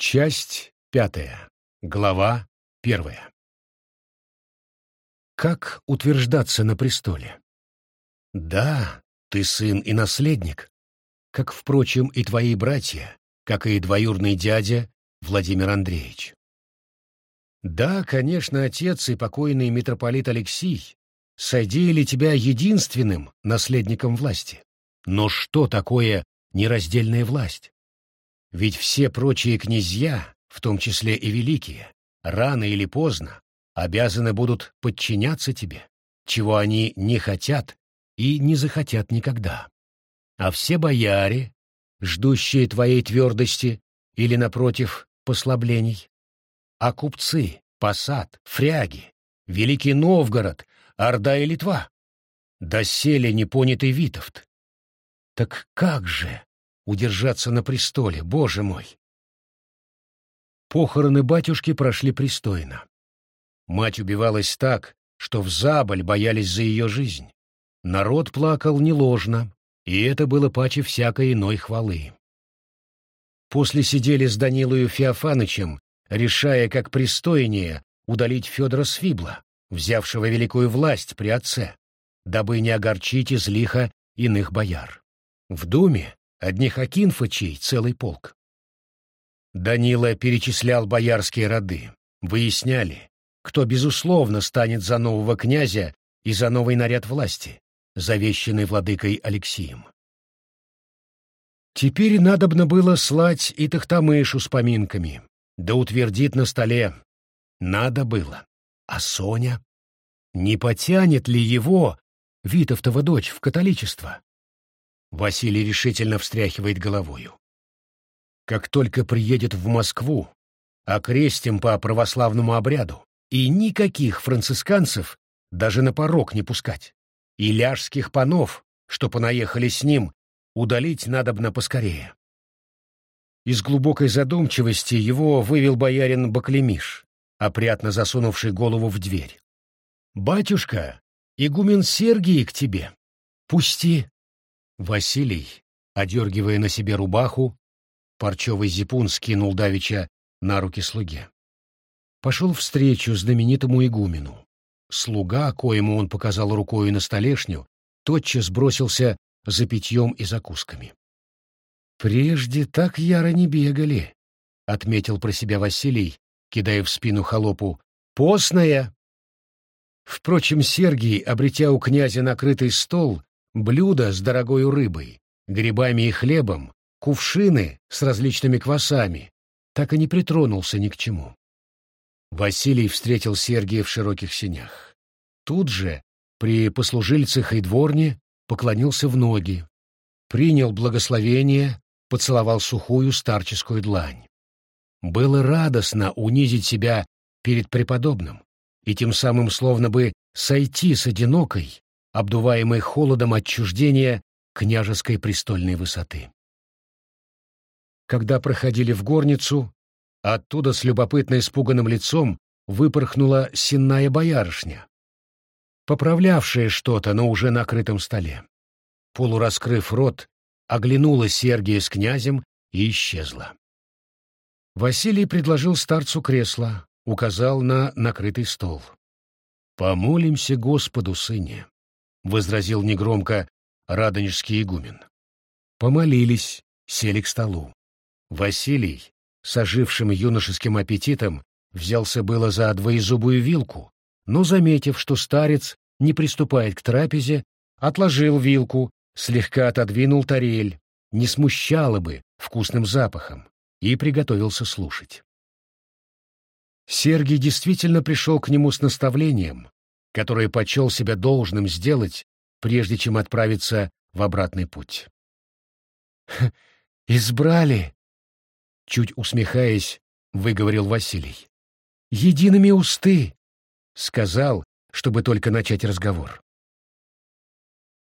Часть пятая. Глава первая. Как утверждаться на престоле? Да, ты сын и наследник, как, впрочем, и твои братья, как и двоюрный дядя Владимир Андреевич. Да, конечно, отец и покойный митрополит Алексий содеяли тебя единственным наследником власти. Но что такое нераздельная власть? Ведь все прочие князья, в том числе и великие, рано или поздно обязаны будут подчиняться тебе, чего они не хотят и не захотят никогда. А все бояре, ждущие твоей твердости или, напротив, послаблений, а купцы, посад, фряги, Великий Новгород, Орда и Литва, доселе непонятый Витовт. Так как же удержаться на престоле, боже мой! Похороны батюшки прошли пристойно. Мать убивалась так, что в заболь боялись за ее жизнь. Народ плакал неложно, и это было паче всякой иной хвалы. После сидели с Данилою Феофанычем, решая, как пристойнее удалить Федора Свибла, взявшего великую власть при отце, дабы не огорчить излиха иных бояр. В думе Одних Акинфычей целый полк. Данила перечислял боярские роды, выясняли, кто, безусловно, станет за нового князя и за новый наряд власти, завещанный владыкой Алексием. Теперь надобно было слать и Тахтамышу с поминками, да утвердит на столе. Надо было. А Соня? Не потянет ли его, Витовтова дочь, в католичество? Василий решительно встряхивает головою. Как только приедет в Москву, окрестим по православному обряду, и никаких францисканцев даже на порог не пускать. И ляжских панов, что понаехали с ним, удалить надобно поскорее. Из глубокой задумчивости его вывел боярин Баклемиш, опрятно засунувший голову в дверь. «Батюшка, игумен Сергий к тебе. Пусти, Василий, одергивая на себе рубаху, парчевый зипун скинул Давича на руки слуге. Пошел встречу знаменитому игумену. Слуга, коему он показал рукою на столешню, тотчас бросился за питьем и закусками. «Прежде так яро не бегали», — отметил про себя Василий, кидая в спину холопу. «Постная!» Впрочем, Сергий, обретя у князя накрытый стол, блюда с дорогой рыбой, грибами и хлебом, кувшины с различными квасами, так и не притронулся ни к чему. Василий встретил Сергия в широких сенях. Тут же, при послужильцах и дворне, поклонился в ноги, принял благословение, поцеловал сухую старческую длань. Было радостно унизить себя перед преподобным и тем самым словно бы сойти с одинокой, обдуваемый холодом отчуждения княжеской престольной высоты. Когда проходили в горницу, оттуда с любопытно испуганным лицом выпорхнула сенная боярышня, поправлявшая что-то на уже накрытом столе. Полураскрыв рот, оглянула Сергия с князем и исчезла. Василий предложил старцу кресло, указал на накрытый стол. «Помолимся Господу, сыне. — возразил негромко радонежский игумен. Помолились, сели к столу. Василий, с ожившим юношеским аппетитом, взялся было за двоезубую вилку, но, заметив, что старец не приступает к трапезе, отложил вилку, слегка отодвинул тарель, не смущало бы вкусным запахом, и приготовился слушать. Сергий действительно пришел к нему с наставлением, которое почел себя должным сделать, прежде чем отправиться в обратный путь. «Избрали!» — чуть усмехаясь, выговорил Василий. «Едиными усты!» — сказал, чтобы только начать разговор.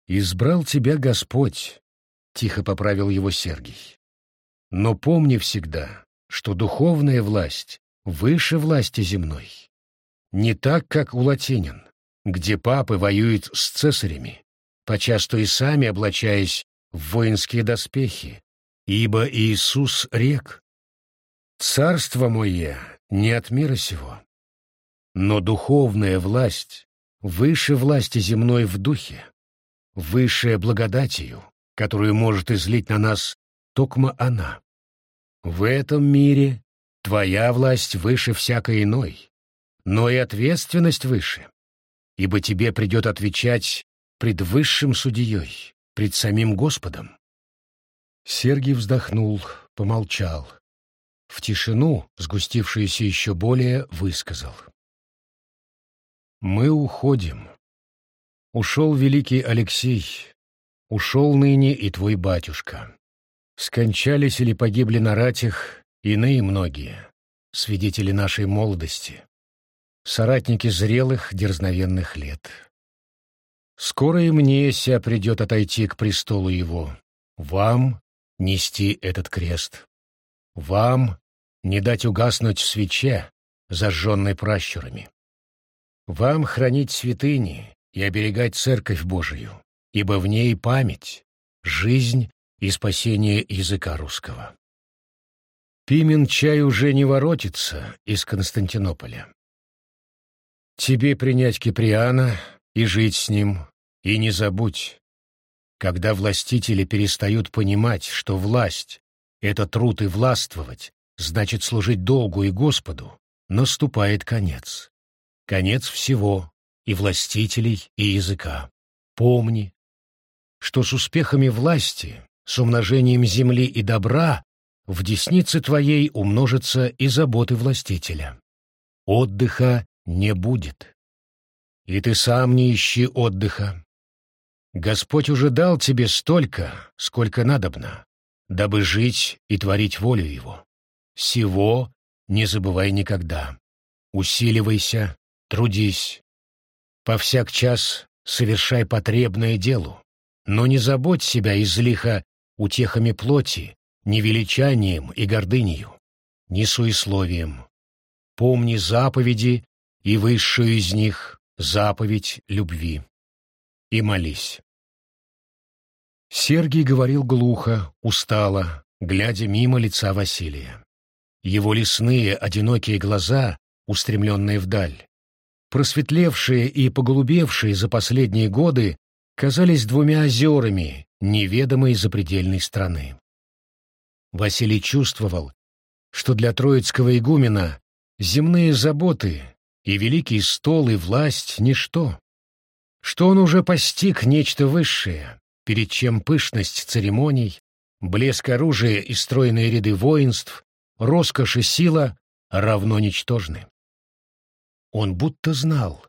«Избрал тебя Господь», — тихо поправил его Сергий. «Но помни всегда, что духовная власть выше власти земной. Не так, как у латинин где папы воюют с цесарями, почасту и сами облачаясь в воинские доспехи, ибо Иисус рек. Царство мое не от мира сего, но духовная власть выше власти земной в духе, высшая благодатью, которую может излить на нас токма она. В этом мире твоя власть выше всякой иной, но и ответственность выше, ибо тебе придет отвечать пред высшим судьей, пред самим Господом. Сергий вздохнул, помолчал. В тишину, сгустившуюся еще более, высказал. «Мы уходим. Ушел великий Алексей, ушел ныне и твой батюшка. Скончались или погибли на ратях иные многие, свидетели нашей молодости, соратники зрелых дерзновенных лет. Скоро и мне ся придет отойти к престолу его, вам нести этот крест, вам не дать угаснуть свече, зажженной пращурами, вам хранить святыни и оберегать церковь Божию, ибо в ней память, жизнь и спасение языка русского. Пимен чай уже не воротится из Константинополя. Тебе принять Киприана и жить с ним, и не забудь, когда властители перестают понимать, что власть — это труд и властвовать, значит служить долгу и Господу, наступает конец. Конец всего, и властителей, и языка. Помни, что с успехами власти, с умножением земли и добра в деснице твоей умножатся и заботы властителя. Отдыха не будет. И ты сам не ищи отдыха. Господь уже дал тебе столько, сколько надобно, дабы жить и творить волю Его. Сего не забывай никогда. Усиливайся, трудись. Повсяк час совершай потребное делу, но не забудь себя излиха утехами плоти, ни величанием и гордынью, ни суесловием. Помни заповеди и высшую из них — заповедь любви. И молись. Сергий говорил глухо, устало, глядя мимо лица Василия. Его лесные, одинокие глаза, устремленные вдаль, просветлевшие и поголубевшие за последние годы, казались двумя озерами неведомой запредельной страны. Василий чувствовал, что для троицкого игумена земные заботы и великий стол и власть — ничто, что он уже постиг нечто высшее, перед чем пышность церемоний, блеск оружия и стройные ряды воинств, роскошь и сила равно ничтожны. Он будто знал,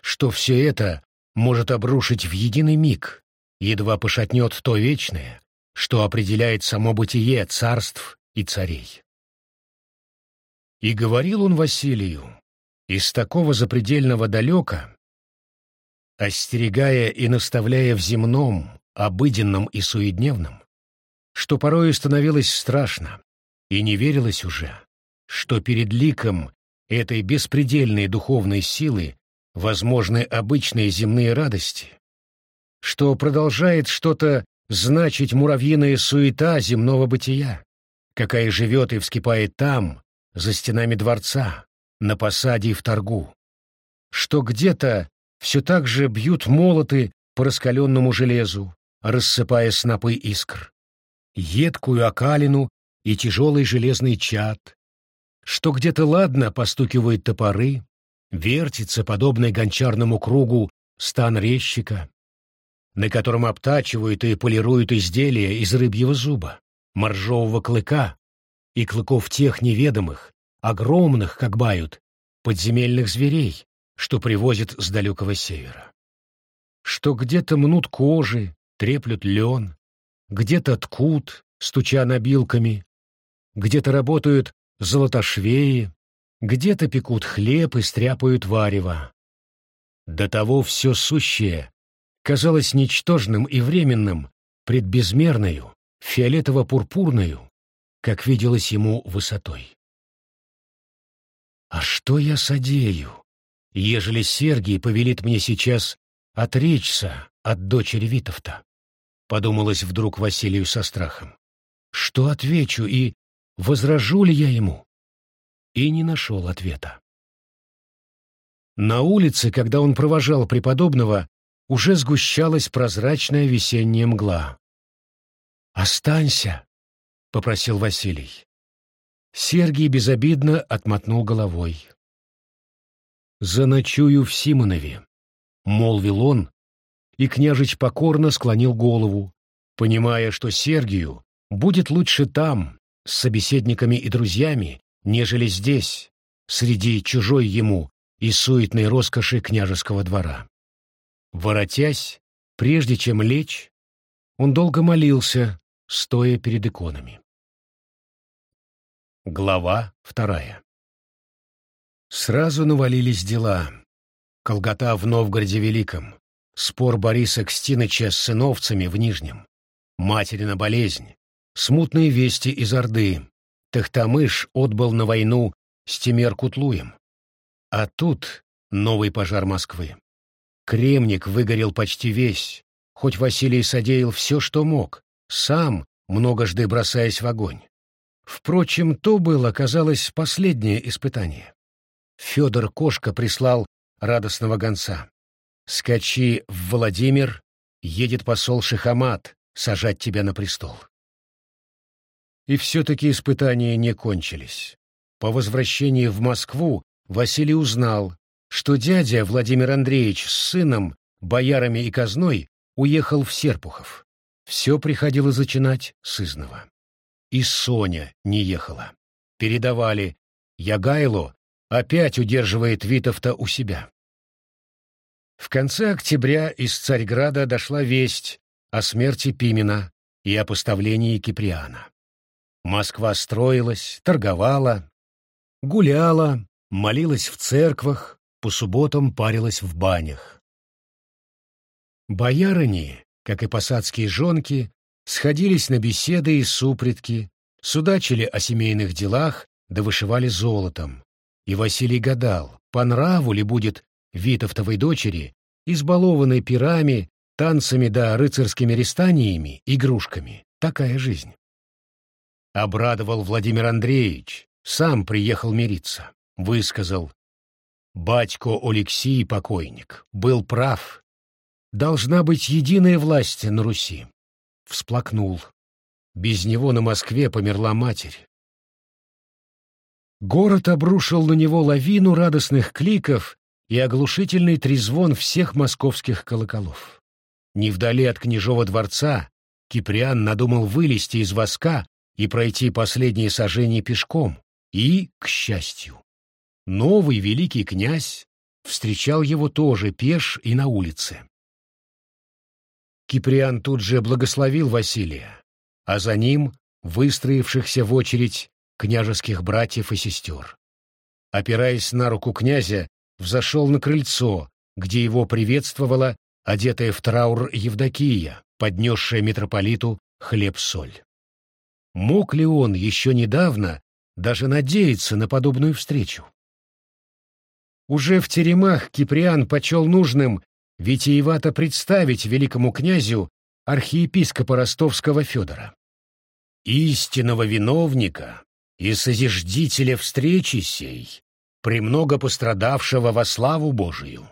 что все это может обрушить в единый миг, едва пошатнет то вечное, что определяет само бытие царств и царей. И говорил он Василию из такого запредельного далека, остерегая и наставляя в земном, обыденном и суедневном, что порою становилось страшно, и не верилось уже, что перед ликом этой беспредельной духовной силы возможны обычные земные радости, что продолжает что-то значить муравьиная суета земного бытия, какая живет и вскипает там, за стенами дворца, на посаде и в торгу, что где-то все так же бьют молоты по раскаленному железу, рассыпая снопы искр, едкую окалину и тяжелый железный чад, что где-то ладно постукивают топоры, вертится, подобный гончарному кругу, стан резчика, на котором обтачивают и полируют изделия из рыбьего зуба, моржового клыка и клыков тех неведомых, огромных, как бают, подземельных зверей, что привозят с далекого севера. Что где-то мнут кожи, треплют лен, где-то ткут, стуча набилками, где-то работают золотошвеи, где-то пекут хлеб и стряпают варево. До того все сущее казалось ничтожным и временным пред безмерною, фиолетово-пурпурною, как виделось ему высотой. «А что я содею, ежели Сергий повелит мне сейчас отречься от дочери Витовта?» — подумалось вдруг Василию со страхом. «Что отвечу и возражу ли я ему? и не нашел ответа. На улице, когда он провожал преподобного, уже сгущалась прозрачная весенняя мгла. «Останься!» — попросил Василий. Сергий безобидно отмотнул головой. «Заночую в Симонове», — молвил он, и княжич покорно склонил голову, понимая, что Сергию будет лучше там, с собеседниками и друзьями, нежели здесь, среди чужой ему и суетной роскоши княжеского двора. Воротясь, прежде чем лечь, он долго молился, стоя перед иконами. Глава вторая Сразу навалились дела. Колгота в Новгороде Великом, спор Бориса Кстиныча с сыновцами в Нижнем, материна болезнь, смутные вести из Орды, Тахтамыш отбыл на войну с Тимер-Кутлуем. А тут новый пожар Москвы. Кремник выгорел почти весь, хоть Василий содеял все, что мог, сам, многожды бросаясь в огонь. Впрочем, то было, казалось, последнее испытание. Федор Кошка прислал радостного гонца. «Скачи в Владимир, едет посол Шихамат сажать тебя на престол». И все-таки испытания не кончились. По возвращении в Москву Василий узнал, что дядя Владимир Андреевич с сыном, боярами и казной уехал в Серпухов. Все приходило зачинать с изного. И Соня не ехала. Передавали, Ягайло опять удерживает Витовта у себя. В конце октября из Царьграда дошла весть о смерти Пимена и о поставлении Киприана. Москва строилась, торговала, гуляла, молилась в церквах, по субботам парилась в банях. Боярыни, как и посадские жонки, сходились на беседы и супредки, судачили о семейных делах да вышивали золотом. И Василий гадал, по нраву ли будет Витовтовой дочери, избалованной пирами, танцами да рыцарскими рестаниями, игрушками, такая жизнь. Обрадовал Владимир Андреевич, сам приехал мириться, высказал, Батько Алексий, покойник, был прав. Должна быть единая власть на Руси. Всплакнул. Без него на Москве померла матерь. Город обрушил на него лавину радостных кликов и оглушительный трезвон всех московских колоколов. Не вдали от княжого дворца Киприан надумал вылезти из воска и пройти последние сожжения пешком, и, к счастью, новый великий князь встречал его тоже пеш и на улице. Киприан тут же благословил Василия, а за ним выстроившихся в очередь княжеских братьев и сестер. Опираясь на руку князя, взошел на крыльцо, где его приветствовала одетая в траур Евдокия, поднесшая митрополиту хлеб-соль. Мог ли он еще недавно даже надеяться на подобную встречу? Уже в теремах Киприан почел нужным витиевато представить великому князю архиепископа ростовского Федора. Истинного виновника и созиждителя встречи сей, премного пострадавшего во славу Божию.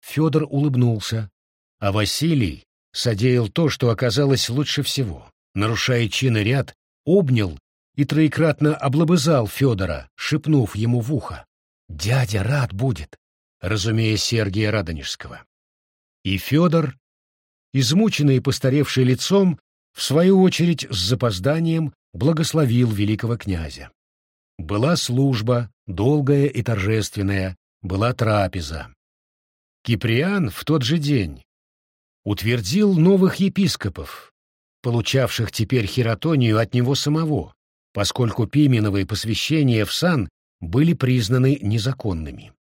Федор улыбнулся, а Василий содеял то, что оказалось лучше всего. Нарушая чин и ряд, обнял и троекратно облобызал Федора, шепнув ему в ухо. Дядя рад будет, разумея Сергия Радонежского. И Федор, измученный и постаревший лицом, в свою очередь с запозданием благословил великого князя. Была служба, долгая и торжественная, была трапеза. Киприан в тот же день утвердил новых епископов, получавших теперь хератонию от него самого, поскольку Пименовые посвящения в сан были признаны незаконными.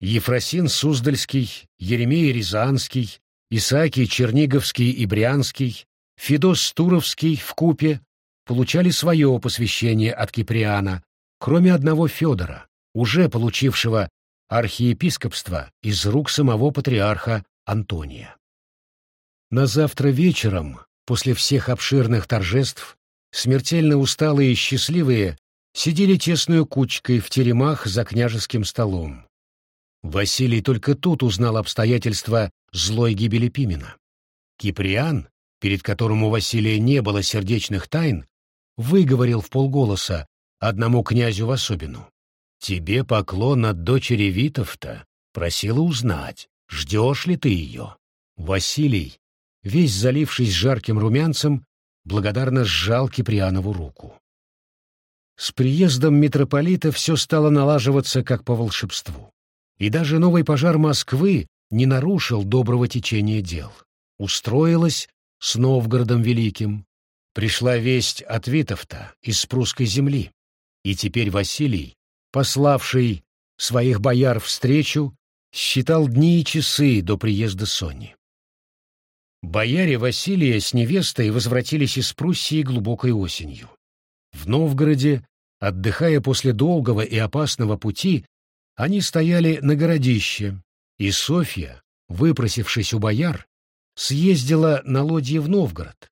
Ефросин Суздальский, Еремей Рязанский, Исаакий Черниговский и Брянский, Федос Туровский в Купе получали свое посвящение от Киприана, кроме одного Федора, уже получившего архиепископство из рук самого патриарха Антония. На завтра вечером, после всех обширных торжеств, смертельно усталые и счастливые сидели тесную кучкой в теремах за княжеским столом. Василий только тут узнал обстоятельства злой гибели Пимена. Киприан, перед которым у Василия не было сердечных тайн, выговорил в полголоса одному князю в особину. «Тебе поклон от дочери Витовта, просила узнать, ждешь ли ты ее?» Василий, весь залившись жарким румянцем, благодарно сжал Киприанову руку. С приездом митрополита все стало налаживаться как по волшебству. И даже новый пожар Москвы не нарушил доброго течения дел. Устроилась с Новгородом Великим. Пришла весть от Витовта из прусской земли. И теперь Василий, пославший своих бояр встречу, считал дни и часы до приезда Сони. Бояре Василия с невестой возвратились из Пруссии глубокой осенью. В Новгороде, отдыхая после долгого и опасного пути, они стояли на городище, и Софья, выпросившись у бояр, съездила на лодье в Новгород,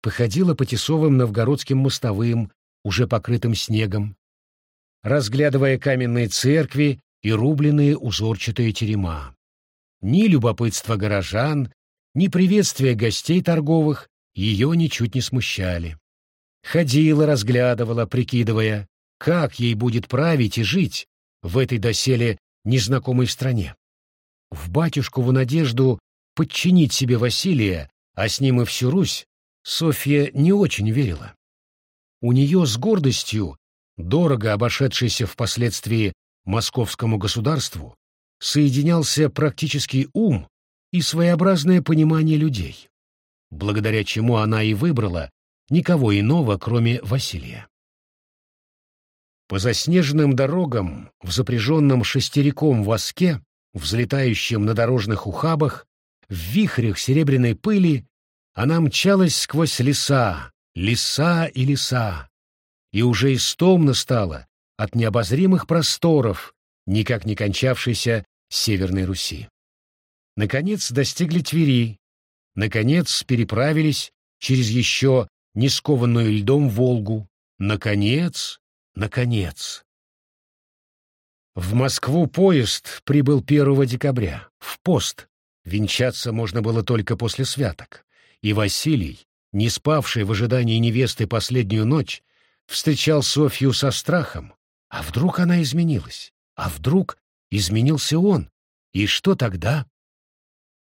походила по тесовым новгородским мостовым, уже покрытым снегом, разглядывая каменные церкви и рубленые узорчатые терема. Ни любопытства горожан, ни приветствия гостей торговых ее ничуть не смущали. Ходила, разглядывала, прикидывая, как ей будет править и жить в этой доселе незнакомой стране. В батюшкову надежду подчинить себе Василия, а с ним и всю Русь, Софья не очень верила. У нее с гордостью, дорого обошедшейся впоследствии московскому государству, соединялся практический ум и своеобразное понимание людей, благодаря чему она и выбрала никого иного, кроме Василия. По заснеженным дорогам, в запряженном шестериком воске, взлетающем на дорожных ухабах, в вихрях серебряной пыли, она мчалась сквозь леса, леса и леса, и уже истомно стала от необозримых просторов, никак не кончавшейся Северной Руси. Наконец достигли Твери, наконец переправились через еще не скованную льдом Волгу. Наконец, наконец. В Москву поезд прибыл 1 декабря, в пост. Венчаться можно было только после святок. И Василий, не спавший в ожидании невесты последнюю ночь, встречал Софью со страхом. А вдруг она изменилась? А вдруг изменился он? И что тогда?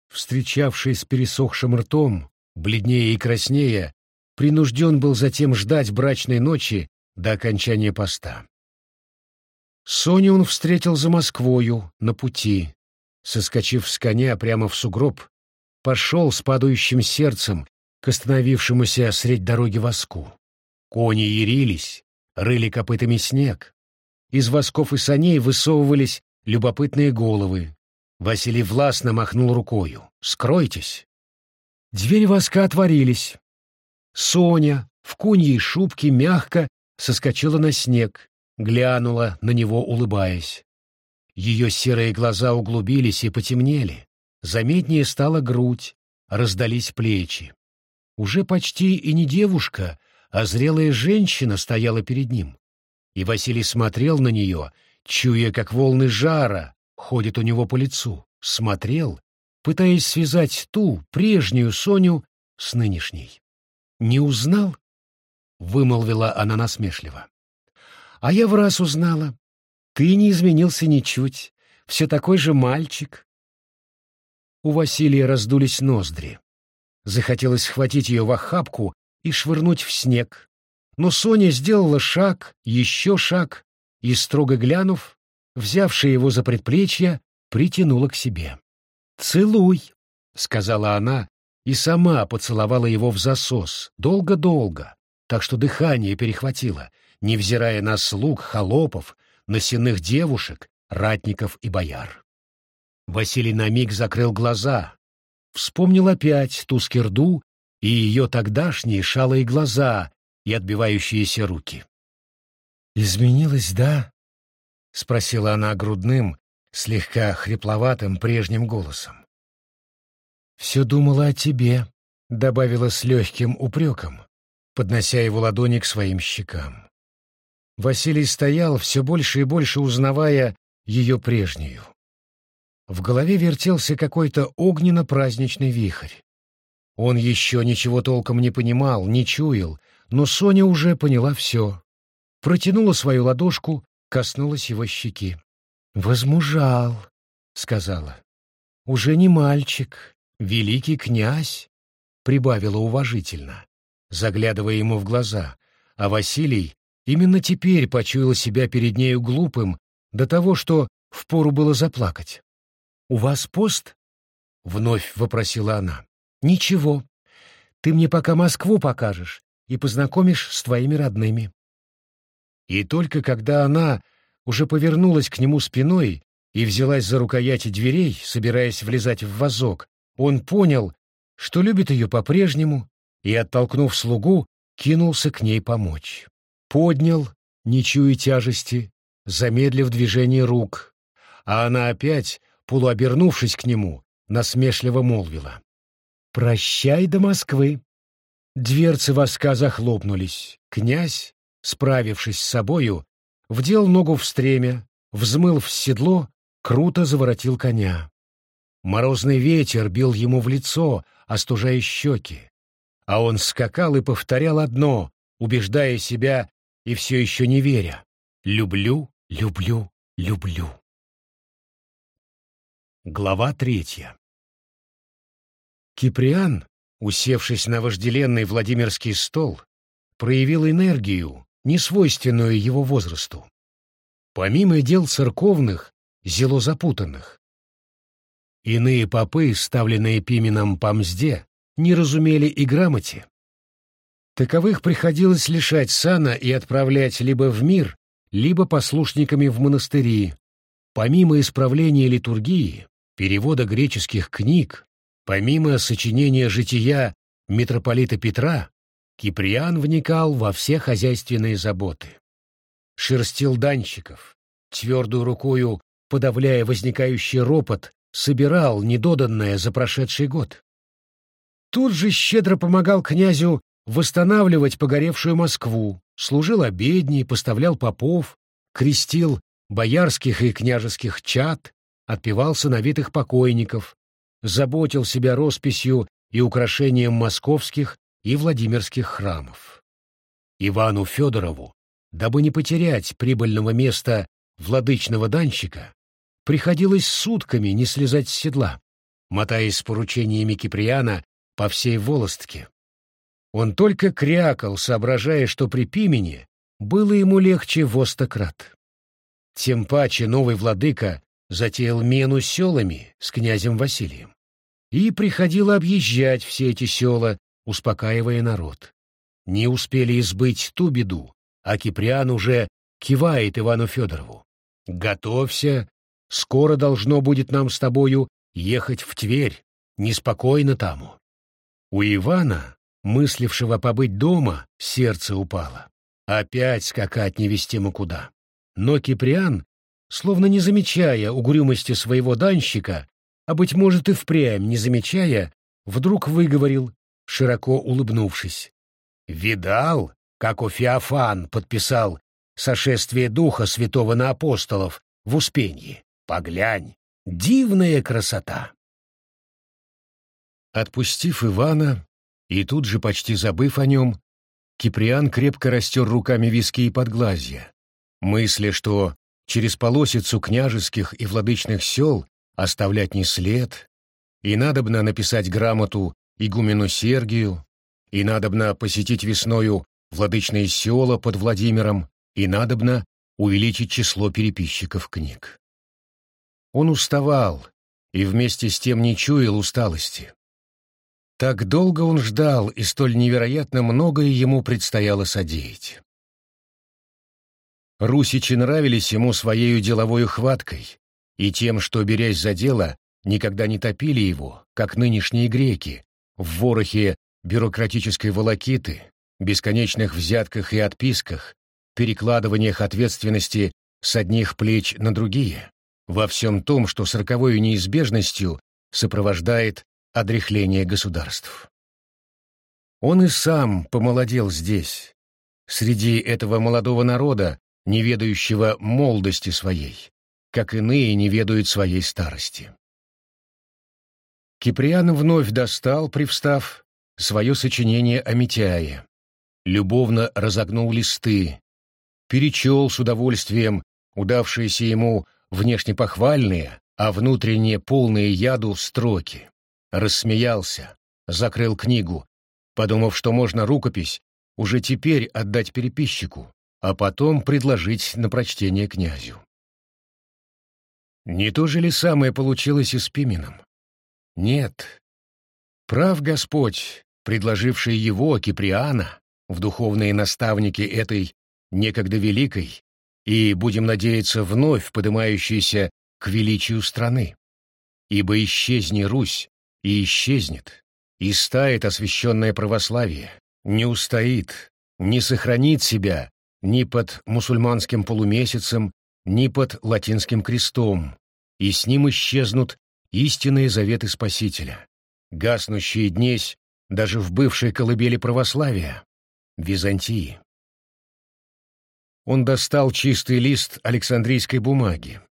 встречавший с пересохшим ртом, бледнее и краснее, принужден был затем ждать брачной ночи до окончания поста. Соню он встретил за Москвою, на пути. Соскочив с коня прямо в сугроб, пошел с падающим сердцем к остановившемуся средь дороги воску. Кони ярились, рыли копытами снег. Из восков и саней высовывались любопытные головы, Василий властно махнул рукою. «Скройтесь!» Двери воска отворились. Соня в куньей шубке мягко соскочила на снег, глянула на него, улыбаясь. Ее серые глаза углубились и потемнели. Заметнее стала грудь, раздались плечи. Уже почти и не девушка, а зрелая женщина стояла перед ним. И Василий смотрел на нее, чуя, как волны жара ходит у него по лицу, смотрел, пытаясь связать ту, прежнюю Соню, с нынешней. «Не узнал?» — вымолвила она насмешливо. «А я в раз узнала. Ты не изменился ничуть, все такой же мальчик». У Василия раздулись ноздри. Захотелось схватить ее в охапку и швырнуть в снег. Но Соня сделала шаг, еще шаг, и, строго глянув, взявшая его за предплечье, притянула к себе. «Целуй», — сказала она, и сама поцеловала его в засос, долго-долго, так что дыхание перехватило, невзирая на слуг, холопов, на сенных девушек, ратников и бояр. Василий на миг закрыл глаза, вспомнил опять ту скирду и ее тогдашние шалые глаза и отбивающиеся руки. «Изменилось, да?» — спросила она грудным, слегка хрипловатым прежним голосом. «Все думала о тебе», — добавила с легким упреком, поднося его ладони к своим щекам. Василий стоял, все больше и больше узнавая ее прежнюю. В голове вертелся какой-то огненно-праздничный вихрь. Он еще ничего толком не понимал, не чуял, но Соня уже поняла все. Протянула свою ладошку, коснулась его щеки. «Возмужал», — сказала. «Уже не мальчик, великий князь», — прибавила уважительно, заглядывая ему в глаза, а Василий именно теперь почуял себя перед нею глупым до того, что впору было заплакать. «У вас пост?» — вновь вопросила она. «Ничего. Ты мне пока Москву покажешь и познакомишь с твоими родными». И только когда она уже повернулась к нему спиной и взялась за рукояти дверей, собираясь влезать в вазок, он понял, что любит ее по-прежнему, и, оттолкнув слугу, кинулся к ней помочь. Поднял, не чуя тяжести, замедлив движение рук, а она опять полуобернувшись к нему, насмешливо молвила. «Прощай до Москвы!» Дверцы воска захлопнулись. Князь, справившись с собою, вдел ногу в стремя, взмыл в седло, круто заворотил коня. Морозный ветер бил ему в лицо, остужая щеки. А он скакал и повторял одно, убеждая себя и все еще не веря. «Люблю, люблю, люблю». Глава третья. Киприан, усевшись на вожделенный Владимирский стол, проявил энергию, несвойственную его возрасту. Помимо дел церковных, зело запутанных. Иные попы, ставленные Пименом по мзде, не разумели и грамоте. Таковых приходилось лишать сана и отправлять либо в мир, либо послушниками в монастыри. Помимо исправления литургии, перевода греческих книг, помимо сочинения жития митрополита Петра, Киприан вникал во все хозяйственные заботы. Шерстил данщиков, твердую рукою подавляя возникающий ропот, собирал недоданное за прошедший год. Тут же щедро помогал князю восстанавливать погоревшую Москву, служил обедней, поставлял попов, крестил боярских и княжеских чад, отпевал сыновитых покойников, заботил себя росписью и украшением московских и владимирских храмов. Ивану Федорову, дабы не потерять прибыльного места владычного данщика, приходилось сутками не слезать с седла, мотаясь с поручениями Киприана по всей Волостке. Он только крякал, соображая, что при Пимене было ему легче в остократ. Тем паче новый владыка затеял мену селами с князем Василием. И приходило объезжать все эти села, успокаивая народ. Не успели избыть ту беду, а Киприан уже кивает Ивану Федорову. «Готовься, скоро должно будет нам с тобою ехать в Тверь, неспокойно таму». У Ивана, мыслившего побыть дома, сердце упало. Опять скакать невестимо куда. Но Киприан словно не замечая угрюмости своего данщика, а, быть может, и впрямь не замечая, вдруг выговорил, широко улыбнувшись. «Видал, как у Феофан подписал сошествие Духа Святого на апостолов в Успенье? Поглянь, дивная красота!» Отпустив Ивана и тут же почти забыв о нем, Киприан крепко растер руками виски и подглазья, мысля, что через полосицу княжеских и владычных сел оставлять не след, и надобно написать грамоту игумену Сергию, и надобно посетить весною владычные села под Владимиром, и надобно увеличить число переписчиков книг. Он уставал и вместе с тем не чуял усталости. Так долго он ждал, и столь невероятно многое ему предстояло содеять. Русичи нравились ему своей деловой хваткой и тем, что, берясь за дело, никогда не топили его, как нынешние греки, в ворохе бюрократической волокиты, бесконечных взятках и отписках, перекладываниях ответственности с одних плеч на другие, во всем том, что с роковой неизбежностью сопровождает одряхление государств. Он и сам помолодел здесь, среди этого молодого народа, не ведающего молодости своей, как иные не ведают своей старости. Киприан вновь достал, привстав, свое сочинение о Митяе, любовно разогнул листы, перечел с удовольствием удавшиеся ему внешне похвальные, а внутренне полные яду строки, рассмеялся, закрыл книгу, подумав, что можно рукопись уже теперь отдать переписчику, а потом предложить на прочтение князю. Не то же ли самое получилось и с Пименом? Нет. Прав Господь, предложивший его, Киприана, в духовные наставники этой некогда великой и, будем надеяться, вновь поднимающейся к величию страны. Ибо исчезни Русь, и исчезнет, и стает освященное православие, не устоит, не сохранит себя ни под мусульманским полумесяцем, ни под латинским крестом, и с ним исчезнут истинные заветы Спасителя, гаснущие днесь даже в бывшей колыбели православия, Византии. Он достал чистый лист Александрийской бумаги,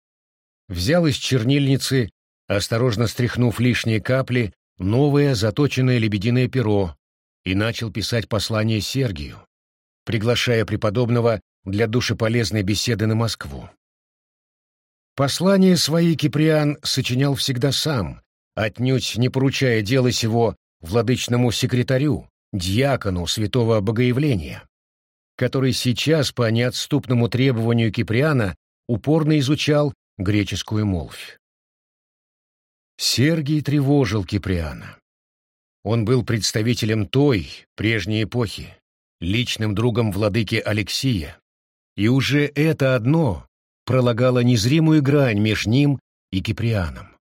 взял из чернильницы, осторожно стряхнув лишние капли, новое заточенное лебединое перо и начал писать послание Сергию, приглашая преподобного для душеполезной беседы на Москву. Послание свои Киприан сочинял всегда сам, отнюдь не поручая дело сего владычному секретарю, дьякону святого Богоявления, который сейчас по неотступному требованию Киприана упорно изучал греческую молвь. Сергий тревожил Киприана. Он был представителем той, прежней эпохи, личным другом владыки Алексия, и уже это одно пролагало незримую грань между ним и Киприаном.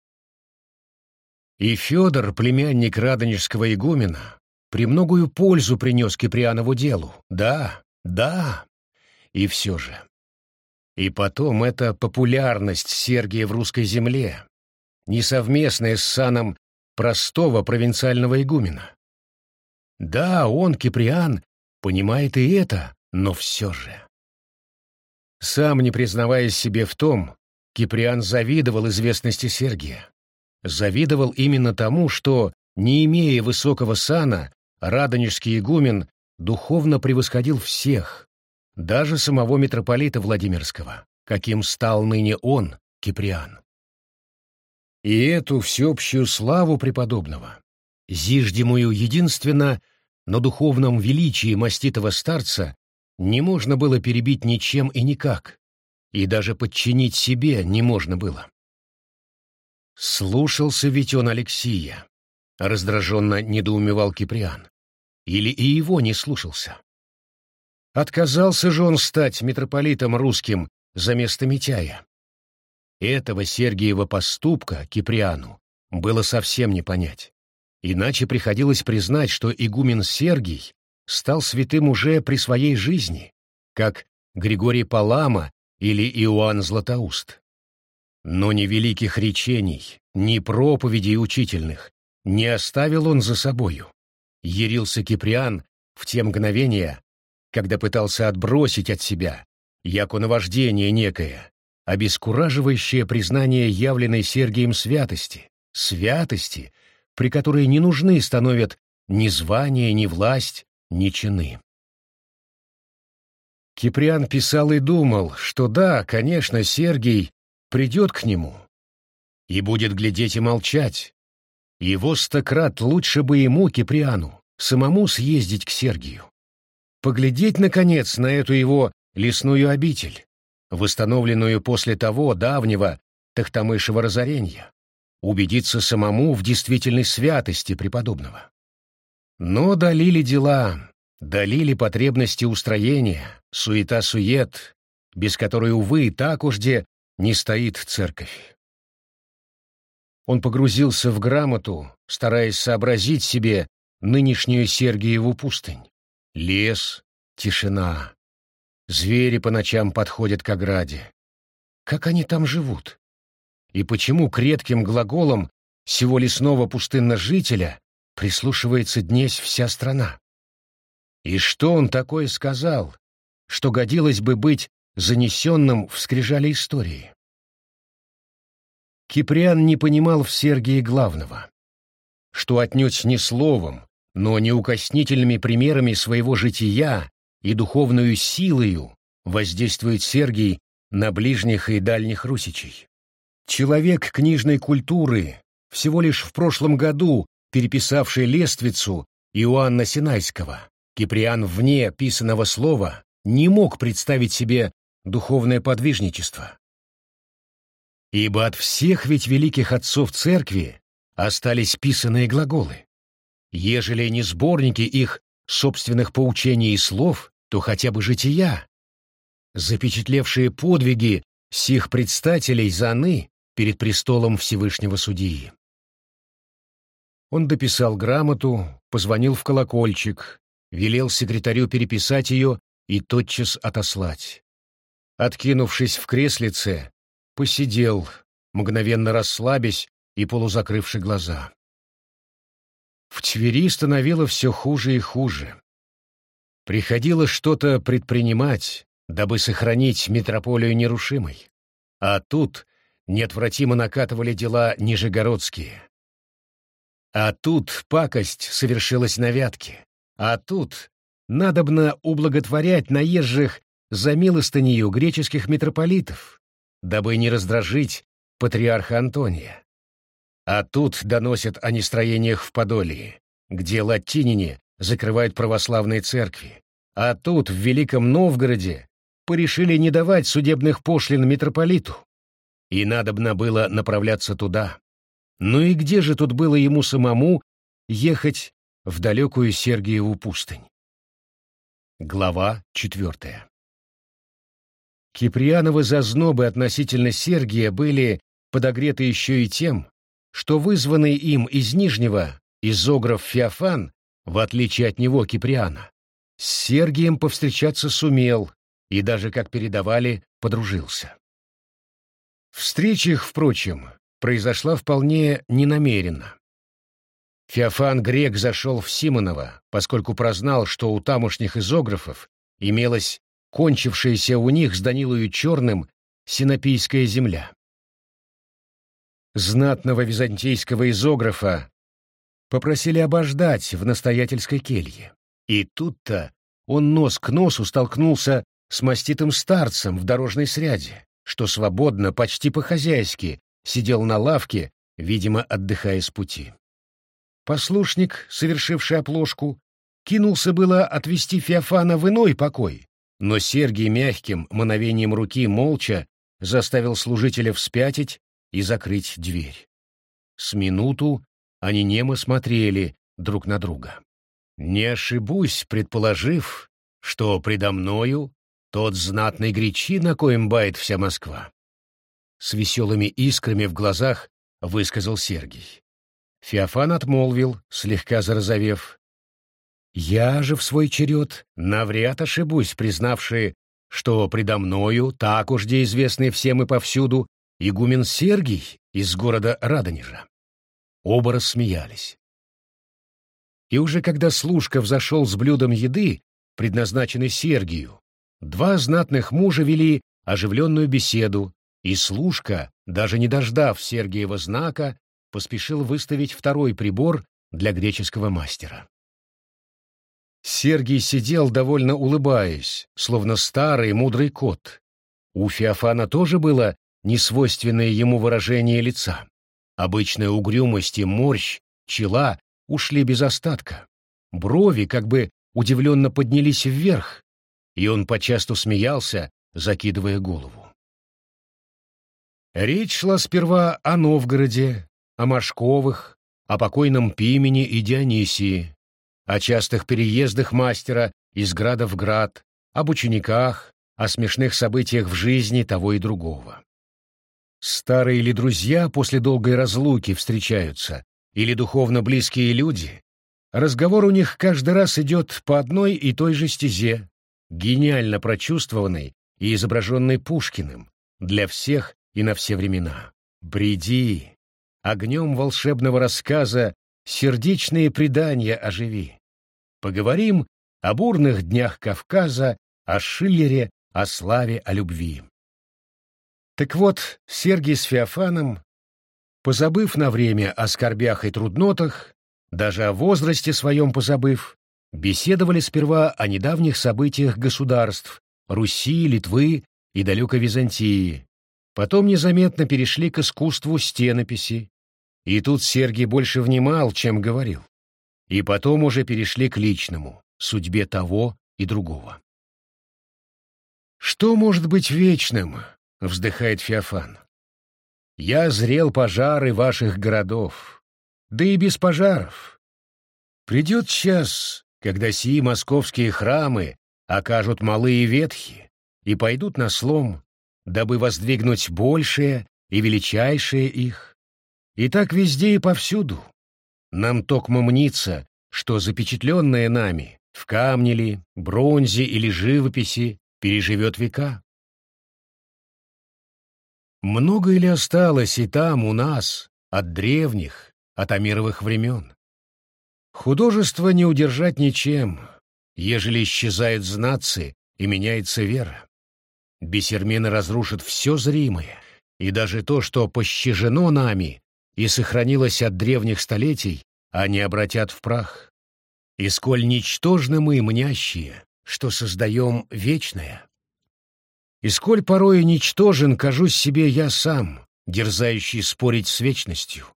И Федор, племянник радонежского игумена, премногую пользу принес Киприанову делу. Да, да, и все же. И потом эта популярность Сергия в русской земле, несовместная с саном простого провинциального игумена. Да, он, Киприан, понимает и это, но все же. Сам не признаваясь себе в том, Киприан завидовал известности Сергия. Завидовал именно тому, что, не имея высокого сана, радонежский игумен духовно превосходил всех, даже самого митрополита Владимирского, каким стал ныне он, Киприан. И эту всеобщую славу преподобного, зиждемую единственно на духовном величии маститого старца, не можно было перебить ничем и никак, и даже подчинить себе не можно было. Слушался ведь он Алексия, раздраженно недоумевал Киприан. Или и его не слушался? Отказался же он стать митрополитом русским за место Митяя. Этого Сергиева поступка Киприану было совсем не понять. Иначе приходилось признать, что игумен Сергий стал святым уже при своей жизни, как Григорий Палама или Иоанн Златоуст. Но ни великих речений, ни проповедей учительных не оставил он за собою. Ярился Киприан в те мгновения, когда пытался отбросить от себя, яко наваждение некое, обескураживающее признание явленной Сергием святости, святости, при которой не нужны становят ни звание, ни власть, ни чины. Киприан писал и думал, что да, конечно, Сергий придет к нему и будет глядеть и молчать. Его стократ лучше бы ему, Киприану, самому съездить к Сергию. Поглядеть, наконец, на эту его лесную обитель, восстановленную после того давнего Тахтамышева разорения, убедиться самому в действительной святости преподобного. Но долили дела, долили потребности устроения, суета-сует, без которой, увы, так уж где не стоит церковь. Он погрузился в грамоту, стараясь сообразить себе нынешнюю Сергиеву пустынь. Лес, тишина. Звери по ночам подходят к ограде. Как они там живут? И почему к редким глаголам всего лесного пустынножителя прислушивается днесь вся страна? И что он такое сказал, что годилось бы быть занесенным в скрижали истории. Киприан не понимал в Сергии главного, что отнюдь не словом, но неукоснительными примерами своего жития и духовную силою воздействует Сергий на ближних и дальних русичей. Человек книжной культуры, всего лишь в прошлом году переписавший лествицу Иоанна Синайского, Киприан вне писанного слова не мог представить себе духовное подвижничество. Ибо от всех ведь великих отцов церкви остались писанные глаголы. Ежели не сборники их собственных поучений и слов, то хотя бы жития, запечатлевшие подвиги сих предстателей заны перед престолом Всевышнего Судьи. Он дописал грамоту, позвонил в колокольчик, велел секретарю переписать ее и тотчас отослать. Откинувшись в креслице, посидел, мгновенно расслабясь и полузакрывши глаза. В Твери становилось все хуже и хуже. Приходилось что-то предпринимать, дабы сохранить метрополию нерушимой. А тут неотвратимо накатывали дела нижегородские. А тут пакость совершилась на вятке. А тут надобно ублаготворять наезжих за милостынею греческих митрополитов, дабы не раздражить патриарха Антония. А тут доносят о нестроениях в Подолии, где латинине закрывают православные церкви. А тут, в Великом Новгороде, порешили не давать судебных пошлин митрополиту. И надобно было направляться туда. Ну и где же тут было ему самому ехать в далекую Сергиеву пустынь? Глава четвертая Киприановы зазнобы относительно Сергия были подогреты еще и тем, что вызванный им из Нижнего изограф Феофан, в отличие от него Киприана, с Сергием повстречаться сумел и даже, как передавали, подружился. Встреча их, впрочем, произошла вполне ненамеренно. Феофан Грек зашел в Симонова, поскольку прознал, что у тамошних изографов имелась кончившаяся у них с Данилою Черным синопийская земля. Знатного византийского изографа попросили обождать в настоятельской келье. И тут-то он нос к носу столкнулся с маститым старцем в дорожной сряде, что свободно, почти по-хозяйски, сидел на лавке, видимо, отдыхая с пути. Послушник, совершивший оплошку, кинулся было отвести Феофана в иной покой, но Сергий мягким мановением руки молча заставил служителя вспятить и закрыть дверь. С минуту они немо смотрели друг на друга. Не ошибусь, предположив, что предо мною тот знатный гречин, на коем бает вся Москва. С веселыми искрами в глазах высказал Сергий. Феофан отмолвил, слегка зарозовев. «Я же в свой черед навряд ошибусь, признавший, что предо мною, так уж где известный всем и повсюду, игумен Сергий из города Радонежа». Оба рассмеялись. И уже когда служка взошел с блюдом еды, предназначенной Сергию, два знатных мужа вели оживленную беседу, и служка, даже не дождав Сергиева знака, поспешил выставить второй прибор для греческого мастера. Сергий сидел, довольно улыбаясь, словно старый мудрый кот. У Феофана тоже было несвойственное ему выражение лица. Обычная угрюмость и морщ, чела ушли без остатка. Брови как бы удивленно поднялись вверх, и он почасту смеялся, закидывая голову. Речь шла сперва о Новгороде, о Машковых, о покойном Пимене и Дионисии, о частых переездах мастера из града в град, об учениках, о смешных событиях в жизни того и другого. Старые ли друзья после долгой разлуки встречаются, или духовно близкие люди, разговор у них каждый раз идет по одной и той же стезе, гениально прочувствованной и изображенной Пушкиным для всех и на все времена. Бреди, огнем волшебного рассказа сердечные предания оживи. Поговорим о бурных днях Кавказа, о Шиллере, о славе, о любви. Так вот, Сергий с Феофаном, позабыв на время о скорбях и труднотах, даже о возрасте своем позабыв, беседовали сперва о недавних событиях государств Руси, Литвы и далекой Византии, потом незаметно перешли к искусству стенописи, и тут Сергий больше внимал, чем говорил, и потом уже перешли к личному, судьбе того и другого. «Что может быть вечным?» — вздыхает Феофан. «Я зрел пожары ваших городов, да и без пожаров. Придет час, когда сии московские храмы окажут малые ветхи и пойдут на слом, дабы воздвигнуть большее и величайшее их. И так везде и повсюду. Нам токмо мнится, что запечатленное нами в камне ли, бронзе или живописи переживет века. Много ли осталось и там у нас от древних, от амировых времен? Художество не удержать ничем, ежели исчезают знацы и меняется вера. Бесермены разрушат все зримое, и даже то, что пощажено нами и сохранилось от древних столетий, они обратят в прах. И сколь ничтожны мы, мнящие, что создаем вечное. И сколь порою ничтожен, кажусь себе я сам, дерзающий спорить с вечностью.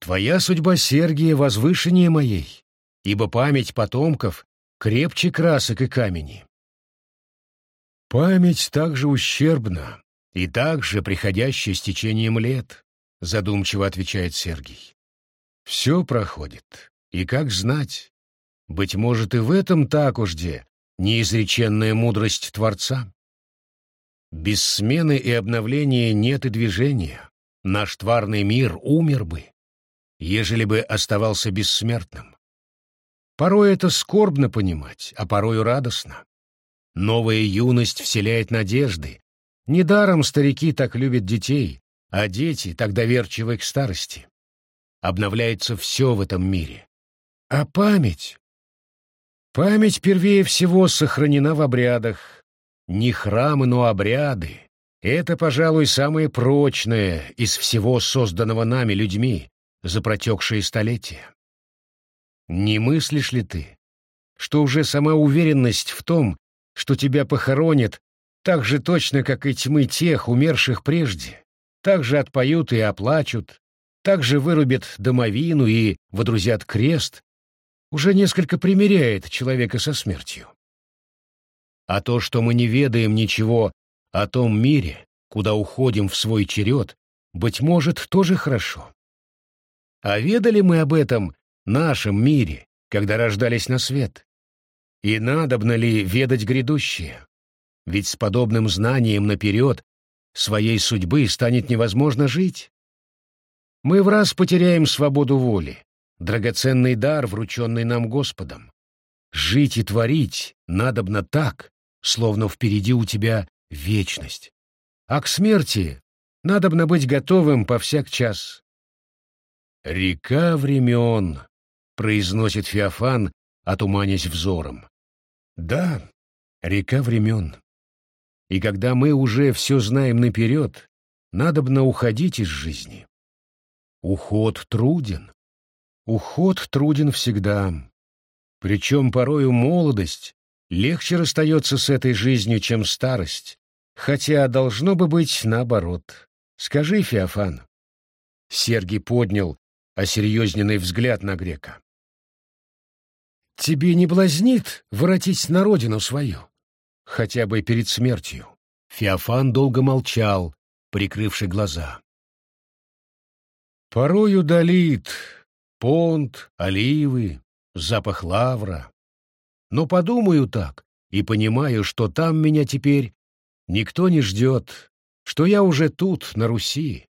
Твоя судьба, Сергия, возвышеннее моей, ибо память потомков крепче красок и камени. Память также ущербна и также приходящая с течением лет, задумчиво отвечает Сергий. Все проходит, и как знать, быть может и в этом так ужде неизреченная мудрость Творца. Без смены и обновления нет и движения, наш тварный мир умер бы, ежели бы оставался бессмертным. Порой это скорбно понимать, а порою радостно. Новая юность вселяет надежды. Недаром старики так любят детей, а дети так доверчивы к старости. Обновляется все в этом мире. А память? Память первее всего сохранена в обрядах. Не храмы, но обряды. Это, пожалуй, самое прочное из всего созданного нами людьми за протекшие столетия. Не мыслишь ли ты, что уже сама уверенность в том, что тебя похоронят, так же точно, как и тьмы тех, умерших прежде, так же отпоют и оплачут, так же вырубят домовину и водрузят крест, уже несколько примиряет человека со смертью. А то, что мы не ведаем ничего о том мире, куда уходим в свой черед, быть может, тоже хорошо. А ведали мы об этом нашем мире, когда рождались на свет? И надобно ли ведать грядущее? Ведь с подобным знанием наперед своей судьбы станет невозможно жить. Мы в раз потеряем свободу воли, драгоценный дар, врученный нам Господом. Жить и творить надобно так, словно впереди у тебя вечность. А к смерти надобно быть готовым по всяк час, «Река времен», — произносит Феофан, отуманясь взором. «Да, река времен. И когда мы уже все знаем наперед, надобно уходить из жизни. Уход труден. Уход труден всегда. Причем порою молодость легче расстается с этой жизнью, чем старость, хотя должно бы быть наоборот. Скажи, Феофан. Сергий поднял осерьезненный взгляд на грека. «Тебе не блазнит воротить на родину свою? Хотя бы перед смертью?» Феофан долго молчал, прикрывший глаза. «Порою долит понт, оливы, запах лавра. Но подумаю так и понимаю, что там меня теперь никто не ждет, что я уже тут, на Руси,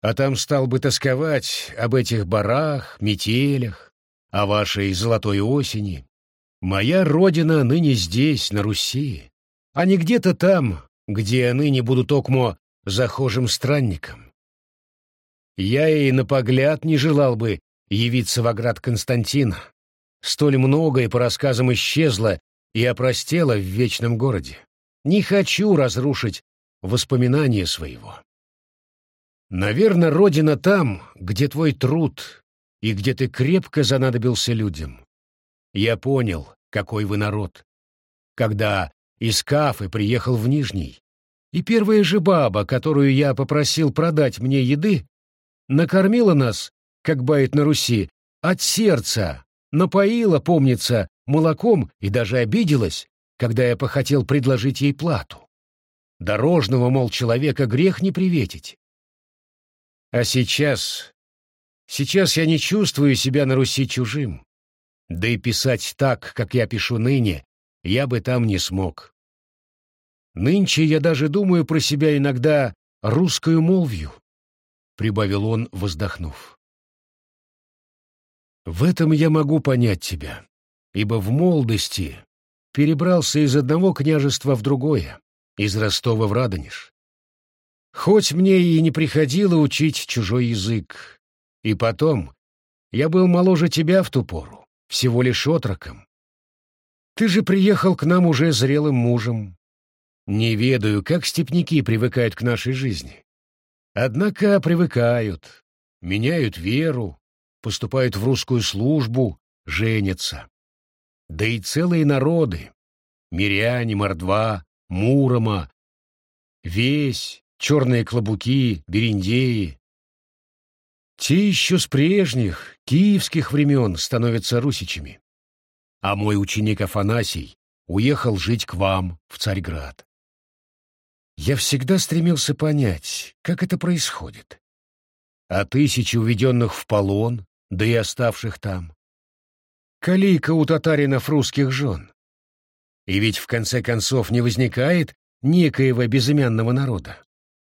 а там стал бы тосковать об этих барах, метелях, о вашей золотой осени. Моя родина ныне здесь, на Руси, а не где-то там, где я ныне буду токмо захожим странником. Я и на погляд не желал бы явиться в оград Константина. Столь многое по рассказам исчезло и опростела в вечном городе. Не хочу разрушить воспоминания своего. Наверное, родина там, где твой труд и где ты крепко занадобился людям. Я понял, какой вы народ. Когда из Кафы приехал в Нижний, и первая же баба, которую я попросил продать мне еды, накормила нас, как бает на Руси, от сердца, напоила, помнится, молоком и даже обиделась, когда я похотел предложить ей плату. Дорожного, мол, человека грех не приветить. А сейчас... Сейчас я не чувствую себя на Руси чужим. Да и писать так, как я пишу ныне, я бы там не смог. Нынче я даже думаю про себя иногда русскую молвью, — прибавил он, воздохнув. В этом я могу понять тебя, ибо в молодости перебрался из одного княжества в другое, из Ростова в Радонеж. Хоть мне и не приходило учить чужой язык, и потом я был моложе тебя в ту пору, всего лишь отроком. Ты же приехал к нам уже зрелым мужем. Не ведаю, как степняки привыкают к нашей жизни. Однако привыкают, меняют веру, поступают в русскую службу, женятся. Да и целые народы — миряне, мордва, мурома, весь, черные клобуки, бериндеи. Те еще с прежних, киевских времен становятся русичами. А мой ученик Афанасий уехал жить к вам, в Царьград. Я всегда стремился понять, как это происходит. А тысячи уведенных в полон, да и оставших там. Калика у татаринов русских жен. И ведь в конце концов не возникает некоего безымянного народа.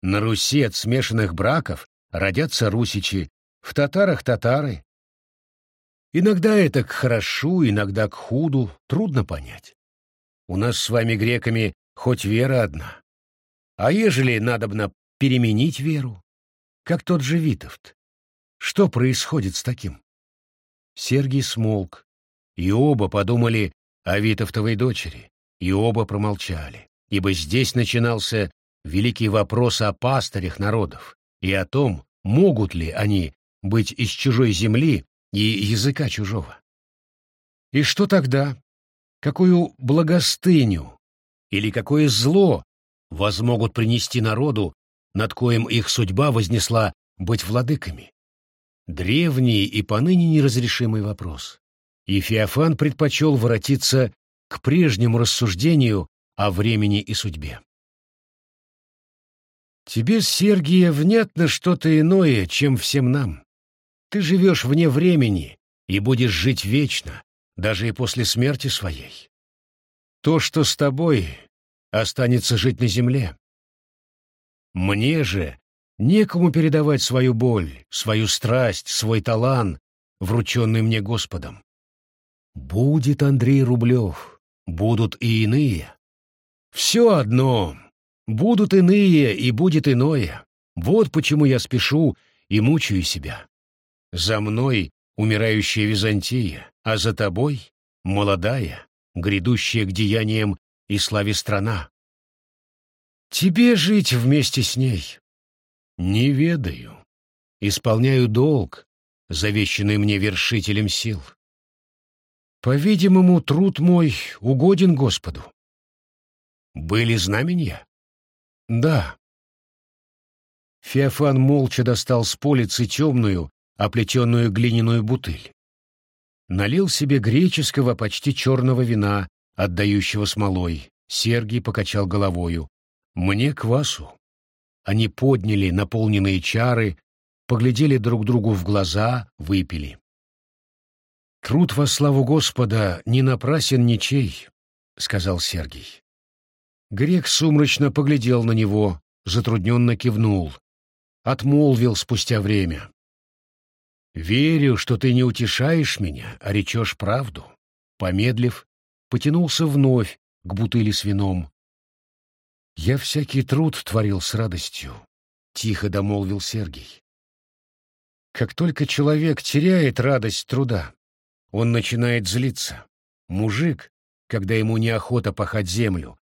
На Руси от смешанных браков родятся русичи, в татарах татары. Иногда это к хорошу, иногда к худу, трудно понять. У нас с вами, греками, хоть вера одна. А ежели надобно переменить веру, как тот же Витовт, что происходит с таким? Сергий смолк, и оба подумали о Витовтовой дочери, и оба промолчали, ибо здесь начинался великий вопрос о пастырях народов и о том, могут ли они быть из чужой земли и языка чужого. И что тогда? Какую благостыню или какое зло возмогут принести народу, над коим их судьба вознесла быть владыками? Древний и поныне неразрешимый вопрос. И Феофан предпочел воротиться к прежнему рассуждению о времени и судьбе. Тебе, Сергия, внятно что-то иное, чем всем нам. Ты живешь вне времени и будешь жить вечно, даже и после смерти своей. То, что с тобой, останется жить на земле. Мне же некому передавать свою боль, свою страсть, свой талант, врученный мне Господом. Будет Андрей Рублев, будут и иные. Все одно, будут иные и будет иное. Вот почему я спешу и мучаю себя. За мной умирающая Византия, а за тобой молодая, грядущая к деяниям и славе страна. Тебе жить вместе с ней? Не ведаю. Исполняю долг, завещанный мне вершителем сил. По-видимому, труд мой угоден Господу. Были знамения? Да. Феофан молча достал с полицы темную, оплетенную глиняную бутыль. Налил себе греческого, почти черного вина, отдающего смолой. Сергий покачал головою. «Мне квасу». Они подняли наполненные чары, поглядели друг другу в глаза, выпили. «Труд во славу Господа не напрасен ничей», — сказал Сергий. Грек сумрачно поглядел на него, затрудненно кивнул. Отмолвил спустя время. «Верю, что ты не утешаешь меня, а речешь правду». Помедлив, потянулся вновь к бутыли с вином. «Я всякий труд творил с радостью», — тихо домолвил Сергий. «Как только человек теряет радость труда, он начинает злиться. Мужик, когда ему неохота пахать землю,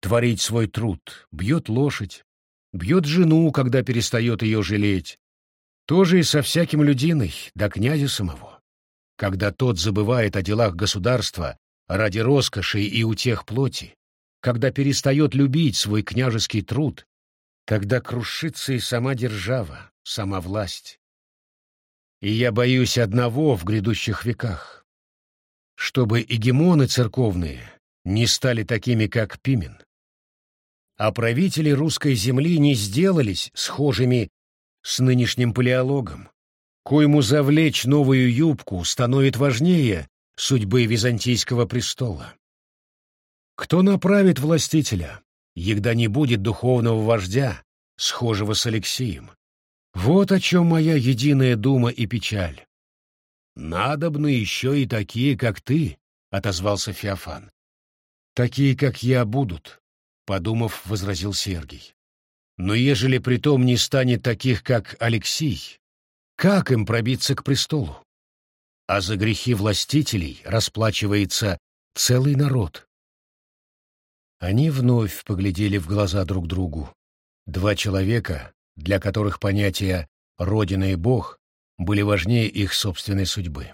творить свой труд, бьет лошадь, бьет жену, когда перестает ее жалеть. То же и со всяким людиной, до князя самого. Когда тот забывает о делах государства ради роскоши и утех плоти, когда перестает любить свой княжеский труд, тогда крушится и сама держава, сама власть. И я боюсь одного в грядущих веках, чтобы эгемоны церковные не стали такими, как Пимен. А правители русской земли не сделались схожими с нынешним палеологом, коему завлечь новую юбку становит важнее судьбы византийского престола. Кто направит властителя, егда не будет духовного вождя, схожего с Алексием? Вот о чем моя единая дума и печаль. «Надобны еще и такие, как ты», — отозвался Феофан. «Такие, как я, будут», — подумав, возразил Сергий. «Но ежели притом не станет таких, как Алексий, как им пробиться к престолу? А за грехи властителей расплачивается целый народ». Они вновь поглядели в глаза друг другу. Два человека, для которых понятия «родина» и «бог» были важнее их собственной судьбы.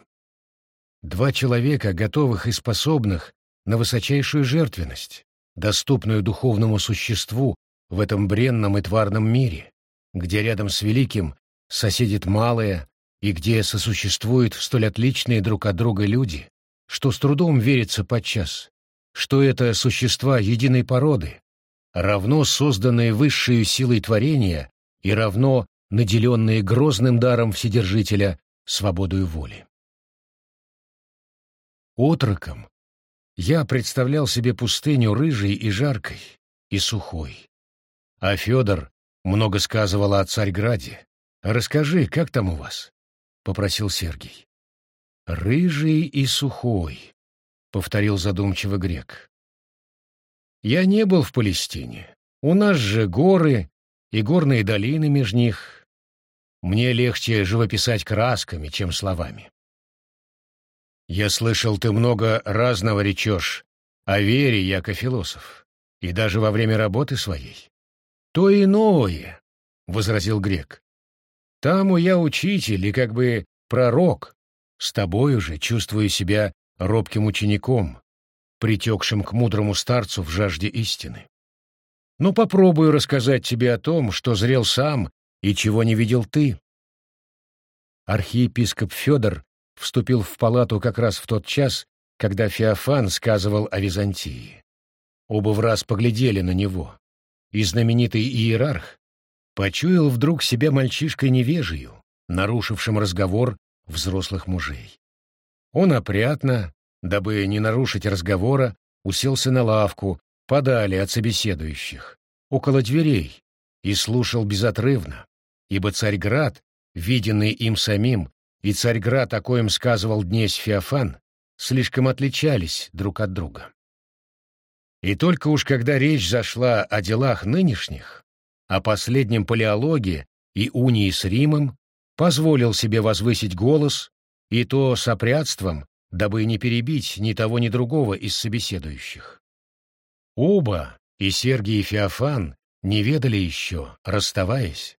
Два человека, готовых и способных на высочайшую жертвенность, доступную духовному существу в этом бренном и тварном мире, где рядом с великим соседит малое и где сосуществуют столь отличные друг от друга люди, что с трудом верится подчас, что это существа единой породы, равно созданные высшей силой творения и равно наделенные грозным даром Вседержителя свободою воли. Отроком я представлял себе пустыню рыжей и жаркой, и сухой. А Федор много сказывал о Царьграде. «Расскажи, как там у вас?» — попросил Сергий. «Рыжий и сухой», — повторил задумчиво грек. «Я не был в Палестине. У нас же горы, и горные долины меж них. Мне легче живописать красками, чем словами. Я слышал, ты много разного речешь о вере, яко философ, и даже во время работы своей. То иное, — возразил грек. Таму я учитель и как бы пророк, с тобою же чувствую себя робким учеником, притекшим к мудрому старцу в жажде истины. Но попробую рассказать тебе о том, что зрел сам и чего не видел ты. Архиепископ Федор вступил в палату как раз в тот час, когда Феофан сказывал о Византии. Оба в раз поглядели на него, и знаменитый иерарх почуял вдруг себя мальчишкой невежею, нарушившим разговор взрослых мужей. Он опрятно, дабы не нарушить разговора, уселся на лавку, подали от собеседующих, около дверей, и слушал безотрывно, ибо Царьград, виденный им самим, и Царьград, о коем сказывал днесь Феофан, слишком отличались друг от друга. И только уж когда речь зашла о делах нынешних, о последнем палеологе и унии с Римом, позволил себе возвысить голос, и то с опрятством, дабы не перебить ни того, ни другого из собеседующих. Оба, и Сергий, и Феофан, не ведали еще, расставаясь,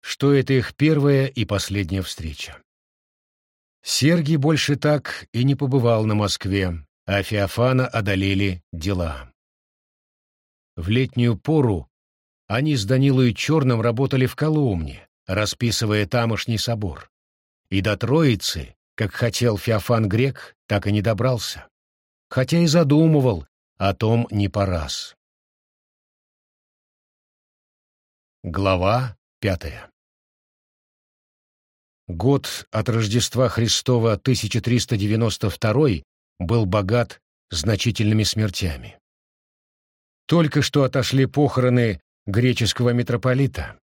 что это их первая и последняя встреча. Сергий больше так и не побывал на Москве, а Феофана одолели дела. В летнюю пору они с Данилой Черным работали в Коломне, расписывая тамошний собор. И до Троицы, как хотел Феофан Грек, так и не добрался. Хотя и задумывал, о том не по раз. Глава пятая Год от Рождества Христова 1392 был богат значительными смертями. Только что отошли похороны греческого митрополита.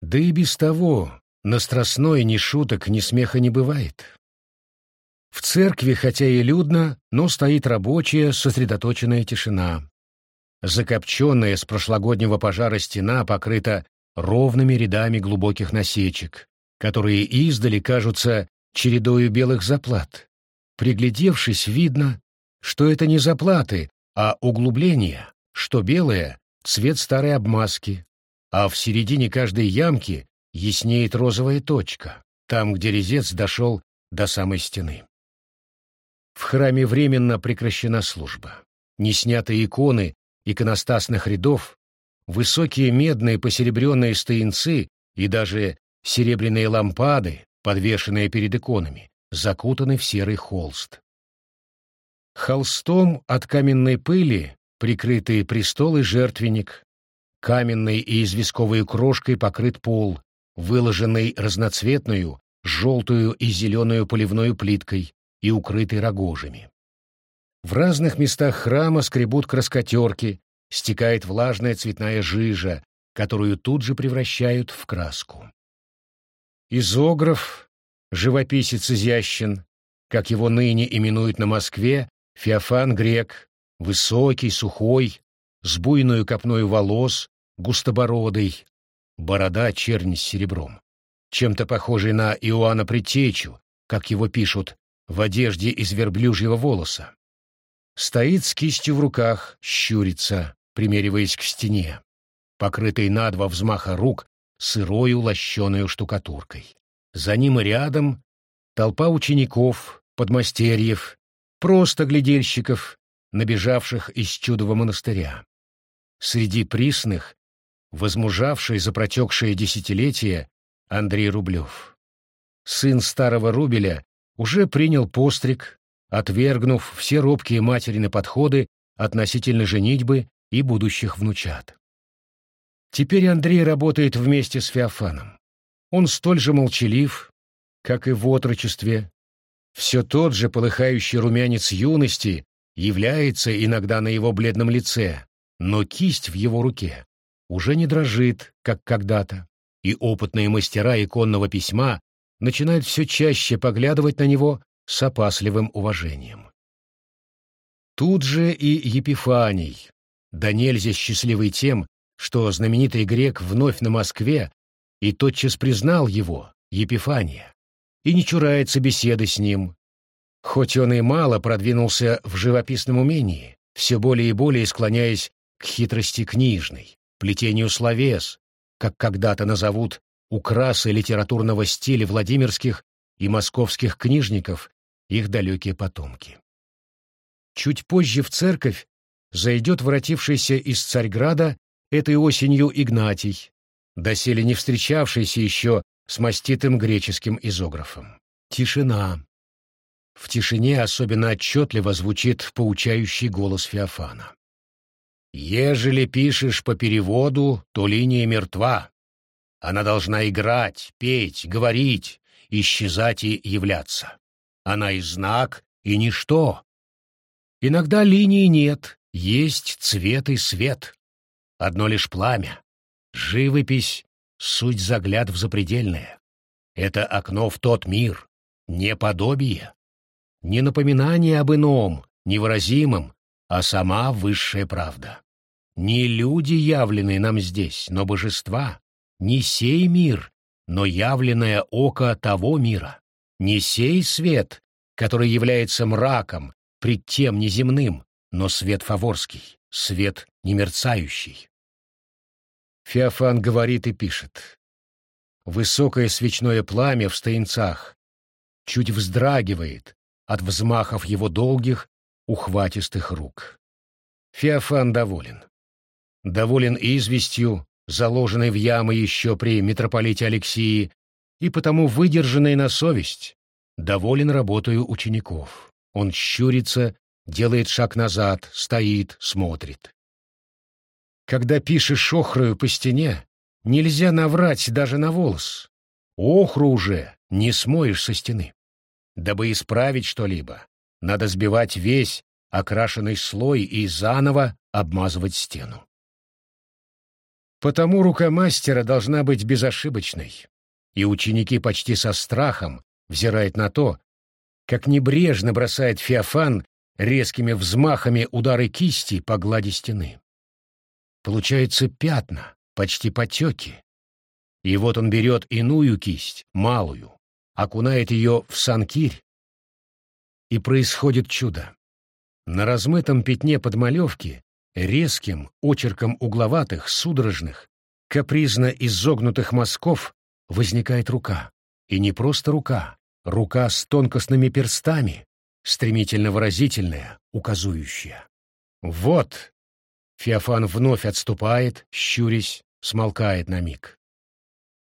Да и без того на Страстной ни шуток, ни смеха не бывает. В церкви, хотя и людно, но стоит рабочая, сосредоточенная тишина. Закопченная с прошлогоднего пожара стена покрыта ровными рядами глубоких насечек, которые издали кажутся чередою белых заплат. Приглядевшись, видно, что это не заплаты, а углубление, что белое — цвет старой обмазки, а в середине каждой ямки яснеет розовая точка, там, где резец дошел до самой стены. В храме временно прекращена служба. Не сняты иконы иконостасных рядов, высокие медные посеребренные стоянцы и даже серебряные лампады, подвешенные перед иконами, закутаны в серый холст. Холстом от каменной пыли прикрытый престол и жертвенник, каменной и известковой крошкой покрыт пол, выложенный разноцветную, желтую и зеленую поливной плиткой и укрытый рогожами. В разных местах храма скребут краскотерки, стекает влажная цветная жижа, которую тут же превращают в краску. Изограф, живописец изящен, как его ныне именуют на Москве, Феофан Грек, высокий, сухой, с буйную копною волос, густобородый, борода чернь с серебром, чем-то похожий на Иоанна Предтечу, как его пишут, в одежде из верблюжьего волоса. Стоит с кистью в руках, щурится, примериваясь к стене, покрытой на два взмаха рук сырою лощеную штукатуркой. За ним и рядом толпа учеников, подмастерьев, просто глядельщиков, набежавших из чудового монастыря. Среди присных, возмужавший за протекшее десятилетие, Андрей Рублев. Сын старого Рубеля уже принял постриг, отвергнув все робкие материны подходы относительно женитьбы и будущих внучат. Теперь Андрей работает вместе с Феофаном. Он столь же молчалив, как и в отрочестве. Все тот же полыхающий румянец юности является иногда на его бледном лице, но кисть в его руке уже не дрожит, как когда-то, и опытные мастера иконного письма начинают все чаще поглядывать на него с опасливым уважением. Тут же и Епифаний, да нельзя счастливый тем, что знаменитый грек вновь на Москве и тотчас признал его, Епифания, и не чурается беседы с ним. Хоть он и мало продвинулся в живописном умении, все более и более склоняясь к хитрости книжной, плетению словес, как когда-то назовут украсы литературного стиля владимирских и московских книжников их далекие потомки. Чуть позже в церковь зайдет воротившийся из Царьграда этой осенью Игнатий, доселе не встречавшийся еще с маститым греческим изографом. Тишина. В тишине особенно отчетливо звучит поучающий голос Феофана. «Ежели пишешь по переводу, то линия мертва. Она должна играть, петь, говорить, исчезать и являться. Она и знак, и ничто. Иногда линии нет, есть цвет и свет. Одно лишь пламя. Живопись — суть загляд в запредельное. Это окно в тот мир, не подобие, не напоминание об ином, невыразимом, а сама высшая правда. Не люди явлены нам здесь, но божества, не сей мир, но явленное око того мира, не сей свет, который является мраком, пред тем неземным, но свет фаворский, свет немерцающий. Феофан говорит и пишет. Высокое свечное пламя в стоянцах чуть вздрагивает от взмахов его долгих, ухватистых рук. Феофан доволен. Доволен известью, заложенной в ямы еще при митрополите Алексии, и потому выдержанной на совесть, доволен работою учеников. Он щурится, делает шаг назад, стоит, смотрит. Когда пишешь охрою по стене, нельзя наврать даже на волос. Охру уже не смоешь со стены. Дабы исправить что-либо, надо сбивать весь окрашенный слой и заново обмазывать стену. Потому рука мастера должна быть безошибочной, и ученики почти со страхом взирают на то, как небрежно бросает Феофан резкими взмахами удары кисти по глади стены. Получаются пятна, почти потеки. И вот он берет иную кисть, малую, окунает ее в санкирь, и происходит чудо. На размытом пятне подмалевки, резким очерком угловатых, судорожных, капризно изогнутых мазков возникает рука. И не просто рука, рука с тонкостными перстами, стремительно выразительная, указующая. «Вот!» Феофан вновь отступает, щурясь, смолкает на миг.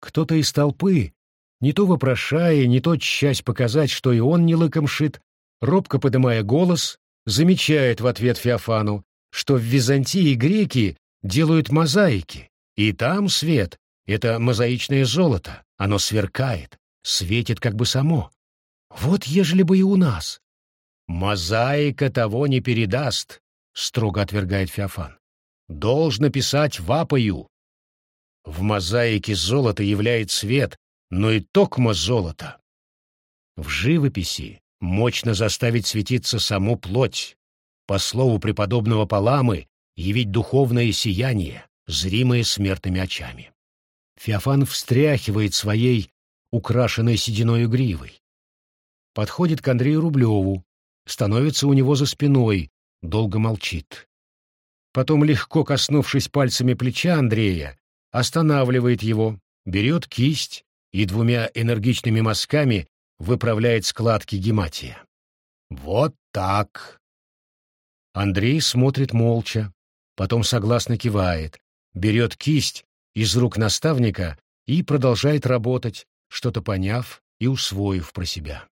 Кто-то из толпы, не то вопрошая, не то часть показать, что и он не лыком шит, робко подымая голос, замечает в ответ Феофану, что в Византии греки делают мозаики, и там свет — это мозаичное золото, оно сверкает, светит как бы само. Вот ежели бы и у нас. «Мозаика того не передаст», — строго отвергает Феофан. «Должно писать вапою». В мозаике золото являет свет, но и токмо золото. В живописи мощно заставить светиться саму плоть, по слову преподобного Паламы, явить духовное сияние, зримое смертными очами. Феофан встряхивает своей украшенной сединою гривой. Подходит к Андрею Рублеву, становится у него за спиной, долго молчит. Потом, легко коснувшись пальцами плеча Андрея, останавливает его, берет кисть и двумя энергичными мазками выправляет складки гематия. «Вот так!» Андрей смотрит молча, потом согласно кивает, берет кисть из рук наставника и продолжает работать, что-то поняв и усвоив про себя.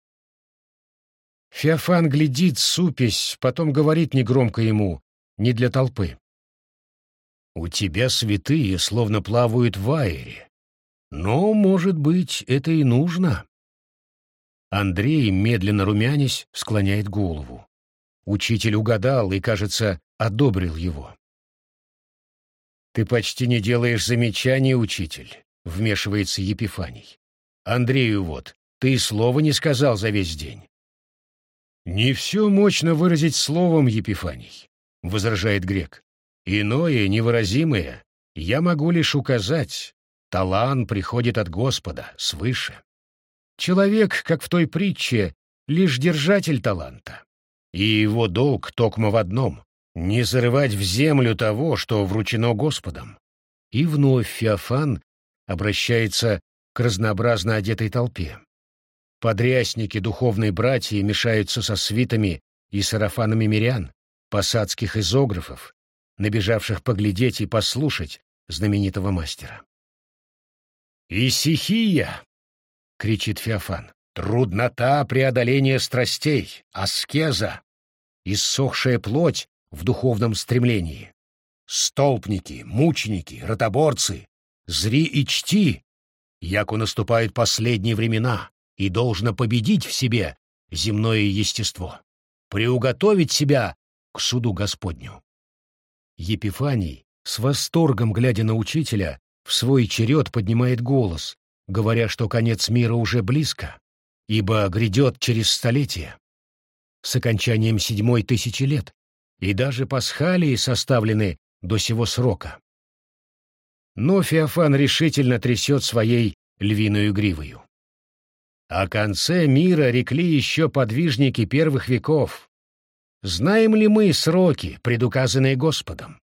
Феофан глядит, супесь, потом говорит негромко ему, не для толпы. «У тебя святые словно плавают в аэре. Но, может быть, это и нужно». Андрей, медленно румянясь, склоняет голову. Учитель угадал и, кажется, одобрил его. «Ты почти не делаешь замечаний, учитель», — вмешивается Епифаний. «Андрею вот, ты и слова не сказал за весь день». «Не все мощно выразить словом, Епифаний», — возражает грек. «Иное, невыразимое, я могу лишь указать. Талант приходит от Господа, свыше. Человек, как в той притче, лишь держатель таланта. И его долг токмо в одном — не зарывать в землю того, что вручено Господом. И вновь Феофан обращается к разнообразно одетой толпе. Подрясники духовной братьи мешаются со свитами и сарафанами мирян, посадских изографов, набежавших поглядеть и послушать знаменитого мастера. «Исихия!» — кричит Феофан. «Труднота преодоления страстей, аскеза, иссохшая плоть в духовном стремлении. Столпники, мученики, ротоборцы, зри и чти, яко наступают последние времена, и должно победить в себе земное естество, приуготовить себя к суду Господню. Епифаний, с восторгом глядя на учителя, в свой черед поднимает голос, говоря, что конец мира уже близко, ибо грядет через столетие, с окончанием седьмой тысячи лет, и даже пасхалии составлены до сего срока. Но Феофан решительно трясет своей львиную гривою. О конце мира рекли еще подвижники первых веков. Знаем ли мы сроки, предуказанные Господом?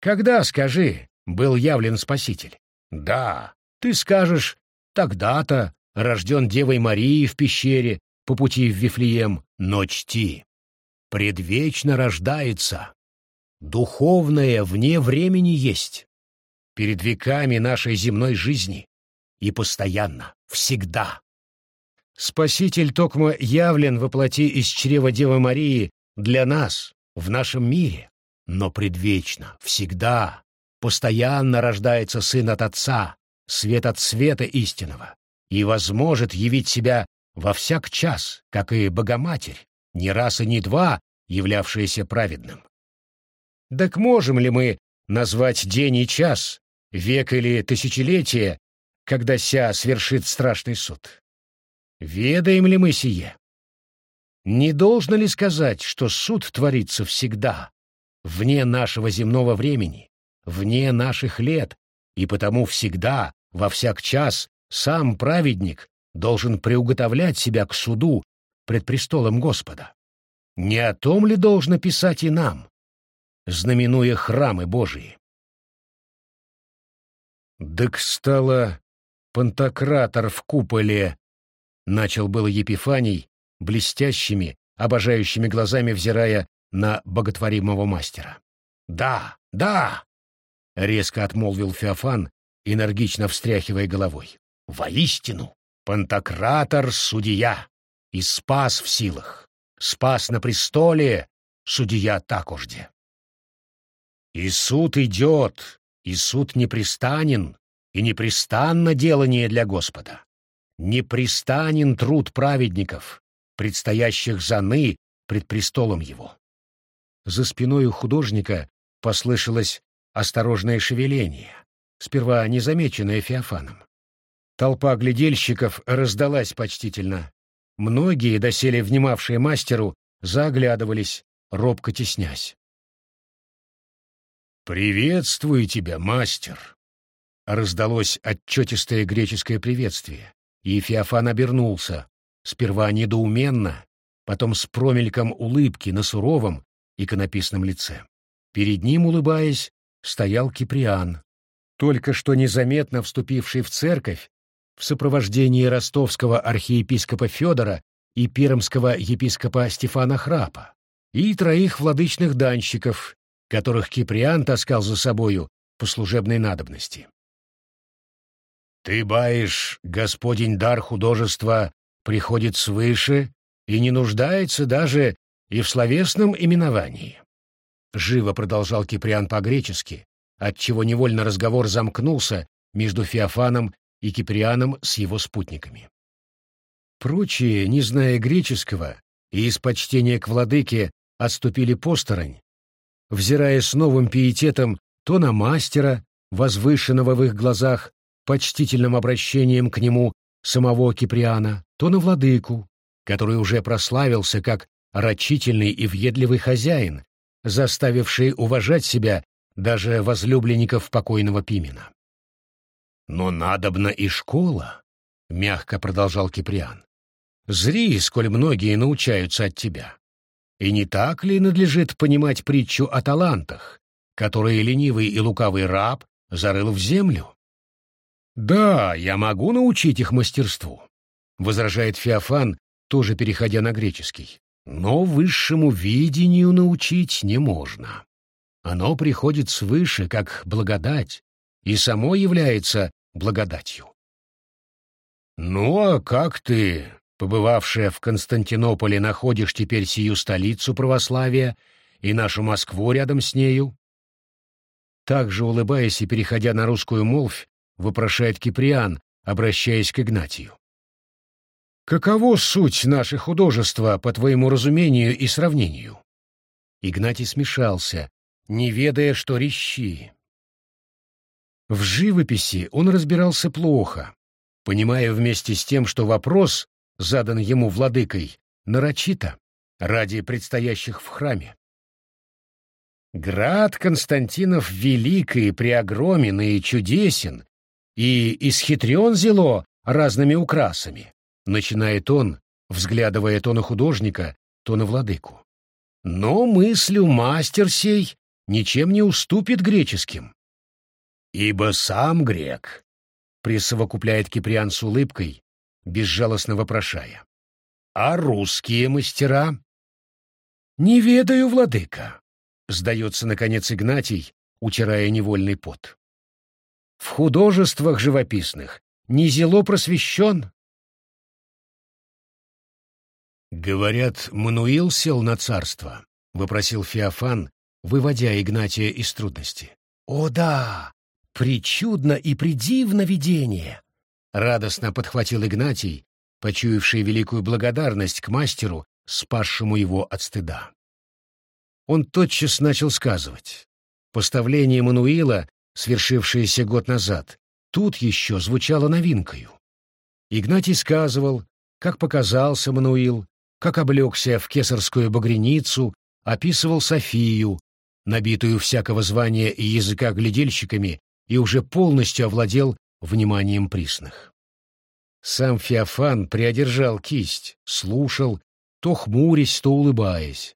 Когда, скажи, был явлен Спаситель? Да, ты скажешь, тогда-то рожден Девой Марией в пещере по пути в Вифлеем, но чти. Предвечно рождается. Духовное вне времени есть. Перед веками нашей земной жизни. И постоянно, всегда. Спаситель Токма явлен воплоти из чрева Девы Марии для нас, в нашем мире, но предвечно, всегда, постоянно рождается Сын от Отца, свет от света истинного, и возможет явить себя во всяк час, как и Богоматерь, ни раз и ни два, являвшаяся праведным. Так можем ли мы назвать день и час, век или тысячелетие, когда ся свершит страшный суд? Ведаем ли мы сие? Не должно ли сказать, что суд творится всегда, вне нашего земного времени, вне наших лет, и потому всегда, во всяк час, сам праведник должен приуготовлять себя к суду пред престолом Господа? Не о том ли должно писать и нам, знаменуя храмы Божии? «Так стало пантократор в куполе», — начал было Епифаний, блестящими, обожающими глазами взирая на боготворимого мастера. «Да, да!» — резко отмолвил Феофан, энергично встряхивая головой. «Воистину, пантократор — судья, и спас в силах, спас на престоле, судья такожде. И суд идет, и суд непрестанен, и непрестанно делание для Господа. Непрестанен труд праведников, предстоящих заны пред престолом его. За спиной у художника послышалось осторожное шевеление, сперва незамеченное Феофаном. Толпа глядельщиков раздалась почтительно. Многие, доселе внимавшие мастеру, заглядывались, робко теснясь. «Приветствую тебя, мастер!» Раздалось отчетистое греческое приветствие, и Феофан обернулся, сперва недоуменно, потом с промельком улыбки на суровом иконописном лице. Перед ним, улыбаясь, стоял Киприан, только что незаметно вступивший в церковь в сопровождении ростовского архиепископа Федора и пермского епископа Стефана Храпа и троих владычных данщиков, которых Киприан таскал за собою по служебной надобности. «Ты баишь, господень дар художества приходит свыше и не нуждается даже и в словесном именовании». Живо продолжал Киприан по-гречески, отчего невольно разговор замкнулся между Феофаном и Киприаном с его спутниками. Прочие, не зная греческого и из почтения к владыке, отступили посторонь, взирая с новым пиететом то на мастера, возвышенного в их глазах, почтительным обращением к нему самого Киприана, то на владыку, который уже прославился как рачительный и въедливый хозяин, заставивший уважать себя даже возлюбленников покойного Пимена. «Но надобна и школа», — мягко продолжал Киприан. «Зри, сколь многие научаются от тебя. И не так ли надлежит понимать притчу о талантах, которые ленивый и лукавый раб зарыл в землю? «Да, я могу научить их мастерству», — возражает Феофан, тоже переходя на греческий. «Но высшему видению научить не можно. Оно приходит свыше, как благодать, и само является благодатью». «Ну а как ты, побывавшая в Константинополе, находишь теперь сию столицу православия и нашу Москву рядом с нею?» Также, улыбаясь и переходя на русскую молвь, вопрошает Киприан, обращаясь к Игнатию. «Каково суть наше художества, по твоему разумению и сравнению?» Игнатий смешался, не ведая, что рещи. В живописи он разбирался плохо, понимая вместе с тем, что вопрос, задан ему владыкой, нарочито, ради предстоящих в храме. Град Константинов велик и преогромен и чудесен, и исхитрен зело разными украсами, начинает он, взглядывая то на художника, то на владыку. Но мыслю мастер сей ничем не уступит греческим. Ибо сам грек, присовокупляет Киприан с улыбкой, безжалостно вопрошая. А русские мастера? Не ведаю, владыка, сдается, наконец, Игнатий, утирая невольный пот. В художествах живописных не зело просвещен. «Говорят, Мануил сел на царство?» — вопросил Феофан, выводя Игнатия из трудности. «О да! Причудно и придивно видение!» — радостно подхватил Игнатий, почуявший великую благодарность к мастеру, спасшему его от стыда. Он тотчас начал сказывать. Поставление Мануила, свершившееся год назад, тут еще звучало новинкою. Игнатий сказывал, как показался Мануил, как облегся в кесарскую багряницу, описывал Софию, набитую всякого звания и языка глядельщиками, и уже полностью овладел вниманием присных. Сам Феофан приодержал кисть, слушал, то хмурясь, то улыбаясь.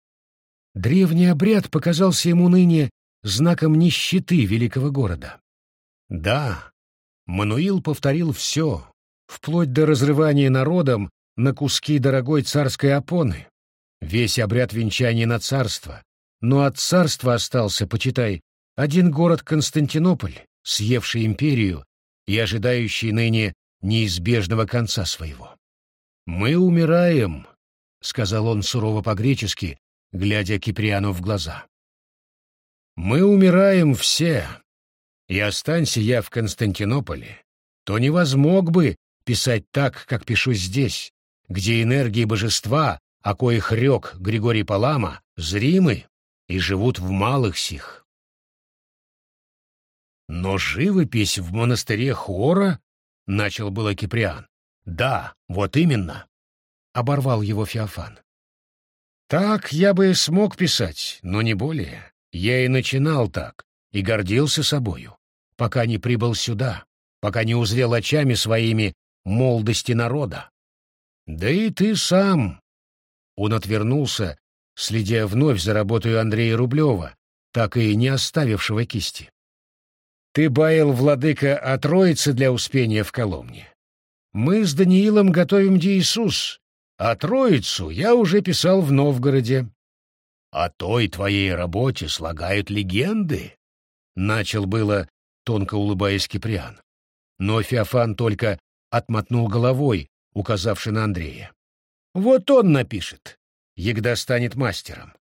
Древний обряд показался ему ныне знаком нищеты великого города. Да, Мануил повторил все, вплоть до разрывания народом на куски дорогой царской опоны. Весь обряд венчания на царство. Но от царства остался, почитай, один город Константинополь, съевший империю и ожидающий ныне неизбежного конца своего. «Мы умираем», — сказал он сурово по-гречески, глядя Киприану в глаза. «Мы умираем все, и останься я в Константинополе, то не возмог бы писать так, как пишу здесь, где энергии божества, о коих рек Григорий Палама, зримы и живут в малых сих. Но живопись в монастыре Хора, — начал было Киприан. Да, вот именно, — оборвал его Феофан. Так я бы смог писать, но не более. Я и начинал так, и гордился собою, пока не прибыл сюда, пока не узрел очами своими молодости народа. Да и ты сам. Он отвернулся, следя вновь за работой Андрея Рублева, так и не оставившего кисти. Ты баял, владыка, о Троице для успения в Коломне. Мы с Даниилом готовим Иисус, а Троицу я уже писал в Новгороде. О той твоей работе слагают легенды, — начал было, тонко улыбаясь Киприан. Но Феофан только отмотнул головой, указавший на Андрея. «Вот он напишет, егда станет мастером».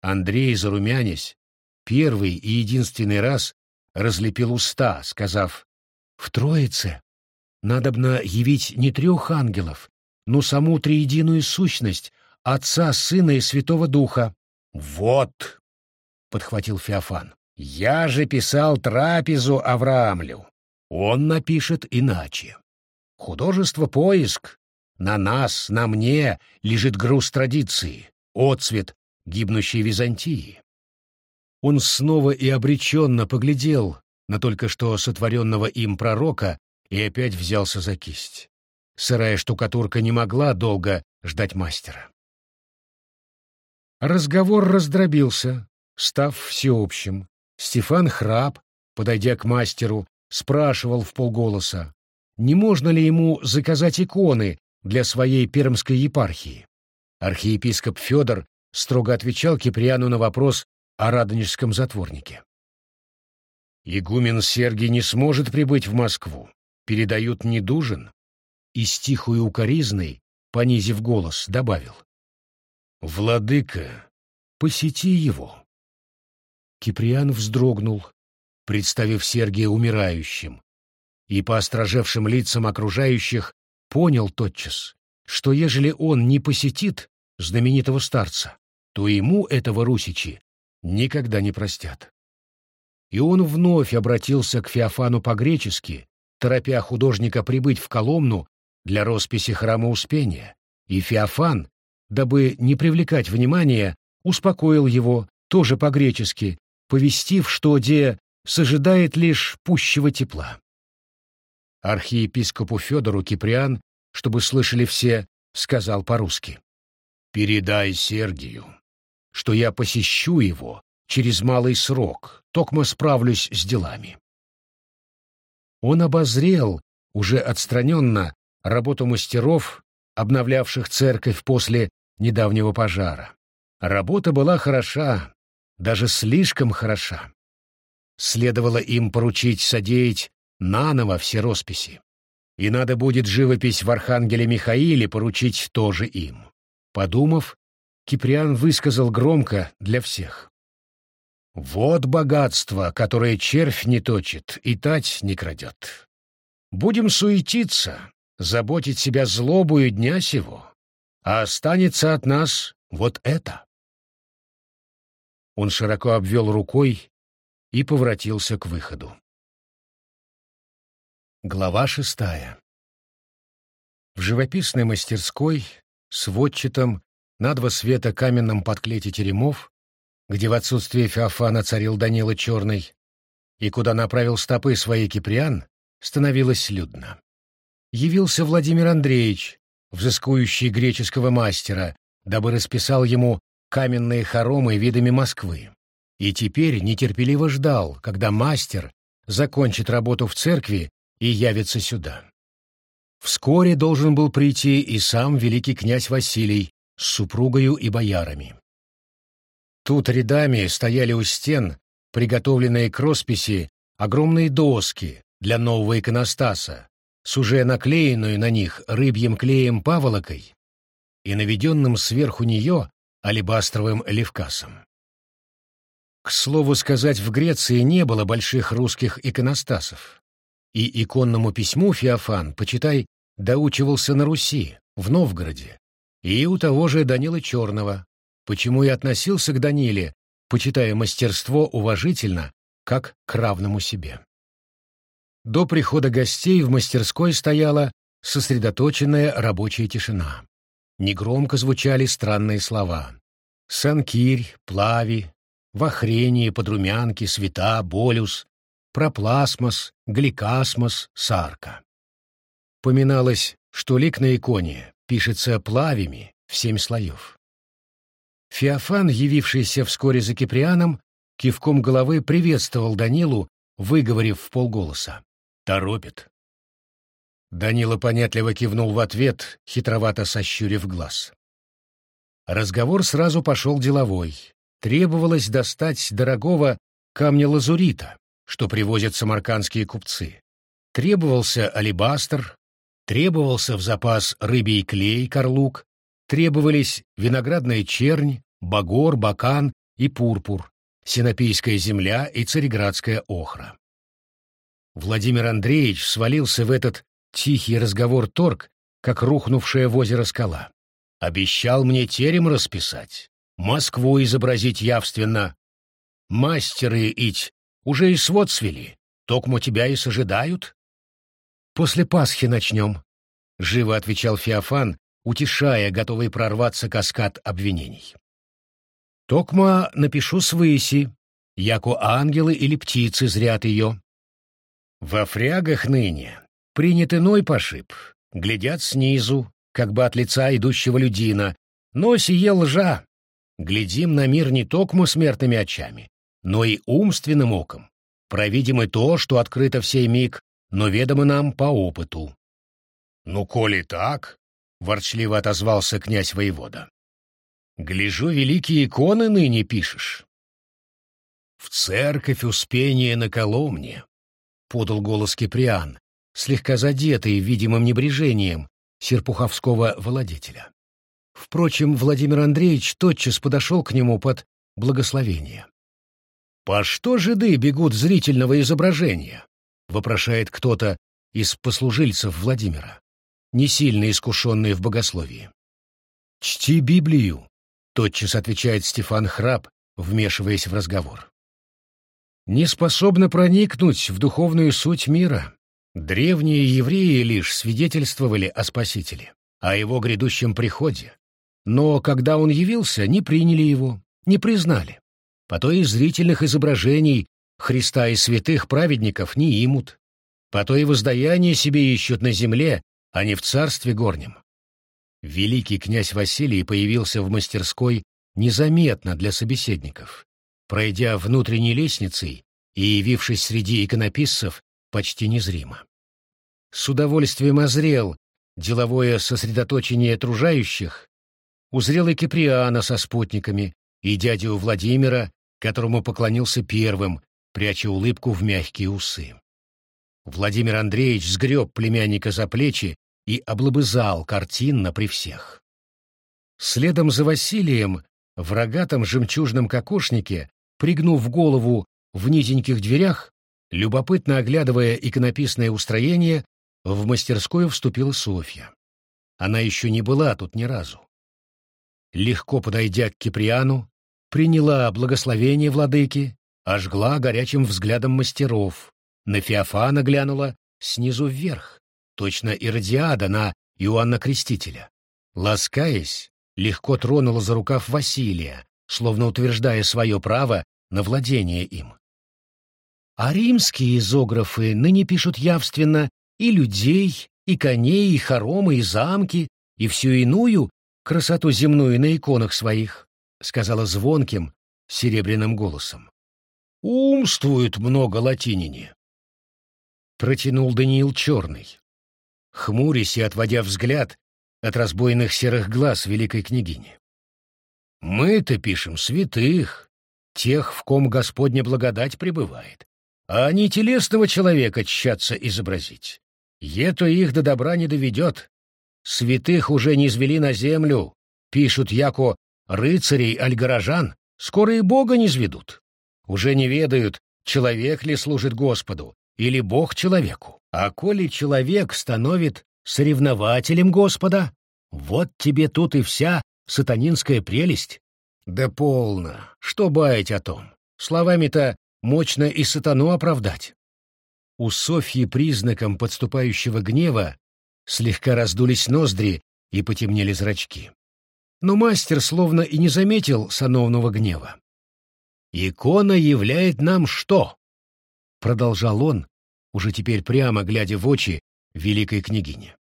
Андрей, зарумянясь, первый и единственный раз разлепил уста, сказав, «В Троице надобно явить не трех ангелов, но саму триединую сущность Отца, Сына и Святого Духа». «Вот!» — подхватил Феофан. «Я же писал трапезу Авраамлю. Он напишет иначе. Художество — поиск. На нас, на мне лежит груз традиции, отцвет гибнущей Византии. Он снова и обреченно поглядел на только что сотворенного им пророка и опять взялся за кисть. Сырая штукатурка не могла долго ждать мастера. Разговор раздробился, став всеобщим. Стефан Храб, подойдя к мастеру, спрашивал в полголоса, не можно ли ему заказать иконы для своей пермской епархии. Архиепископ Федор строго отвечал Киприану на вопрос о радонежском затворнике. «Игумен Сергий не сможет прибыть в Москву. Передают недужин». И с тихой укоризной, понизив голос, добавил. «Владыка, посети его». Киприан вздрогнул, представив Сергия умирающим, и по острожевшим лицам окружающих понял тотчас, что ежели он не посетит знаменитого старца, то ему этого русичи никогда не простят. И он вновь обратился к Феофану по-гречески, торопя художника прибыть в Коломну для росписи храма Успения, и Феофан, дабы не привлекать внимания, успокоил его, тоже по-гречески, повестив, что де сожидает лишь пущего тепла. Архиепископу Федору Киприан, чтобы слышали все, сказал по-русски. «Передай Сергию, что я посещу его через малый срок, токмо справлюсь с делами». Он обозрел, уже отстраненно, работу мастеров, обновлявших церковь после недавнего пожара. Работа была хороша, даже слишком хороша. Следовало им поручить содеять наново все росписи. И надо будет живопись в Архангеле Михаиле поручить тоже им. Подумав, Киприан высказал громко для всех. «Вот богатство, которое червь не точит и тать не крадет. Будем суетиться, заботить себя злобою дня сего, а останется от нас вот это». Он широко обвел рукой и поворотился к выходу. Глава шестая. В живописной мастерской, сводчатом, на два света каменном подклете теремов, где в отсутствие Феофана царил Данила Черный, и куда направил стопы свои Киприан, становилось людно. Явился Владимир Андреевич, взыскующий греческого мастера, дабы расписал ему каменные хоромы видами Москвы, и теперь нетерпеливо ждал, когда мастер закончит работу в церкви и явится сюда. Вскоре должен был прийти и сам великий князь Василий с супругою и боярами. Тут рядами стояли у стен, приготовленные к росписи, огромные доски для нового иконостаса, с уже наклеенную на них рыбьим клеем паволокой и наведенным сверху нее алебастровым левкасом. К слову сказать, в Греции не было больших русских иконостасов, и иконному письму Феофан, почитай, доучивался на Руси, в Новгороде, и у того же Данила Черного, почему и относился к Даниле, почитая мастерство уважительно, как к равному себе. До прихода гостей в мастерской стояла сосредоточенная рабочая тишина. Негромко звучали странные слова. Санкирь, плави, вахрение, подрумянки, света, болюс, пропласмос, гликасмос, сарка. Поминалось, что лик на иконе пишется плавями в семь слоев. Феофан, явившийся вскоре за Киприаном, кивком головы приветствовал Данилу, выговорив в полголоса. Торопит. Данила понятливо кивнул в ответ, хитровато сощурив глаз. Разговор сразу пошел деловой. Требовалось достать дорогого камня лазурита, что привозят самаркандские купцы. Требовался алебастр, требовался в запас рыбий клей, карлук, требовались виноградная чернь, багор, бакан и пурпур, синопийская земля и цареградская охра. Владимир Андреевич свалился в этот тихий разговор торг, как рухнувшая в озеро скала. Обещал мне терем расписать, Москву изобразить явственно. Мастеры ить уже и свод свели, токмо тебя и сожидают. После Пасхи начнем, — живо отвечал Феофан, утешая, готовый прорваться каскад обвинений. Токма напишу свыси, яко ангелы или птицы зрят ее. Во фрягах ныне принят иной пошиб, глядят снизу, как бы от лица идущего людина, но сие лжа. Глядим на мир не токмо смертными очами, но и умственным оком. Провидим и то, что открыто в сей миг, но ведомо нам по опыту. «Ну, коли так», — ворчливо отозвался князь воевода, — «гляжу, великие иконы ныне пишешь». «В церковь успение на Коломне», — подал голос Киприан, слегка задетый видимым небрежением серпуховского владетеля. Впрочем, Владимир Андреевич тотчас подошел к нему под благословение. «По что жиды бегут зрительного изображения?» — вопрошает кто-то из послужильцев Владимира, не сильно искушенный в богословии. «Чти Библию», — тотчас отвечает Стефан Храб, вмешиваясь в разговор не способна проникнуть в духовную суть мира. Древние евреи лишь свидетельствовали о Спасителе, о его грядущем приходе. Но когда он явился, не приняли его, не признали. По то и зрительных изображений Христа и святых праведников не имут. По то и воздаяние себе ищут на земле, а не в царстве горнем. Великий князь Василий появился в мастерской незаметно для собеседников пройдя внутренней лестницей и явившись среди иконописцев почти незримо. С удовольствием озрел деловое сосредоточение тружающих, узрел и Киприана со спутниками, и дядю Владимира, которому поклонился первым, пряча улыбку в мягкие усы. Владимир Андреевич сгреб племянника за плечи и облобызал картинно при всех. Следом за Василием в рогатом жемчужном кокошнике пригнув голову в низеньких дверях, любопытно оглядывая иконописное устроение, в мастерскую вступила Софья. Она еще не была тут ни разу. Легко подойдя к Киприану, приняла благословение владыки, ожгла горячим взглядом мастеров, на Феофана глянула снизу вверх, точно Иродиада на Иоанна Крестителя. Ласкаясь, легко тронула за рукав Василия, словно утверждая свое право на владение им. А римские изографы ныне пишут явственно и людей, и коней, и хоромы, и замки, и всю иную, красоту земную на иконах своих, — сказала звонким, серебряным голосом. Умствует много латинине. Протянул Даниил Черный, хмурясь и отводя взгляд от разбойных серых глаз великой княгини. Мы-то пишем святых, тех, в ком Господня благодать пребывает, а не телесного человека тщаться изобразить. Ето их до добра не доведет. Святых уже не извели на землю, пишут яко рыцарей аль горожан, скоро и Бога не зведут. Уже не ведают, человек ли служит Господу, или Бог человеку. А коли человек становит соревнователем Господа, вот тебе тут и вся сатанинская прелесть. Да полно, что баять о том. Словами-то мощно и сатану оправдать. У Софьи признаком подступающего гнева слегка раздулись ноздри и потемнели зрачки. Но мастер словно и не заметил сановного гнева. «Икона являет нам что?» — продолжал он, уже теперь прямо глядя в очи великой княгине.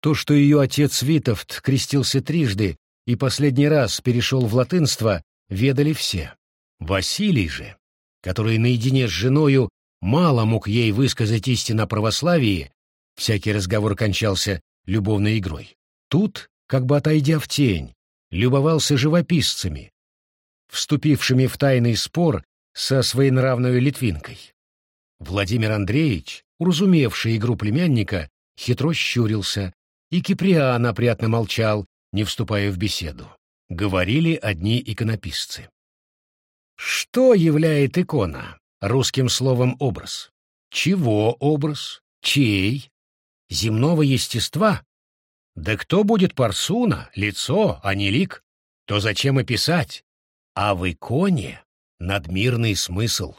То, что ее отец Витовт крестился трижды и последний раз перешел в латынство, ведали все. Василий же, который наедине с женою мало мог ей высказать истину о православии, всякий разговор кончался любовной игрой. Тут, как бы отойдя в тень, любовался живописцами, вступившими в тайный спор со своенравной литвинкой. Владимир Андреевич, уразумевший игру племянника, хитро щурился, и Киприан опрятно молчал, не вступая в беседу. Говорили одни иконописцы. Что являет икона? Русским словом «образ». Чего образ? Чей? Земного естества? Да кто будет парсуна, лицо, а не лик? То зачем и писать? А в иконе надмирный смысл.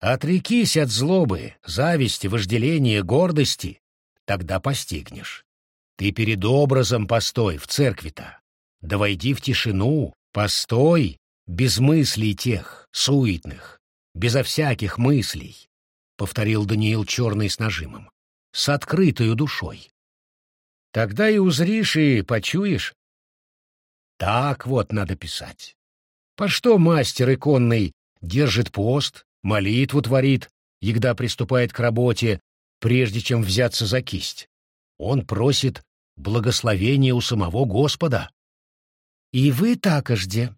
Отрекись от злобы, зависти, вожделения, гордости, тогда постигнешь. Ты перед образом постой в церкви-то. Да войди в тишину, постой, без мыслей тех, суетных, безо всяких мыслей, — повторил Даниил Черный с нажимом, — с открытою душой. Тогда и узришь, и почуешь. Так вот надо писать. По что мастер иконный держит пост, молитву творит, егда приступает к работе, прежде чем взяться за кисть? Он просит благословения у самого Господа. И вы так жде,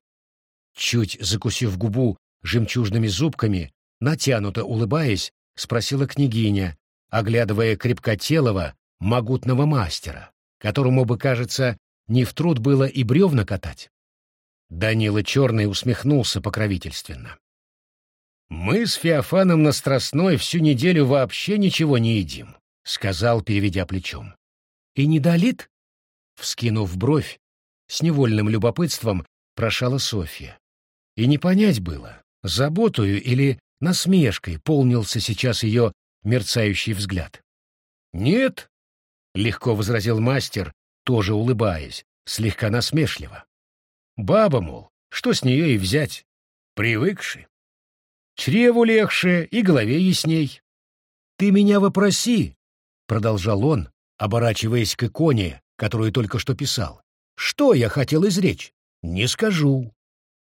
чуть закусив губу жемчужными зубками, натянуто улыбаясь, спросила княгиня, оглядывая крепкотелого, могутного мастера, которому бы, кажется, не в труд было и бревна катать. Данила Черный усмехнулся покровительственно. «Мы с Феофаном на Страстной всю неделю вообще ничего не едим», — сказал, переведя плечом. «И не долит?» Вскинув бровь, с невольным любопытством прошала Софья. И не понять было, заботою или насмешкой полнился сейчас ее мерцающий взгляд. «Нет», — легко возразил мастер, тоже улыбаясь, слегка насмешливо. «Баба, мол, что с нее и взять? Привыкши. Чреву легче и голове ясней. Ты меня вопроси», — продолжал он, оборачиваясь к иконе, которую только что писал. «Что я хотел изречь? Не скажу.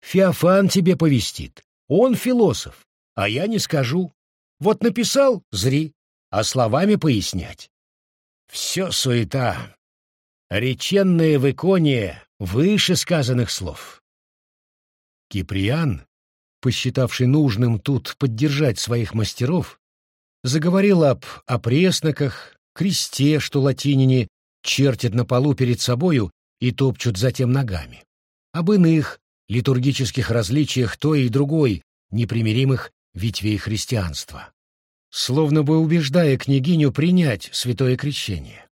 Феофан тебе повестит. Он философ, а я не скажу. Вот написал — зри, а словами пояснять. Все суета. Реченное в иконе выше сказанных слов. Киприан, посчитавший нужным тут поддержать своих мастеров, заговорил об опресноках, кресте, что латинине чертят на полу перед собою и топчут затем ногами, об иных литургических различиях той и другой непримиримых ветвей христианства, словно бы убеждая княгиню принять святое крещение.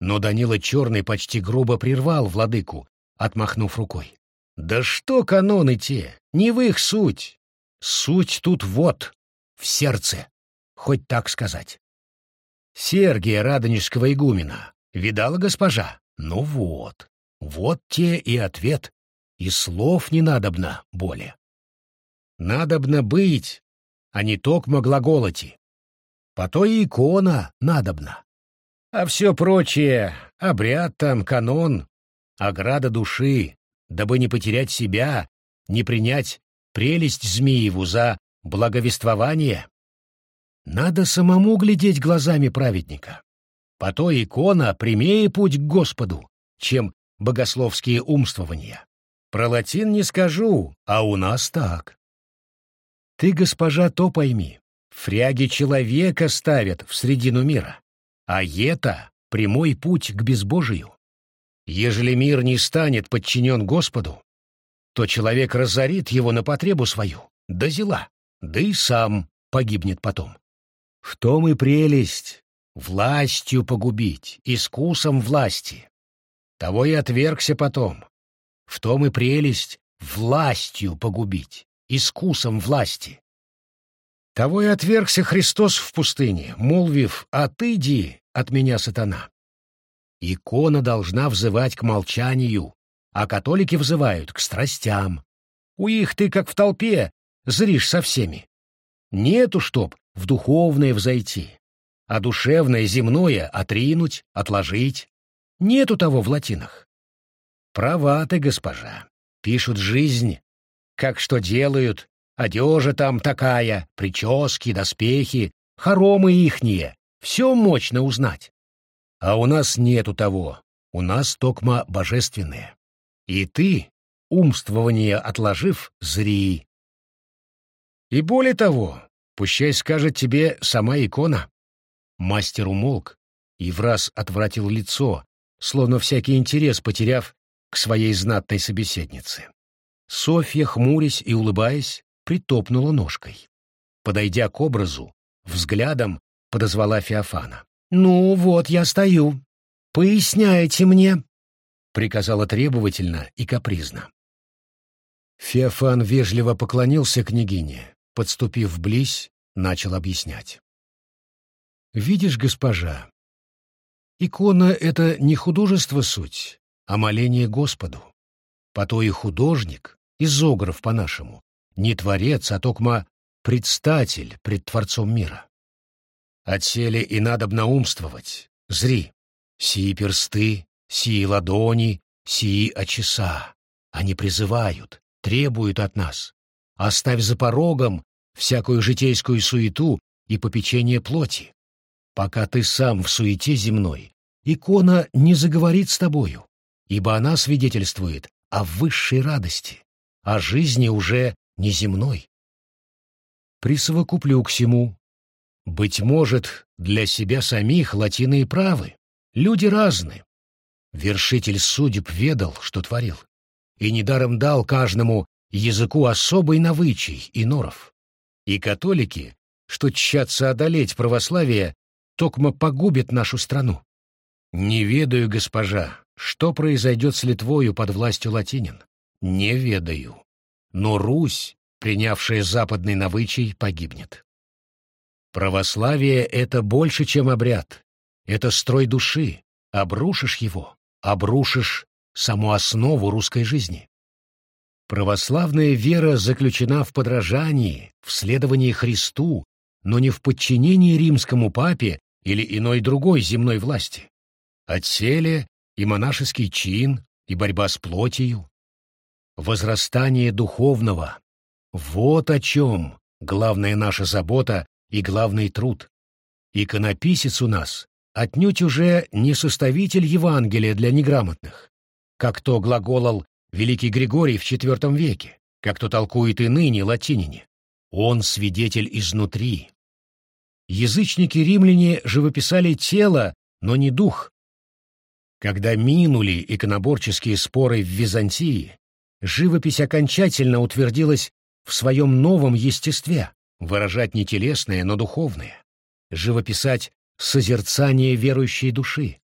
Но Данила Черный почти грубо прервал владыку, отмахнув рукой. «Да что каноны те? Не в их суть. Суть тут вот, в сердце, хоть так сказать. Сергия Радонежского игумена видала госпожа? Ну вот, вот те и ответ, и слов не надобно более. Надобно быть, а не токмо глаголоти. По то и икона надобна. А все прочее — обряд там, канон ограда души, дабы не потерять себя, не принять прелесть Змееву за благовествование. Надо самому глядеть глазами праведника. По то икона прямее путь к Господу, чем богословские умствования. Про латин не скажу, а у нас так. Ты, госпожа, то пойми. Фряги человека ставят в средину мира, а это — прямой путь к безбожию. Ежели мир не станет подчинен Господу, то человек разорит его на потребу свою, до зела, да и сам погибнет потом. В том и прелесть — властью погубить, искусом власти. Того и отвергся потом. В том и прелесть — властью погубить, искусом власти. Того и отвергся Христос в пустыне, молвив «Отыди от меня, сатана». Икона должна взывать к молчанию, а католики взывают к страстям. У их ты, как в толпе, зришь со всеми. Нету, чтоб в духовное взойти, а душевное земное отринуть, отложить. Нету того в латинах. Права ты, госпожа. Пишут жизнь, как что делают, одежа там такая, прически, доспехи, хоромы ихние, все мощно узнать. А у нас нету того, у нас токма божественное. И ты, умствование отложив, зри. И более того, Пущай скажет тебе сама икона. Мастер умолк и враз отвратил лицо, словно всякий интерес потеряв к своей знатной собеседнице. Софья, хмурясь и улыбаясь, притопнула ножкой. Подойдя к образу, взглядом подозвала Феофана. «Ну вот, я стою. Поясняйте мне», — приказала требовательно и капризно. Феофан вежливо поклонился княгине, подступив близь, начал объяснять. «Видишь, госпожа, икона — это не художество суть, а моление Господу. По то и художник, изограф по-нашему, не творец, а токма предстатель пред Творцом мира. Отселе и надобно умствовать. Зри, сии персты, сии ладони, сии очеса. Они призывают, требуют от нас. Оставь за порогом всякую житейскую суету и попечение плоти. Пока ты сам в суете земной, икона не заговорит с тобою, ибо она свидетельствует о высшей радости, о жизни уже неземной. Присовокуплю к всему. Быть может, для себя самих латины и правы. Люди разны. Вершитель судеб ведал, что творил, и недаром дал каждому языку особый навычий и норов. И католики, что тщатся одолеть православие, токмо погубят нашу страну. Не ведаю, госпожа, что произойдет с Литвою под властью латинин. Не ведаю. Но Русь, принявшая западный навычай, погибнет. Православие — это больше, чем обряд. Это строй души. Обрушишь его, обрушишь саму основу русской жизни. Православная вера заключена в подражании, в следовании Христу, но не в подчинении римскому папе или иной другой земной власти. Отселе и монашеский чин, и борьба с плотью. Возрастание духовного — вот о чем главная наша забота и главный труд. Иконописец у нас отнюдь уже не составитель Евангелия для неграмотных, как то глаголал великий Григорий в IV веке, как то толкует и ныне латинине. Он свидетель изнутри. Язычники-римляне живописали тело, но не дух. Когда минули иконоборческие споры в Византии, живопись окончательно утвердилась в своем новом естестве, выражать не телесное, но духовное, живописать созерцание верующей души.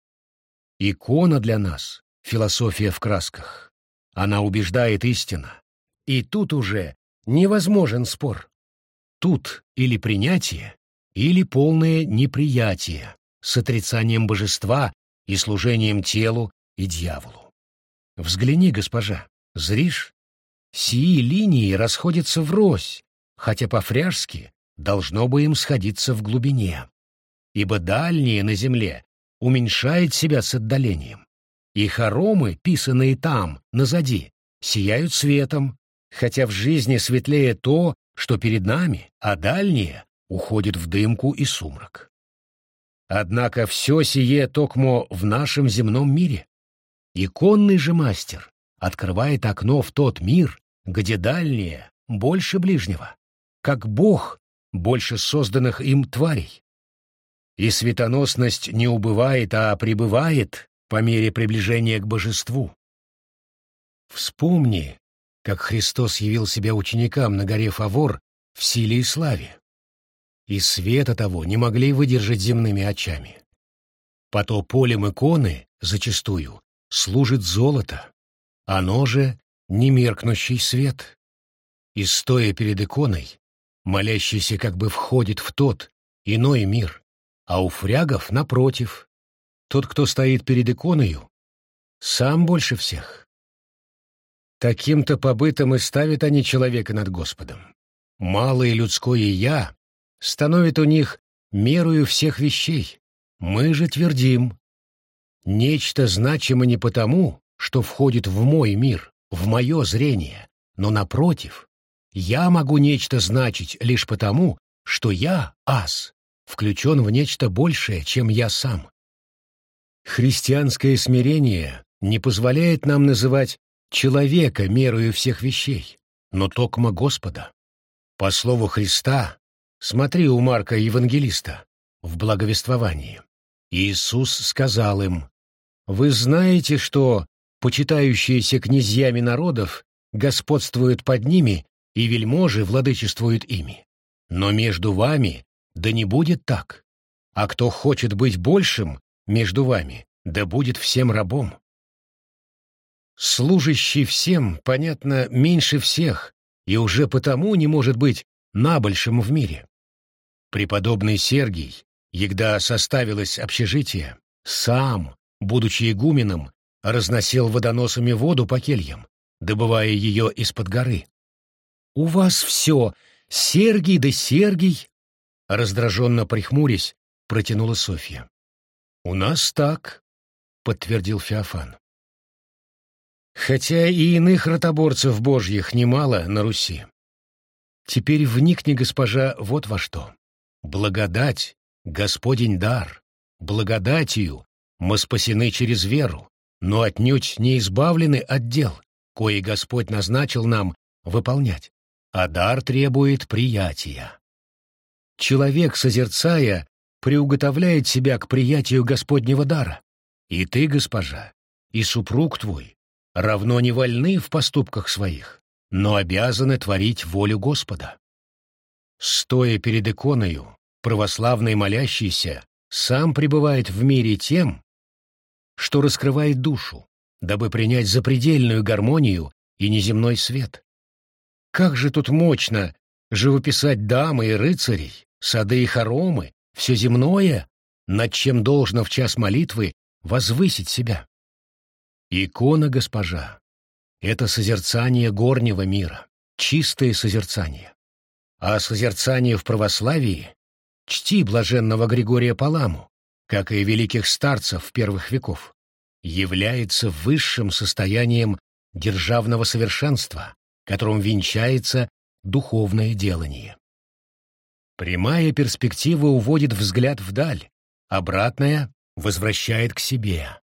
Икона для нас — философия в красках. Она убеждает истина. И тут уже невозможен спор. Тут или принятие, или полное неприятие с отрицанием божества и служением телу и дьяволу. Взгляни, госпожа, зришь? Сии линии расходятся врозь, хотя по-фряжски должно бы им сходиться в глубине, ибо дальнее на земле уменьшает себя с отдалением, и хоромы, писанные там, назади, сияют светом, хотя в жизни светлее то, что перед нами, а дальнее уходит в дымку и сумрак. Однако все сие токмо в нашем земном мире. Иконный же мастер открывает окно в тот мир, где дальнее больше ближнего, как Бог больше созданных им тварей. И светоносность не убывает, а пребывает по мере приближения к божеству. Вспомни, как Христос явил себя ученикам на горе Фавор в силе и славе. И света того не могли выдержать земными очами. По то полем иконы, зачастую, служит золото, оно же — немеркнущий свет. И стоя перед иконой, молящийся как бы входит в тот, иной мир, а у фрягов, напротив, тот, кто стоит перед иконою, сам больше всех. Таким-то побытом и ставят они человека над Господом. Малое людское «я» становит у них мерою всех вещей. Мы же твердим. Нечто значимо не потому, что входит в мой мир, в мое зрение, но, напротив, я могу нечто значить лишь потому, что я, ас, включен в нечто большее, чем я сам. Христианское смирение не позволяет нам называть человека мерою всех вещей, но токма Господа. По слову Христа, смотри у Марка Евангелиста, в благовествовании, Иисус сказал им, «Вы знаете, что почитающиеся князьями народов господствуют под ними, и вельможи владычествуют ими. Но между вами да не будет так. А кто хочет быть большим между вами, да будет всем рабом. Служащий всем, понятно, меньше всех, и уже потому не может быть набольшим в мире. Преподобный Сергий, егда составилось общежитие, сам, будучи игуменом, разносил водоносами воду по кельям, добывая ее из-под горы. «У вас все, Сергий да Сергий!» Раздраженно прихмурясь, протянула Софья. «У нас так», — подтвердил Феофан. Хотя и иных ротоборцев божьих немало на Руси. Теперь вникни, госпожа, вот во что. Благодать — Господень дар. Благодатью мы спасены через веру, но отнюдь не избавлены от дел, кои Господь назначил нам выполнять, а дар требует приятия. Человек, созерцая, приуготовляет себя к приятию Господнего дара. И ты, госпожа, и супруг твой равно не вольны в поступках своих, но обязаны творить волю Господа. Стоя перед иконою, православный молящийся сам пребывает в мире тем, что раскрывает душу, дабы принять запредельную гармонию и неземной свет. Как же тут мощно живописать дамы и рыцарей, сады и хоромы, все земное, над чем должно в час молитвы возвысить себя. Икона госпожа — это созерцание горнего мира, чистое созерцание. А созерцание в православии — чти блаженного Григория Паламу, как и великих старцев первых веков, является высшим состоянием державного совершенства, которым венчается духовное делание. Прямая перспектива уводит взгляд вдаль, обратная возвращает к себе.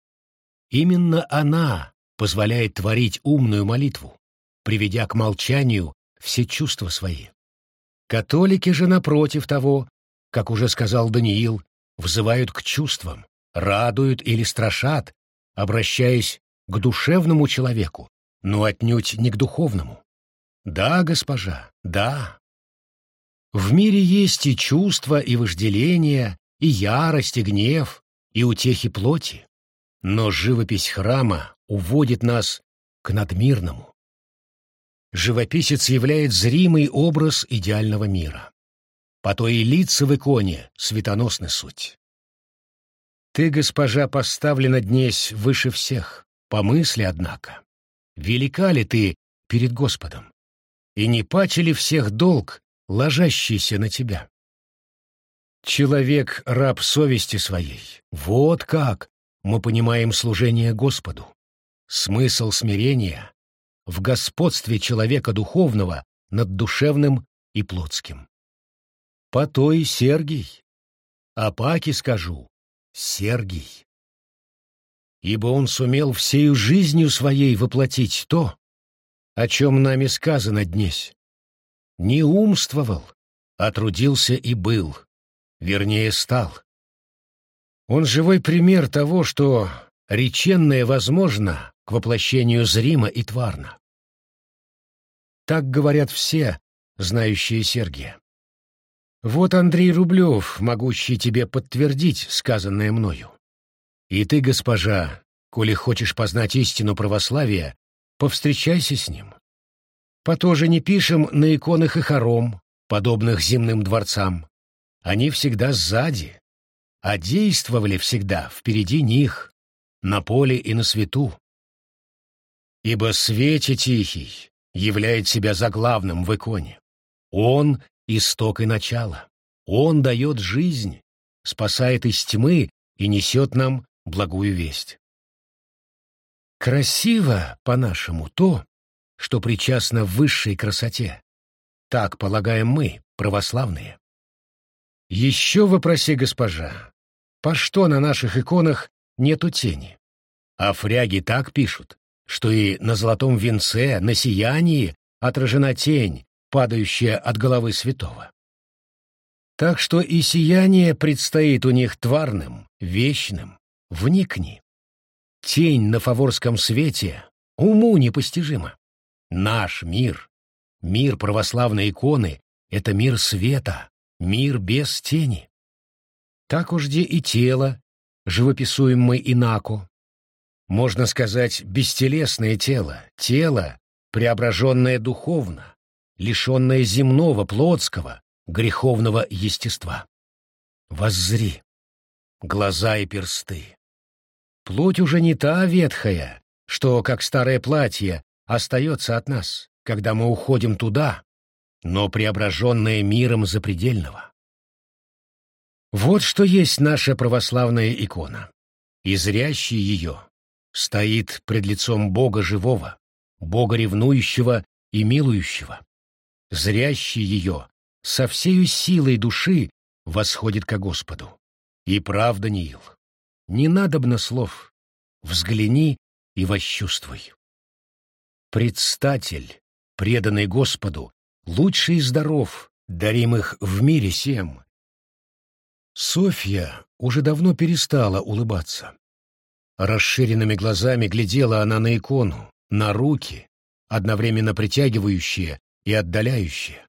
Именно она позволяет творить умную молитву, приведя к молчанию все чувства свои. Католики же, напротив того, как уже сказал Даниил, взывают к чувствам, радуют или страшат, обращаясь к душевному человеку, но отнюдь не к духовному. Да, госпожа, да, в мире есть и чувства, и вожделение, и ярость, и гнев, и утехи плоти. Но живопись храма уводит нас к надмирному. Живописец являет зримый образ идеального мира. По то и лица в иконе светоносны суть. Ты, госпожа, поставлена днесь выше всех, по мысли, однако. Велика ли ты перед Господом? И не паче всех долг ложащийся на тебя. Человек — раб совести своей. Вот как! мы понимаем служение Господу. Смысл смирения в господстве человека духовного над душевным и плотским. По той Сергий, а паки скажу, Сергий. Ибо он сумел всею жизнью своей воплотить то, о чем нами сказано днесь. Не умствовал, а трудился и был, вернее, стал. Он живой пример того, что реченное возможно к воплощению зримо и тварно. Так говорят все, знающие Сергия. Вот Андрей Рублев, могущий тебе подтвердить сказанное мною. И ты, госпожа, коли хочешь познать истину православия, повстречайся с ним. По то же не пишем на иконах и хором, подобных земным дворцам. Они всегда сзади, а действовали всегда впереди них, на поле и на свету. Ибо свете тихий являет себя заглавным в иконе. Он — исток и начало. Он дает жизнь, спасает из тьмы и несет нам благую весть. Красиво, по-нашему, то, что причастно высшей красоте. Так полагаем мы, православные. Еще вопроси, госпожа, по что на наших иконах нету тени? А фряги так пишут, что и на золотом венце, на сиянии отражена тень, падающая от головы святого. Так что и сияние предстоит у них тварным, вечным. Вникни. Тень на фаворском свете уму непостижима. Наш мир, мир православной иконы — это мир света, мир без тени. Так уж где и тело, живописуем мы инако, можно сказать, бестелесное тело, тело, преображенное духовно, лишенное земного, плотского, греховного естества. Воззри, глаза и персты. Плоть уже не та ветхая, что, как старое платье, остается от нас, когда мы уходим туда, но преображенная миром запредельного. Вот что есть наша православная икона. И зрящий ее стоит пред лицом Бога живого, Бога ревнующего и милующего. Зрящий ее со всею силой души восходит ко Господу. И правда, Нил, не надобно слов, взгляни и восчувствуй. Предстатель, преданный Господу, лучший из даров, даримых в мире всем. Софья уже давно перестала улыбаться. Расширенными глазами глядела она на икону, на руки, одновременно притягивающие и отдаляющие,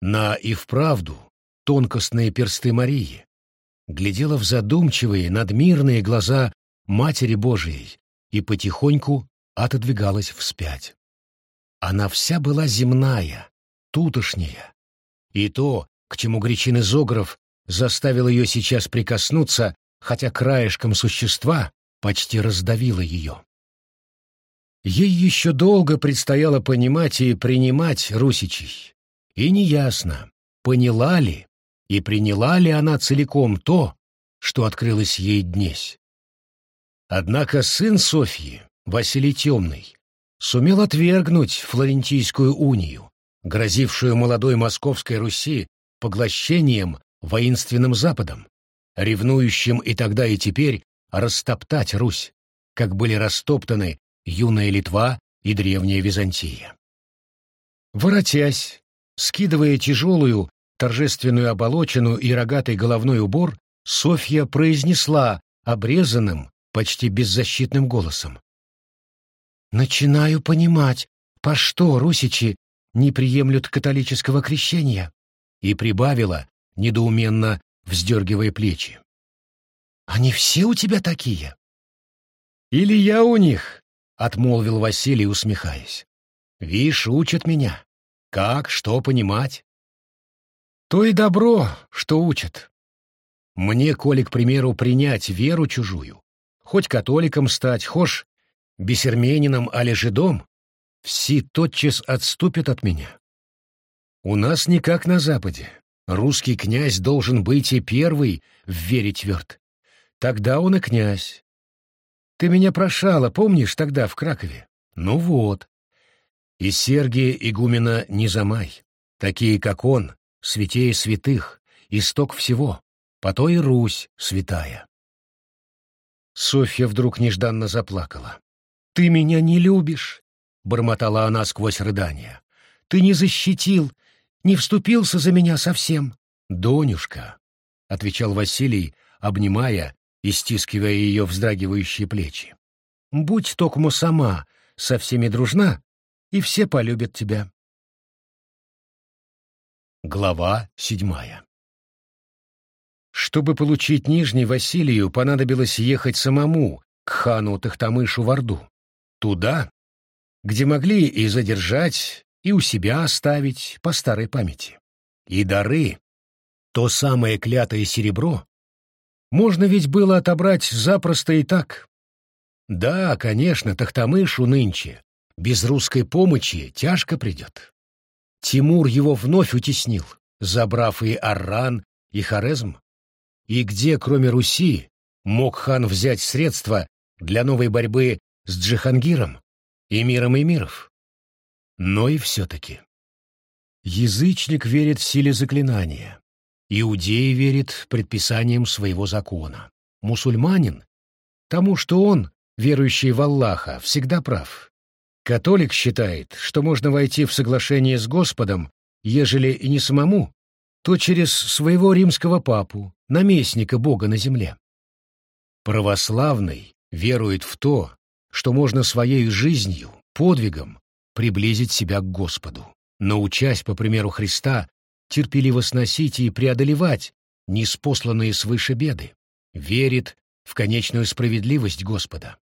на и вправду тонкостные персты Марии, глядела в задумчивые, надмирные глаза Матери Божией и потихоньку отодвигалась вспять. Она вся была земная, тутошняя, и то, к чему Гречин Изогров заставил ее сейчас прикоснуться, хотя краешком существа, почти раздавило ее. Ей еще долго предстояло понимать и принимать русичей, и неясно, поняла ли и приняла ли она целиком то, что открылось ей днесь. Однако сын Софьи, Василий Темный, сумел отвергнуть Флорентийскую унию, грозившую молодой Московской Руси поглощением воинственным Западом, ревнующим и тогда и теперь растоптать Русь, как были растоптаны юная Литва и древняя Византия. Воротясь, скидывая тяжелую торжественную оболочину и рогатый головной убор, Софья произнесла обрезанным, почти беззащитным голосом. «Начинаю понимать, по что русичи не приемлют католического крещения», и прибавила, недоуменно вздергивая плечи. Они все у тебя такие? Или я у них? Отмолвил Василий, усмехаясь. Вишь, учат меня. Как, что понимать? То и добро, что учат. Мне, коли, к примеру, принять веру чужую, хоть католиком стать, хошь бесерменином али жидом, все тотчас отступят от меня. У нас не как на Западе. Русский князь должен быть и первый в вере тверд. Тогда он и князь. Ты меня прошала, помнишь, тогда в Кракове? Ну вот. И Сергия игумена не замай. Такие, как он, святее святых, исток всего, по то и Русь святая. Софья вдруг нежданно заплакала. «Ты меня не любишь!» — бормотала она сквозь рыдания. «Ты не защитил, не вступился за меня совсем!» «Донюшка!» — отвечал Василий, обнимая и стискивая ее вздрагивающие плечи. «Будь токмо сама со всеми дружна, и все полюбят тебя». Глава седьмая Чтобы получить Нижний Василию, понадобилось ехать самому к хану Тахтамышу в Орду. Туда, где могли и задержать, и у себя оставить по старой памяти. И дары, то самое клятое серебро, можно ведь было отобрать запросто и так. Да, конечно, Тахтамышу нынче, без русской помощи, тяжко придет. Тимур его вновь утеснил, забрав и Арран, и Хорезм. И где, кроме Руси, мог хан взять средства для новой борьбы с Джихангиром, эмиром эмиров? Но и все-таки. Язычник верит в силе заклинания, Иудей верит предписаниям своего закона. Мусульманин — тому, что он, верующий в Аллаха, всегда прав. Католик считает, что можно войти в соглашение с Господом, ежели и не самому, то через своего римского папу, наместника Бога на земле. Православный верует в то, что можно своей жизнью, подвигом приблизить себя к Господу, научась, по примеру Христа, терпеливо сносить и преодолевать неспосланные свыше беды, верит в конечную справедливость Господа.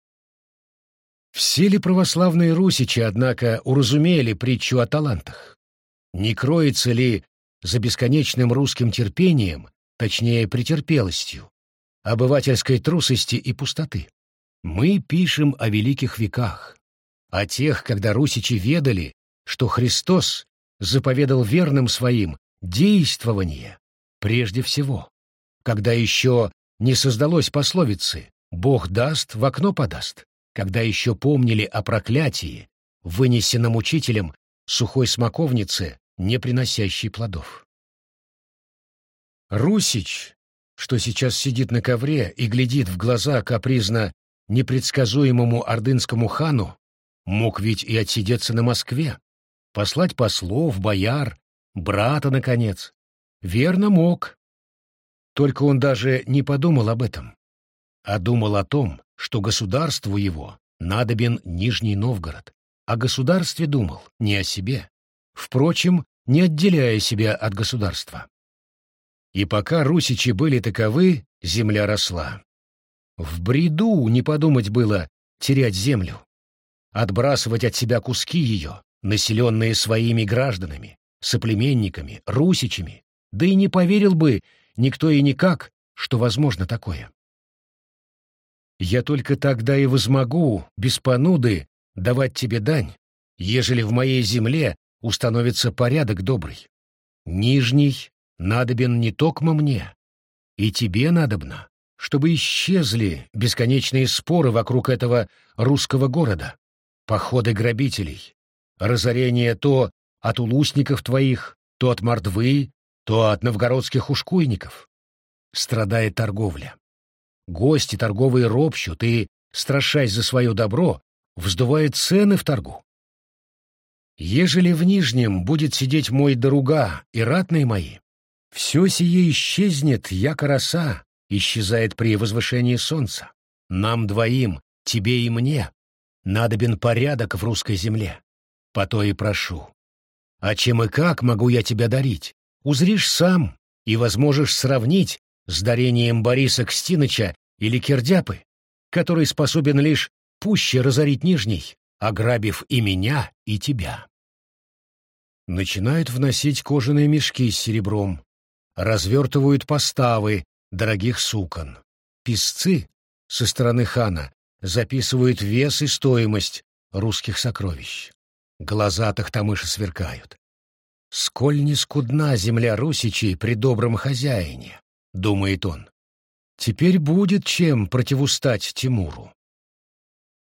Все ли православные русичи, однако, уразумели притчу о талантах? Не кроется ли за бесконечным русским терпением, точнее претерпелостью, обывательской трусости и пустоты? Мы пишем о великих веках, о тех, когда русичи ведали, что Христос заповедал верным своим действование прежде всего, когда еще не создалось пословицы «Бог даст, в окно подаст», когда еще помнили о проклятии, вынесенном учителем сухой смоковнице, не приносящей плодов. Русич, что сейчас сидит на ковре и глядит в глаза капризно непредсказуемому ордынскому хану, мог ведь и отсидеться на Москве, послать послов, бояр, Брата, наконец. Верно мог. Только он даже не подумал об этом, а думал о том, что государству его надобен Нижний Новгород. О государстве думал, не о себе. Впрочем, не отделяя себя от государства. И пока русичи были таковы, земля росла. В бреду не подумать было терять землю, отбрасывать от себя куски ее, населенные своими гражданами, соплеменниками, русичами, да и не поверил бы никто и никак, что возможно такое. Я только тогда и возмогу, без понуды, давать тебе дань, ежели в моей земле установится порядок добрый. Нижний надобен не токмо мне, и тебе надобно, чтобы исчезли бесконечные споры вокруг этого русского города, походы грабителей, разорение то от улусников твоих, то от мордвы, то от новгородских ушкуйников. Страдает торговля. Гости торговые ропщут и, страшась за свое добро, вздувают цены в торгу. Ежели в Нижнем будет сидеть мой доруга и ратные мои, все сие исчезнет, яко роса, исчезает при возвышении солнца. Нам двоим, тебе и мне, надобен порядок в русской земле. По то и прошу, а чем и как могу я тебя дарить? Узришь сам и возможешь сравнить с дарением Бориса Кстиныча или Кирдяпы, который способен лишь пуще разорить Нижний, ограбив и меня, и тебя. Начинают вносить кожаные мешки с серебром, развертывают поставы дорогих сукон. Писцы со стороны хана записывают вес и стоимость русских сокровищ. Глаза Тахтамыша сверкают. «Сколь не скудна земля русичей при добром хозяине», — думает он. «Теперь будет чем противустать Тимуру».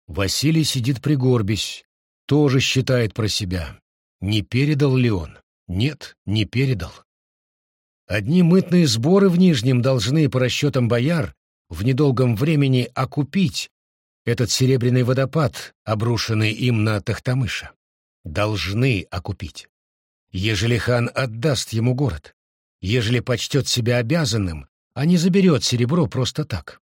Василий сидит пригорбись, тоже считает про себя. Не передал ли он? Нет, не передал. Одни мытные сборы в Нижнем должны, по расчетам бояр, в недолгом времени окупить этот серебряный водопад, обрушенный им на Тахтамыша. Должны окупить. Ежели хан отдаст ему город, ежели почтет себя обязанным, а не заберет серебро просто так.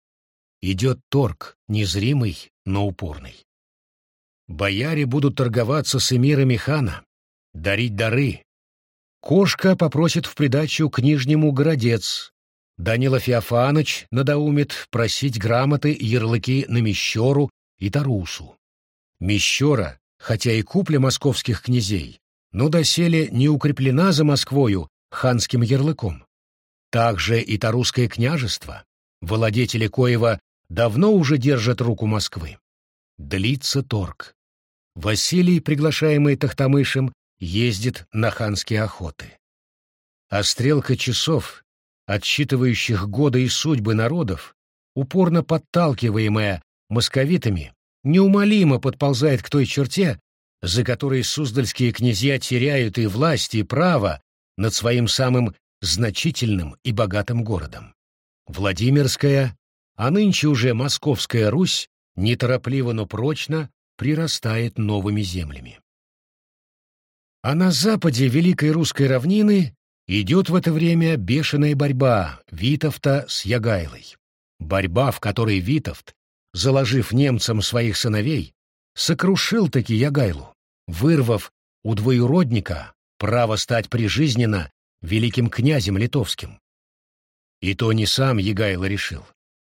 Идет торг, незримый, но упорный. Бояре будут торговаться с эмирами хана, дарить дары. Кошка попросит в придачу к Нижнему городец. Данила Феофаныч надоумит просить грамоты ярлыки на Мещеру и Тарусу. Мещера, хотя и купля московских князей, но доселе не укреплена за Москвою ханским ярлыком. Также и Тарусское княжество, владетели коего давно уже держат руку Москвы. Длится торг. Василий, приглашаемый Тахтамышем, ездит на ханские охоты. А стрелка часов, отсчитывающих годы и судьбы народов, упорно подталкиваемая московитами, неумолимо подползает к той черте, за которой суздальские князья теряют и власть, и право над своим самым значительным и богатым городом. Владимирская, а нынче уже Московская Русь, неторопливо, но прочно прирастает новыми землями. А на западе Великой Русской равнины идет в это время бешеная борьба Витовта с Ягайлой. Борьба, в которой Витовт, заложив немцам своих сыновей, сокрушил таки Ягайлу, вырвав у двоюродника право стать прижизненно великим князем литовским. И то не сам Ягайло решил.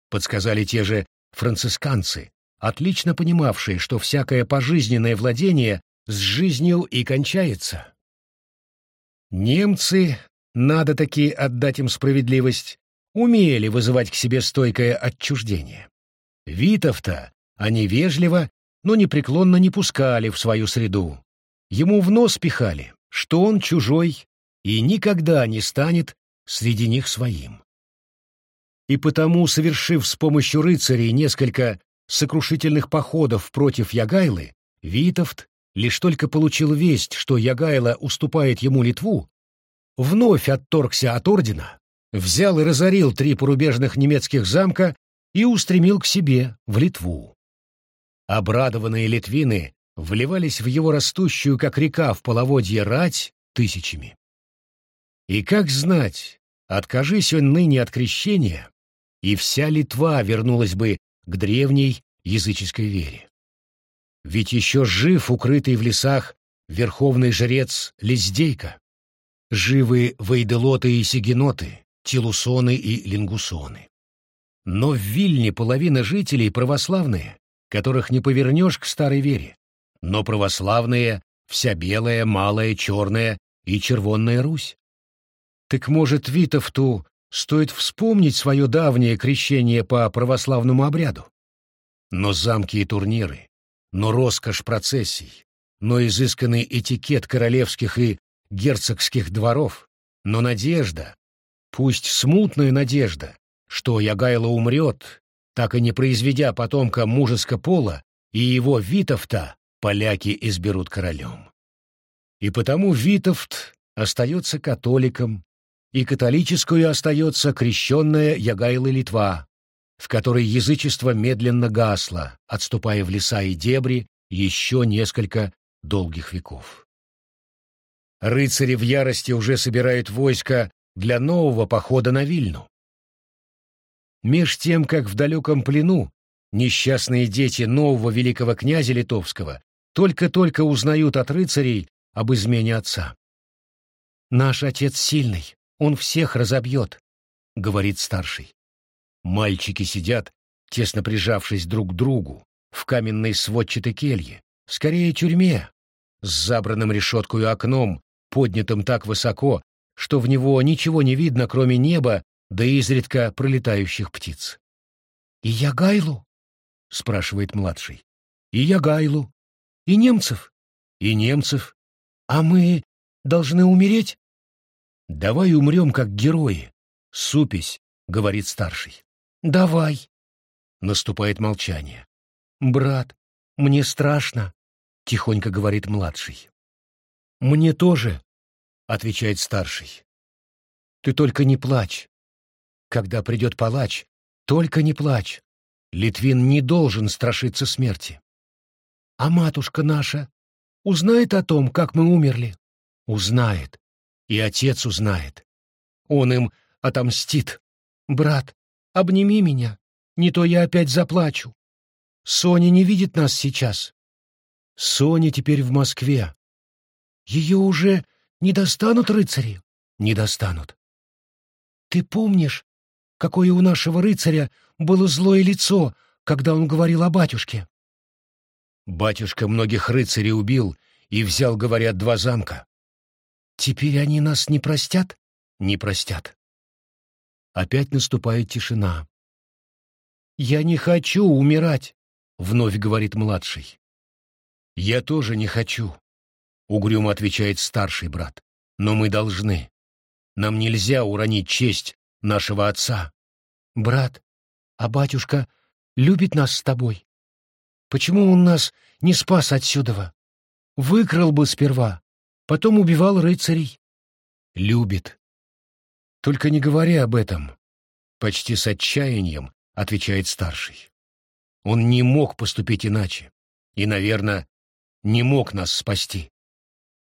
Подсказали те же францисканцы, отлично понимавшие, что всякое пожизненное владение с жизнью и кончается. Немцы, надо таки отдать им справедливость, умели вызывать к себе стойкое отчуждение. Витовта они вежливо, но непреклонно не пускали в свою среду. Ему в нос пихали, что он чужой и никогда не станет среди них своим. И потому, совершив с помощью рыцарей несколько сокрушительных походов против Ягайлы, Витовт лишь только получил весть, что Ягайла уступает ему Литву, вновь отторгся от ордена, взял и разорил три порубежных немецких замка и устремил к себе в Литву. Обрадованные литвины вливались в его растущую, как река в половодье, рать тысячами. И как знать, откажись он ныне от крещения, и вся Литва вернулась бы к древней языческой вере. Ведь еще жив укрытый в лесах верховный жрец Лиздейка. Живы вейделоты и сигеноты, телусоны и лингусоны. Но в Вильне половина жителей православные, которых не повернешь к старой вере. Но православные — вся белая, малая, черная и червонная Русь. Так может, Витовту стоит вспомнить свое давнее крещение по православному обряду? Но замки и турниры, но роскошь процессий, но изысканный этикет королевских и герцогских дворов, но надежда, пусть смутная надежда, что Ягайло умрет, так и не произведя потомка мужеско пола, и его Витовта поляки изберут королем. И потому Витовт остается католиком, и католическую остается крещенная Ягайла Литва, в которой язычество медленно гасло, отступая в леса и дебри еще несколько долгих веков. Рыцари в ярости уже собирают войско для нового похода на Вильну. Меж тем, как в далеком плену несчастные дети нового великого князя литовского только-только узнают от рыцарей об измене отца. «Наш отец сильный, он всех разобьет», — говорит старший. Мальчики сидят, тесно прижавшись друг к другу, в каменной сводчатой келье, скорее тюрьме, с забранным решеткой окном, поднятым так высоко, что в него ничего не видно, кроме неба да изредка пролетающих птиц. — И Ягайлу? — спрашивает младший. — И Ягайлу. И немцев? И немцев. А мы должны умереть? — Давай умрем, как герои. Супись, — говорит старший. «Давай!» Наступает молчание. «Брат, Мне страшно, — тихонько говорит младший. Мне тоже, — отвечает старший. Ты только не плачь. Когда придет палач, только не плачь. Литвин не должен страшиться смерти. А матушка наша узнает о том, как мы умерли? Узнает. И отец узнает. Он им отомстит. Брат, обними меня, не то я опять заплачу. Соня не видит нас сейчас. Соня теперь в Москве. Ее уже не достанут рыцари? Не достанут. Ты помнишь, какое у нашего рыцаря было злое лицо, когда он говорил о батюшке? Батюшка многих рыцарей убил и взял, говорят, два замка. Теперь они нас не простят? Не простят. Опять наступает тишина. «Я не хочу умирать», — вновь говорит младший. «Я тоже не хочу», — угрюмо отвечает старший брат. «Но мы должны. Нам нельзя уронить честь нашего отца». «Брат, а батюшка любит нас с тобой? Почему он нас не спас отсюда? Выкрал бы сперва, потом убивал рыцарей». «Любит. Только не говори об этом», — почти с отчаянием — отвечает старший. Он не мог поступить иначе. И, наверное, не мог нас спасти.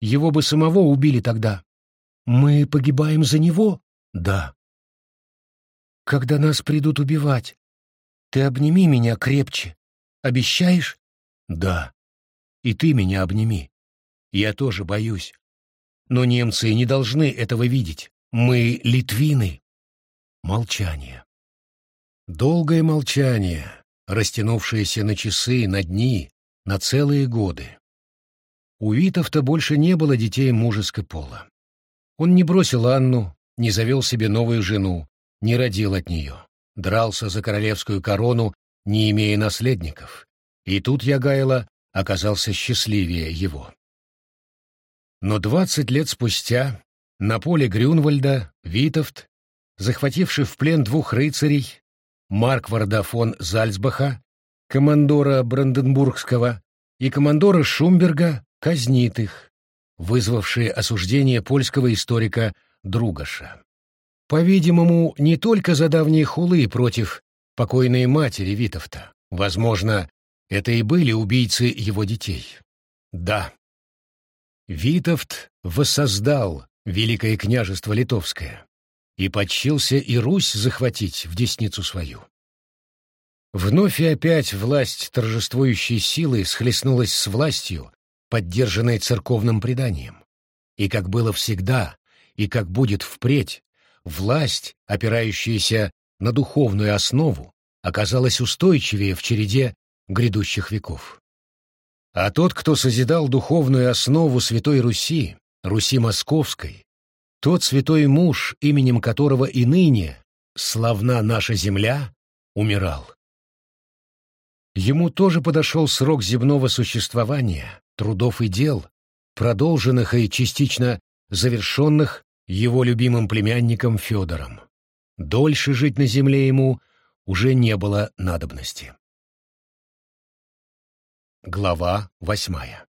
Его бы самого убили тогда. Мы погибаем за него? Да. Когда нас придут убивать, ты обними меня крепче. Обещаешь? Да. И ты меня обними. Я тоже боюсь. Но немцы не должны этого видеть. Мы литвины. Молчание. Долгое молчание, растянувшееся на часы, на дни, на целые годы. У Витовта больше не было детей мужеского пола. Он не бросил Анну, не завел себе новую жену, не родил от нее, дрался за королевскую корону, не имея наследников. И тут Ягайло оказался счастливее его. Но двадцать лет спустя на поле Грюнвальда Витовт, захвативший в плен двух рыцарей, Маркварда фон Зальцбаха, командора Бранденбургского и командора Шумберга казнит их, вызвавшие осуждение польского историка Другаша. По-видимому, не только за давние хулы против покойной матери Витовта. Возможно, это и были убийцы его детей. Да. Витовт воссоздал Великое княжество Литовское и подчился и Русь захватить в десницу свою. Вновь и опять власть торжествующей силы схлестнулась с властью, поддержанной церковным преданием. И как было всегда, и как будет впредь, власть, опирающаяся на духовную основу, оказалась устойчивее в череде грядущих веков. А тот, кто созидал духовную основу Святой Руси, Руси Московской, тот святой муж, именем которого и ныне славна наша земля, умирал. Ему тоже подошел срок земного существования, трудов и дел, продолженных и частично завершенных его любимым племянником Федором. Дольше жить на земле ему уже не было надобности. Глава восьмая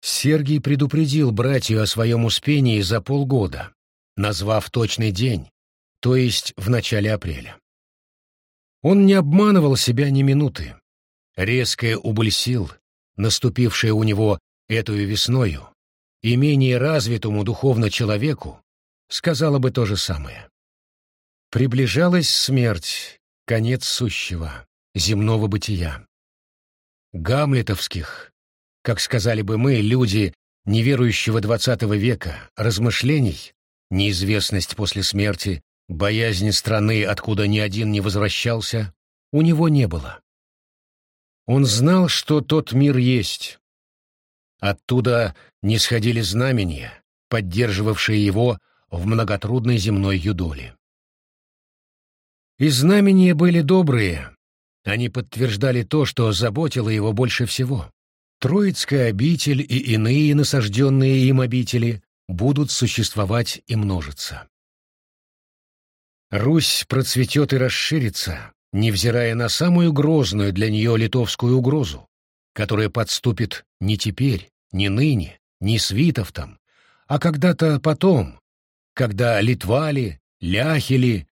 Сергий предупредил братью о своем успении за полгода, назвав точный день, то есть в начале апреля. Он не обманывал себя ни минуты. Резкая убыль сил, наступившая у него эту весною, и менее развитому духовно человеку, сказала бы то же самое. Приближалась смерть, конец сущего, земного бытия. Гамлетовских, как сказали бы мы, люди неверующего двадцатого века, размышлений, неизвестность после смерти, боязнь страны, откуда ни один не возвращался, у него не было. Он знал, что тот мир есть. Оттуда не сходили знамения, поддерживавшие его в многотрудной земной юдоле. И знамения были добрые, они подтверждали то, что заботило его больше всего. Троицкая обитель и иные насажденные им обители будут существовать и множиться. Русь процветет и расширится, невзирая на самую грозную для нее литовскую угрозу, которая подступит не теперь, не ныне, не с Витовтом, а когда-то потом, когда Литвали, Ляхили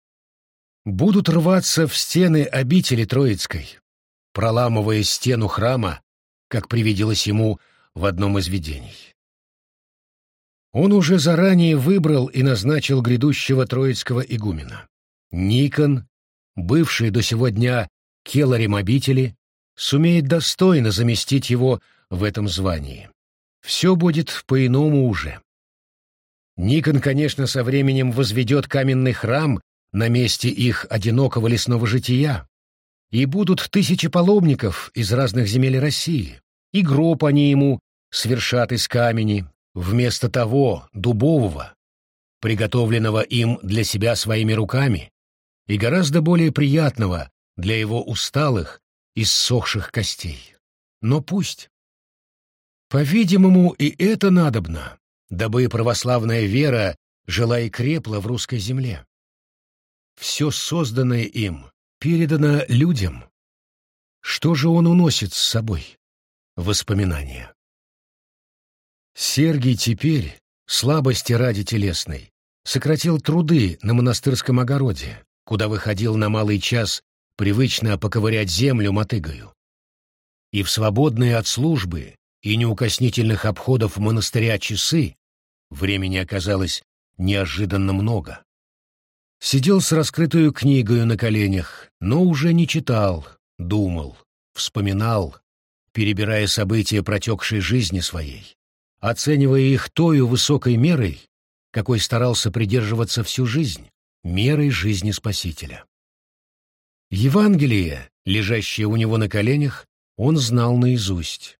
будут рваться в стены обители Троицкой, проламывая стену храма, как привиделось ему в одном из видений. Он уже заранее выбрал и назначил грядущего троицкого игумена. Никон, бывший до сего дня келарем обители, сумеет достойно заместить его в этом звании. Все будет по-иному уже. Никон, конечно, со временем возведет каменный храм на месте их одинокого лесного жития, и будут тысячи паломников из разных земель России, и гроб они ему свершат из камени, вместо того дубового, приготовленного им для себя своими руками, и гораздо более приятного для его усталых, иссохших костей. Но пусть. По-видимому, и это надобно, дабы православная вера жила и крепла в русской земле. Все созданное им передано людям. Что же он уносит с собой? Воспоминания. Сергий теперь, слабости ради телесной, сократил труды на монастырском огороде, куда выходил на малый час привычно поковырять землю мотыгою. И в свободные от службы и неукоснительных обходов монастыря часы времени оказалось неожиданно много. Сидел с раскрытую книгою на коленях, но уже не читал, думал, вспоминал, перебирая события протекшей жизни своей оценивая их тою высокой мерой, какой старался придерживаться всю жизнь, мерой жизни Спасителя. Евангелие, лежащее у него на коленях, он знал наизусть.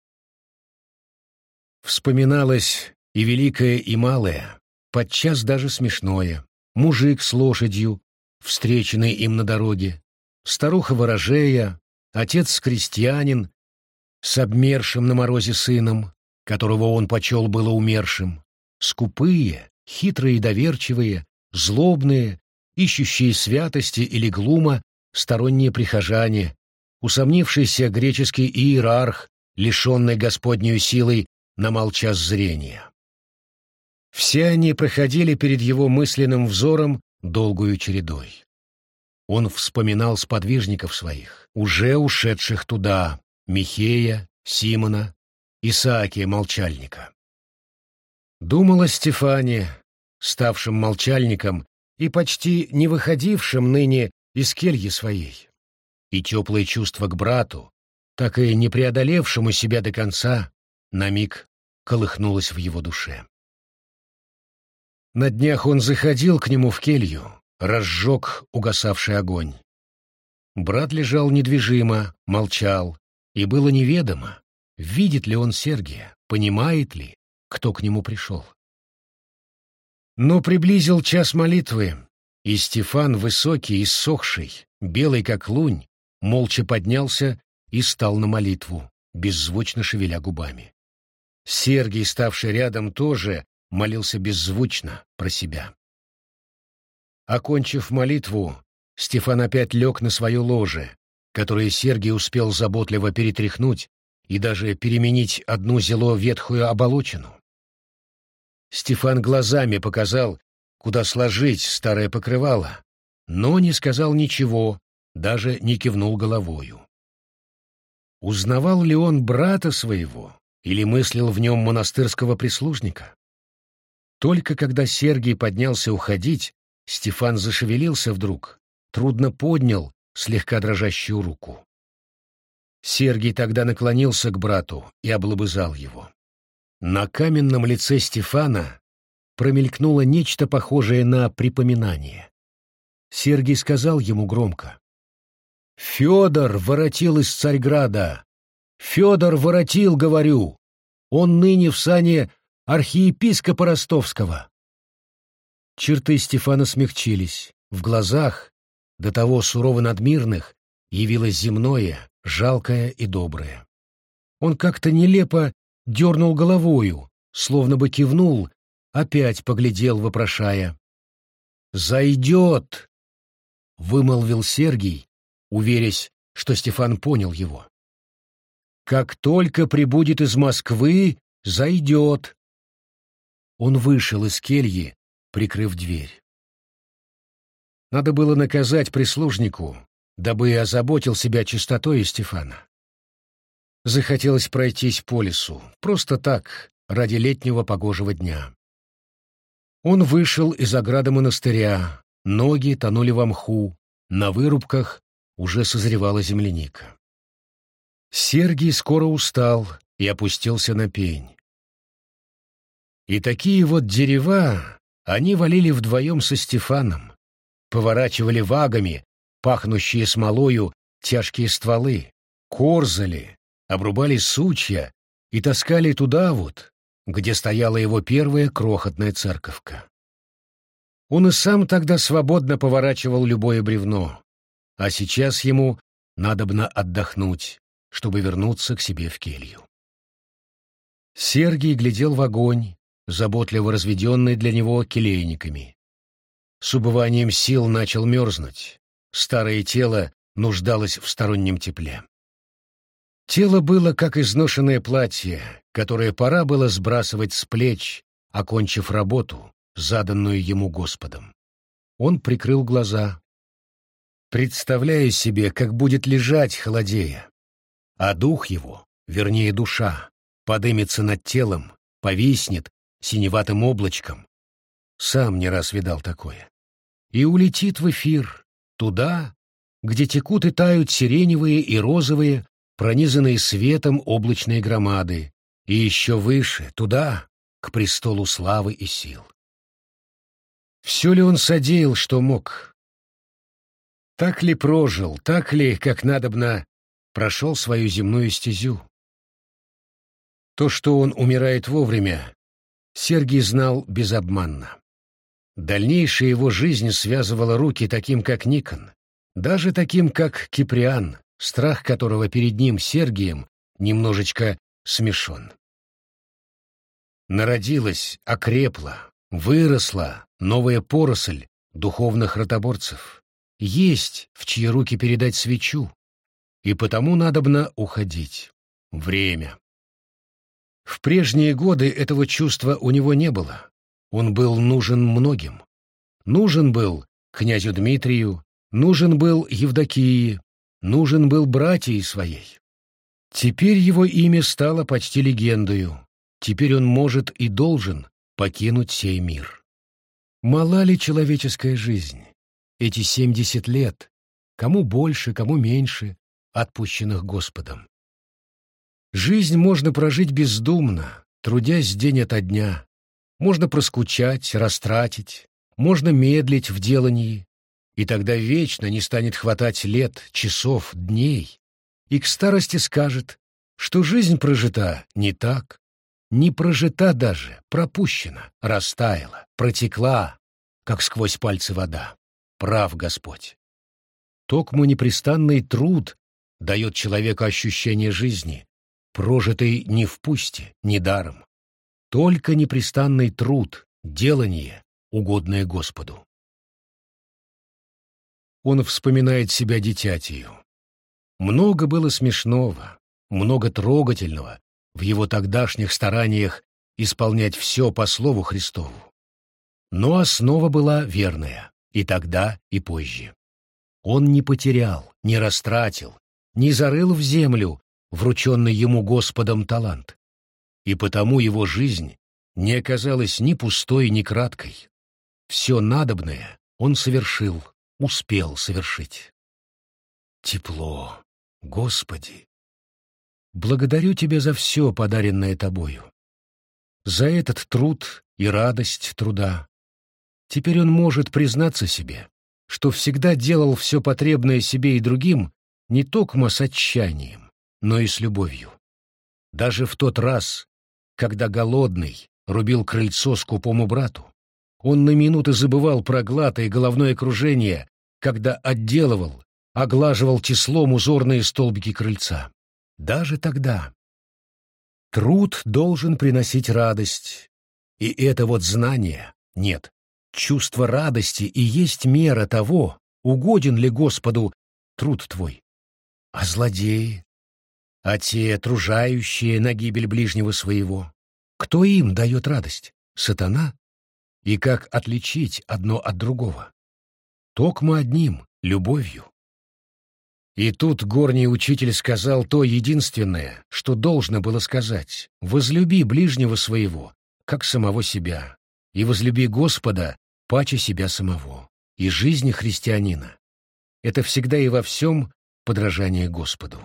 Вспоминалось и великое, и малое, подчас даже смешное. Мужик с лошадью, встреченный им на дороге, старуха-ворожея, отец-крестьянин с обмершим на морозе сыном, которого он почел было умершим, скупые, хитрые доверчивые, злобные, ищущие святости или глума, сторонние прихожане, усомнившийся греческий иерарх, лишенный Господнею силой на молчас зрения. Все они проходили перед его мысленным взором долгую чередой. Он вспоминал сподвижников своих, уже ушедших туда, Михея, Симона, Исаакия Молчальника. Думала о Стефане, ставшем молчальником и почти не выходившим ныне из кельи своей. И теплое чувство к брату, так и не преодолевшему себя до конца, на миг колыхнулось в его душе. На днях он заходил к нему в келью, разжег угасавший огонь. Брат лежал недвижимо, молчал, и было неведомо, Видит ли он Сергия, понимает ли, кто к нему пришел. Но приблизил час молитвы, и Стефан, высокий, иссохший, белый как лунь, молча поднялся и стал на молитву, беззвучно шевеля губами. Сергий, ставший рядом, тоже молился беззвучно про себя. Окончив молитву, Стефан опять лег на свое ложе, которое Сергий успел заботливо перетряхнуть и даже переменить одну зело ветхую оболочину. Стефан глазами показал, куда сложить старое покрывало, но не сказал ничего, даже не кивнул головою. Узнавал ли он брата своего или мыслил в нем монастырского прислужника? Только когда Сергий поднялся уходить, Стефан зашевелился вдруг, трудно поднял слегка дрожащую руку. Сергий тогда наклонился к брату и облобызал его. На каменном лице Стефана промелькнуло нечто похожее на припоминание. Сергий сказал ему громко. «Федор воротил из Царьграда! Федор воротил, говорю! Он ныне в сане архиепископа Ростовского!» Черты Стефана смягчились. В глазах, до того сурово надмирных, явилось земное, жалкое и доброе. Он как-то нелепо дернул головою, словно бы кивнул, опять поглядел, вопрошая. «Зайдет!» — вымолвил Сергий уверясь, что Стефан понял его. «Как только прибудет из Москвы, зайдет». Он вышел из кельи, прикрыв дверь. Надо было наказать прислужнику, дабы озаботил себя чистотой Стефана. Захотелось пройтись по лесу, просто так, ради летнего погожего дня. Он вышел из ограды монастыря, ноги тонули во мху, на вырубках уже созревала земляника. Сергий скоро устал и опустился на пень. И такие вот дерева они валили вдвоем со Стефаном, поворачивали вагами, пахнущие смолою, тяжкие стволы, корзали, обрубали сучья и таскали туда вот, где стояла его первая крохотная церковка. Он и сам тогда свободно поворачивал любое бревно, а сейчас ему надобно отдохнуть, чтобы вернуться к себе в келью. Сергий глядел в огонь, заботливо разведенный для него келейниками. С убыванием сил начал мерзнуть. Старое тело нуждалось в стороннем тепле. Тело было как изношенное платье, которое пора было сбрасывать с плеч, окончив работу, заданную ему Господом. Он прикрыл глаза, представляя себе, как будет лежать холодея, а дух его, вернее душа, подымется над телом, повиснет синеватым облачком, сам не раз видал такое. И улетит в эфир, туда, где текут и тают сиреневые и розовые, пронизанные светом облачные громады, и еще выше, туда, к престолу славы и сил. Все ли он содеял, что мог? Так ли прожил, так ли, как надобно, прошел свою земную стезю? То, что он умирает вовремя, Сергий знал безобманно. Дальнейшая его жизнь связывала руки таким, как Никон, даже таким, как Киприан, страх которого перед ним, Сергием, немножечко смешон. Народилась, окрепла, выросла новая поросль духовных ротоборцев. Есть, в чьи руки передать свечу, и потому надобно уходить. Время. В прежние годы этого чувства у него не было. Он был нужен многим. Нужен был князю Дмитрию, нужен был Евдокии, нужен был братьей своей. Теперь его имя стало почти легендою. Теперь он может и должен покинуть сей мир. Мала ли человеческая жизнь? Эти семьдесят лет, кому больше, кому меньше, отпущенных Господом. Жизнь можно прожить бездумно, трудясь день ото дня, можно проскучать, растратить, можно медлить в делании, и тогда вечно не станет хватать лет, часов, дней, и к старости скажет, что жизнь прожита не так, не прожита даже, пропущена, растаяла, протекла, как сквозь пальцы вода. Прав Господь. Токмо непрестанный труд дает человеку ощущение жизни, прожитой не в пусте, не даром. Только непрестанный труд, делание, угодное Господу. Он вспоминает себя дитятью. Много было смешного, много трогательного в его тогдашних стараниях исполнять все по слову Христову. Но основа была верная, и тогда, и позже. Он не потерял, не растратил, не зарыл в землю врученный ему Господом талант и потому его жизнь не оказалась ни пустой, ни краткой. Все надобное он совершил, успел совершить. Тепло, Господи! Благодарю Тебя за все, подаренное Тобою. За этот труд и радость труда. Теперь он может признаться себе, что всегда делал все потребное себе и другим не только с отчаянием, но и с любовью. Даже в тот раз, когда голодный рубил крыльцо скупому брату. Он на минуты забывал про глад и головное кружение, когда отделывал, оглаживал числом узорные столбики крыльца. Даже тогда. Труд должен приносить радость. И это вот знание, нет, чувство радости и есть мера того, угоден ли Господу труд твой. А злодеи? А те, тружающие на гибель ближнего своего? Кто им дает радость? Сатана? И как отличить одно от другого? Токмо одним — любовью. И тут горний учитель сказал то единственное, что должно было сказать. «Возлюби ближнего своего, как самого себя, и возлюби Господа, паче себя самого, и жизни христианина. Это всегда и во всем подражание Господу».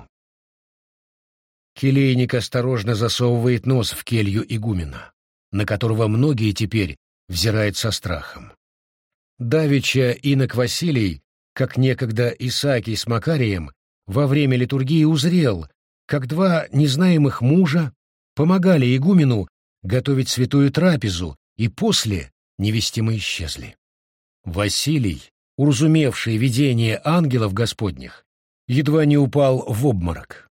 Келейник осторожно засовывает нос в келью игумена, на которого многие теперь взирают со страхом. Давича инок Василий, как некогда Исаакий с Макарием, во время литургии узрел, как два незнаемых мужа помогали игумену готовить святую трапезу и после невестимо исчезли. Василий, уразумевший видение ангелов Господних, едва не упал в обморок.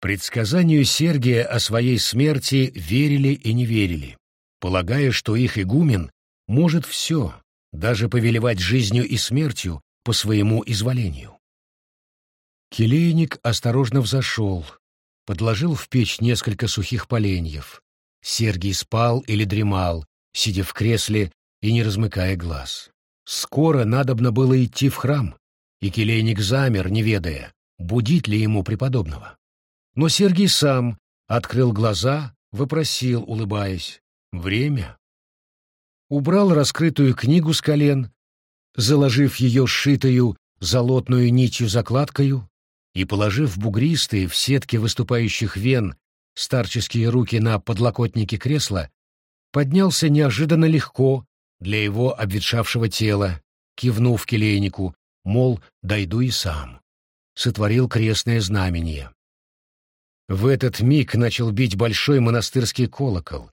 Предсказанию Сергия о своей смерти верили и не верили, полагая, что их игумен может все, даже повелевать жизнью и смертью по своему изволению. Келейник осторожно взошел, подложил в печь несколько сухих поленьев. Сергий спал или дремал, сидя в кресле и не размыкая глаз. Скоро надобно было идти в храм, и келейник замер, не ведая, будить ли ему преподобного. Но Сергий сам открыл глаза, вопросил, улыбаясь, «Время?» Убрал раскрытую книгу с колен, заложив ее сшитую золотную нитью закладкою, и, положив бугристые в сетке выступающих вен старческие руки на подлокотники кресла, поднялся неожиданно легко для его обветшавшего тела, кивнув келейнику, мол, дойду и сам. Сотворил крестное знамение. В этот миг начал бить большой монастырский колокол.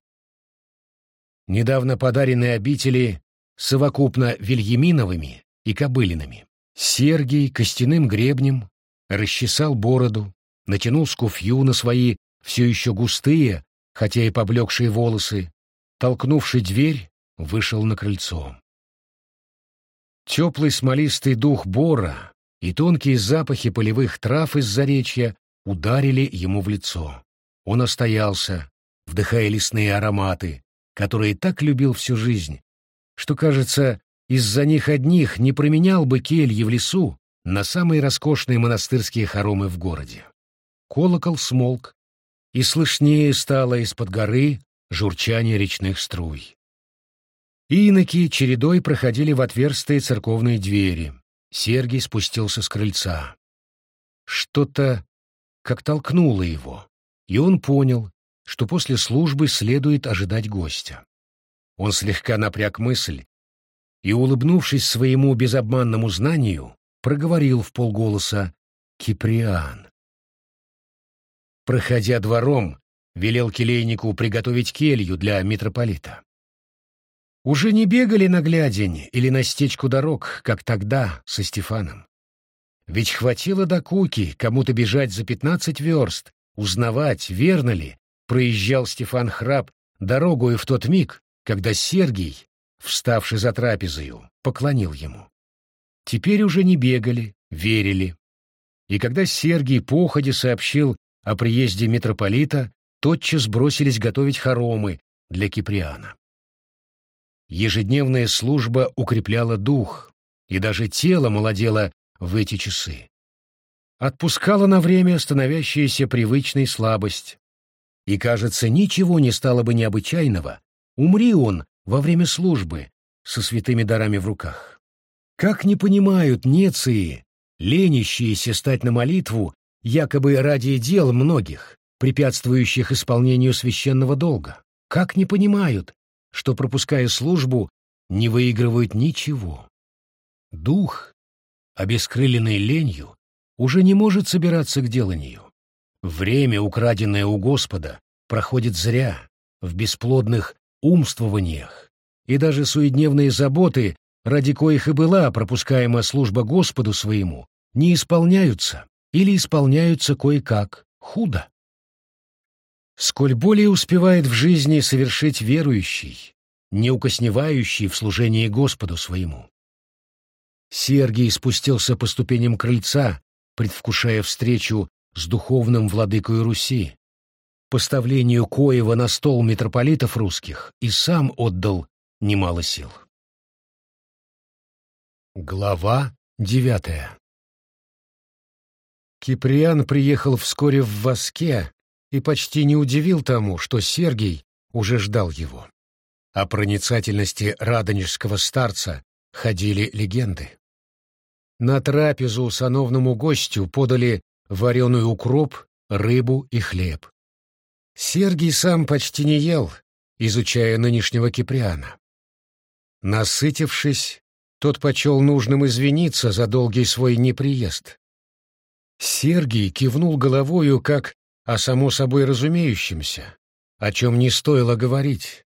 Недавно подаренные обители совокупно Вильяминовыми и Кобылиными. Сергий костяным гребнем расчесал бороду, натянул скуфью на свои все еще густые, хотя и поблекшие волосы, толкнувший дверь, вышел на крыльцо. Теплый смолистый дух бора и тонкие запахи полевых трав из заречья ударили ему в лицо. Он остоялся, вдыхая лесные ароматы, которые так любил всю жизнь, что, кажется, из-за них одних не променял бы кельи в лесу на самые роскошные монастырские хоромы в городе. Колокол смолк, и слышнее стало из-под горы журчание речных струй. Иноки чередой проходили в отверстые церковные двери. Сергий спустился с крыльца. Что-то как толкнуло его, и он понял, что после службы следует ожидать гостя. Он слегка напряг мысль и, улыбнувшись своему безобманному знанию, проговорил в полголоса «Киприан». Проходя двором, велел келейнику приготовить келью для митрополита. Уже не бегали на глядень или на стечку дорог, как тогда со Стефаном. Ведь хватило до куки кому-то бежать за пятнадцать верст, узнавать, верно ли, проезжал Стефан Храб дорогу и в тот миг, когда Сергий, вставший за трапезою, поклонил ему. Теперь уже не бегали, верили. И когда Сергий походе сообщил о приезде митрополита, тотчас бросились готовить хоромы для Киприана. Ежедневная служба укрепляла дух, и даже тело молодело в эти часы. Отпускала на время становящаяся привычной слабость. И, кажется, ничего не стало бы необычайного, умри он во время службы со святыми дарами в руках. Как не понимают неции, ленящиеся стать на молитву, якобы ради дел многих, препятствующих исполнению священного долга? Как не понимают, что, пропуская службу, не выигрывают ничего? Дух, обескрыленный ленью, уже не может собираться к деланию. Время, украденное у Господа, проходит зря, в бесплодных умствованиях, и даже суедневные заботы, ради коих и была пропускаема служба Господу своему, не исполняются или исполняются кое-как, худо. Сколь более успевает в жизни совершить верующий, неукосневающий в служении Господу своему. Сергий спустился по ступеням крыльца, предвкушая встречу с духовным владыкой Руси, поставлению Коева на стол митрополитов русских и сам отдал немало сил. Глава девятая Киприан приехал вскоре в воске и почти не удивил тому, что Сергий уже ждал его. О проницательности радонежского старца ходили легенды. На трапезу сановному гостю подали вареный укроп, рыбу и хлеб. Сергий сам почти не ел, изучая нынешнего Киприана. Насытившись, тот почел нужным извиниться за долгий свой неприезд. Сергий кивнул головою, как о само собой разумеющемся, о чем не стоило говорить.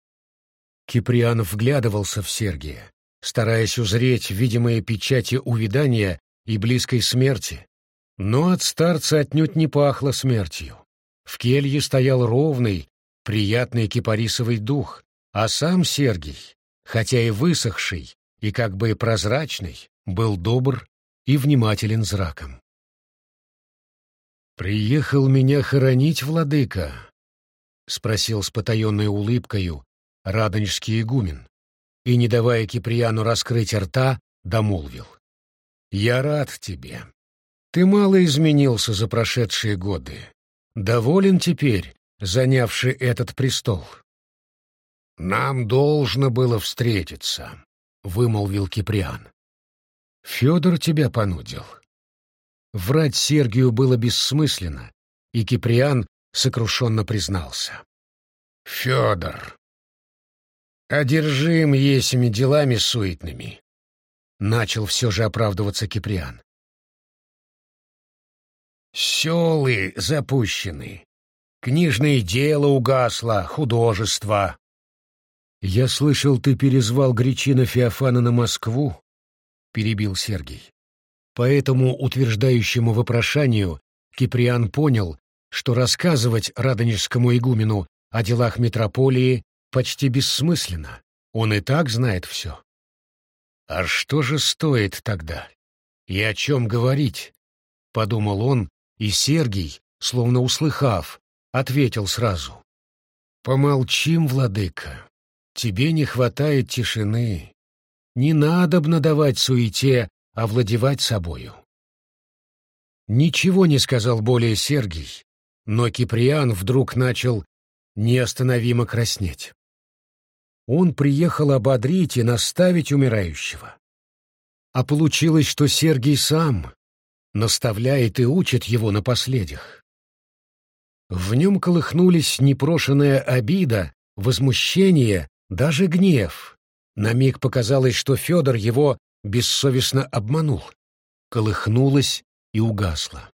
Киприан вглядывался в Сергия, стараясь узреть видимые печати увядания и близкой смерти, но от старца отнюдь не пахло смертью. В келье стоял ровный, приятный кипарисовый дух, а сам Сергий, хотя и высохший, и как бы прозрачный, был добр и внимателен зраком. «Приехал меня хоронить, владыка?» — спросил с потаенной улыбкою радонежский игумен, и, не давая Киприяну раскрыть рта, домолвил. «Я рад тебе. Ты мало изменился за прошедшие годы. Доволен теперь, занявший этот престол?» «Нам должно было встретиться», — вымолвил Киприан. «Федор тебя понудил». Врать Сергию было бессмысленно, и Киприан сокрушенно признался. «Федор, одержим есими делами суетными», — начал все же оправдываться Киприан. «Селы запущены, книжное дело угасло, художество». «Я слышал, ты перезвал Гречина Феофана на Москву?» — перебил Сергий. По этому утверждающему вопрошанию Киприан понял, что рассказывать радонежскому игумену о делах метрополии почти бессмысленно. Он и так знает все. «А что же стоит тогда? И о чем говорить?» — подумал он, и Сергий, словно услыхав, ответил сразу. «Помолчим, владыка. Тебе не хватает тишины. Не надо б надавать суете овладевать собою. Ничего не сказал более Сергий, но Киприан вдруг начал неостановимо краснеть. Он приехал ободрить и наставить умирающего. А получилось, что Сергий сам наставляет и учит его на последних. В нем колыхнулись непрошенная обида, возмущение, даже гнев. На миг показалось, что Федор его бессовестно обманул, колыхнулась и угасла.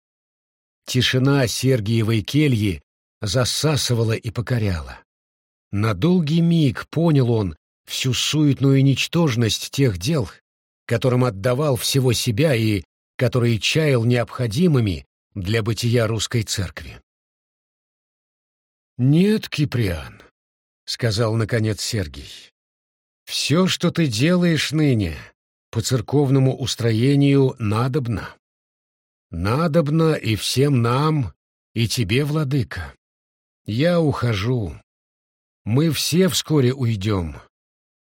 Тишина Сергиевой кельи засасывала и покоряла. На долгий миг понял он всю суетную ничтожность тех дел, которым отдавал всего себя и которые чаял необходимыми для бытия русской церкви. «Нет, Киприан», — сказал наконец Сергий, — «все, что ты делаешь ныне, по церковному устроению надобно. Надобно и всем нам, и тебе, владыка. Я ухожу. Мы все вскоре уйдем.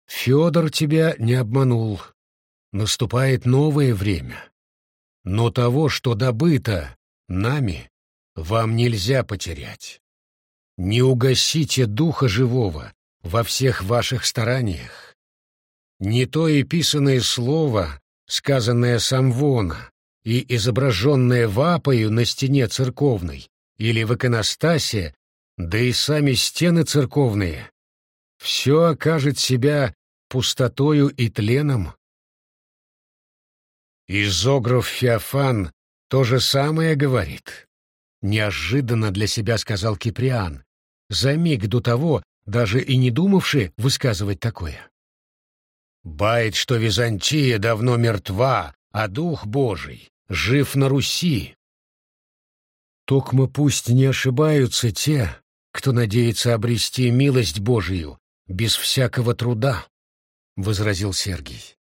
Федор тебя не обманул. Наступает новое время. Но того, что добыто нами, вам нельзя потерять. Не угасите духа живого во всех ваших стараниях. Не то и писанное слово, сказанное самвона и изображенное вапою на стене церковной или в иконостасе, да и сами стены церковные, все окажет себя пустотою и тленом. Изограф Феофан то же самое говорит. Неожиданно для себя сказал Киприан, за миг до того даже и не думавший высказывать такое. Бает, что Византия давно мертва, а Дух Божий жив на Руси. Токмо пусть не ошибаются те, кто надеется обрести милость Божию без всякого труда, — возразил Сергий.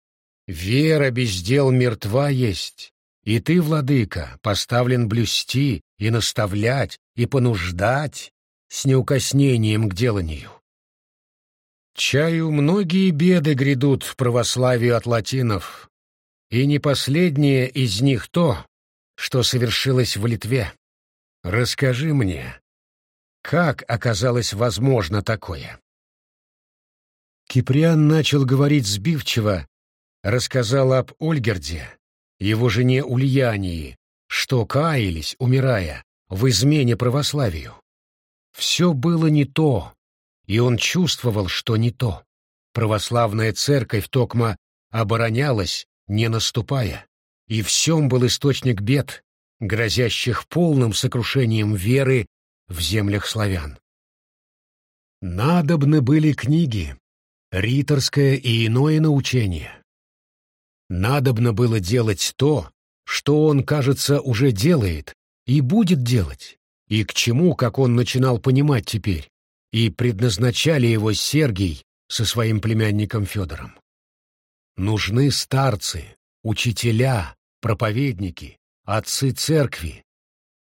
Вера без дел мертва есть, и ты, владыка, поставлен блюсти и наставлять, и понуждать с неукоснением к деланию. Чаю многие беды грядут православию от латинов, и не последнее из них то, что совершилось в Литве. Расскажи мне, как оказалось возможно такое? Киприан начал говорить сбивчиво, рассказал об Ольгерде, его жене Ульянии, что каялись, умирая, в измене православию. Все было не то, и он чувствовал, что не то. Православная церковь Токма оборонялась, не наступая, и в всем был источник бед, грозящих полным сокрушением веры в землях славян. Надобны были книги, риторское и иное научение. Надобно было делать то, что он, кажется, уже делает и будет делать, и к чему, как он начинал понимать теперь, и предназначали его Сергий со своим племянником Федором. Нужны старцы, учителя, проповедники, отцы церкви,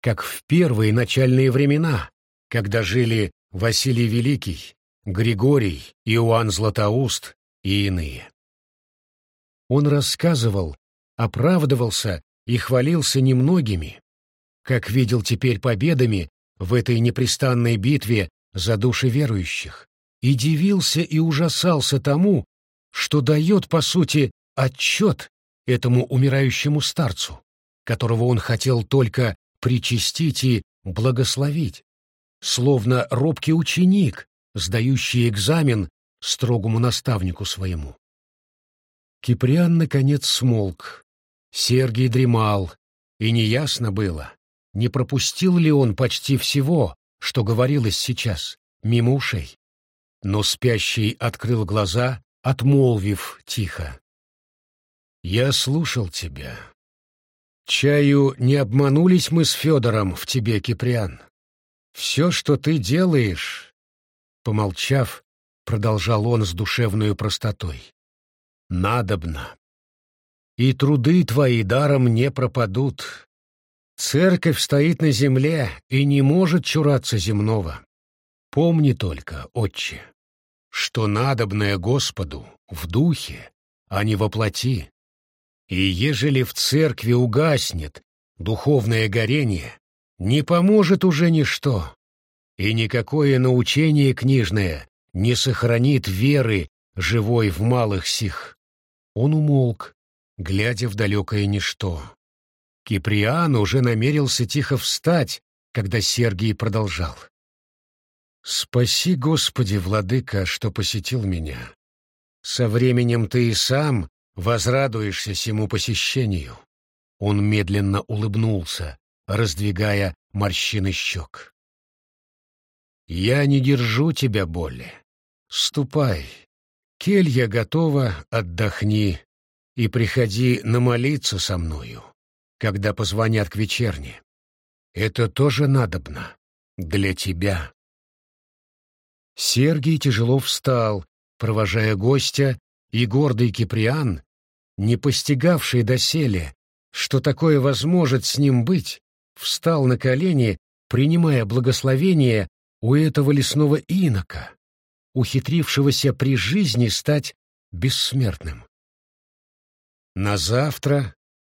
как в первые начальные времена, когда жили Василий Великий, Григорий, Иоанн Златоуст и иные. Он рассказывал, оправдывался и хвалился немногими, как видел теперь победами в этой непрестанной битве за души верующих, и дивился и ужасался тому, что дает, по сути, отчет этому умирающему старцу, которого он хотел только причастить и благословить, словно робкий ученик, сдающий экзамен строгому наставнику своему. Киприан, наконец, смолк. Сергий дремал, и неясно было, не пропустил ли он почти всего, что говорилось сейчас, мимо ушей. Но спящий открыл глаза, отмолвив тихо. «Я слушал тебя. Чаю не обманулись мы с Федором в тебе, Киприан. Все, что ты делаешь...» Помолчав, продолжал он с душевной простотой. «Надобно. И труды твои даром не пропадут. Церковь стоит на земле и не может чураться земного. Помни только, отче, что надобное Господу в духе, а не во плоти. И ежели в церкви угаснет духовное горение, не поможет уже ничто, и никакое научение книжное не сохранит веры живой в малых сих. Он умолк, глядя в далекое ничто. Киприан уже намерился тихо встать, когда Сергий продолжал. «Спаси, Господи, владыка, что посетил меня. Со временем ты и сам возрадуешься сему посещению». Он медленно улыбнулся, раздвигая морщины щек. «Я не держу тебя боли. Ступай. Келья готова, отдохни и приходи намолиться со мною, когда позвонят к вечерне. Это тоже надобно для тебя». Сергий тяжело встал, провожая гостя, и гордый Киприан, не постигавший доселе, что такое возможет с ним быть, встал на колени, принимая благословение у этого лесного инока, ухитрившегося при жизни стать бессмертным. На завтра,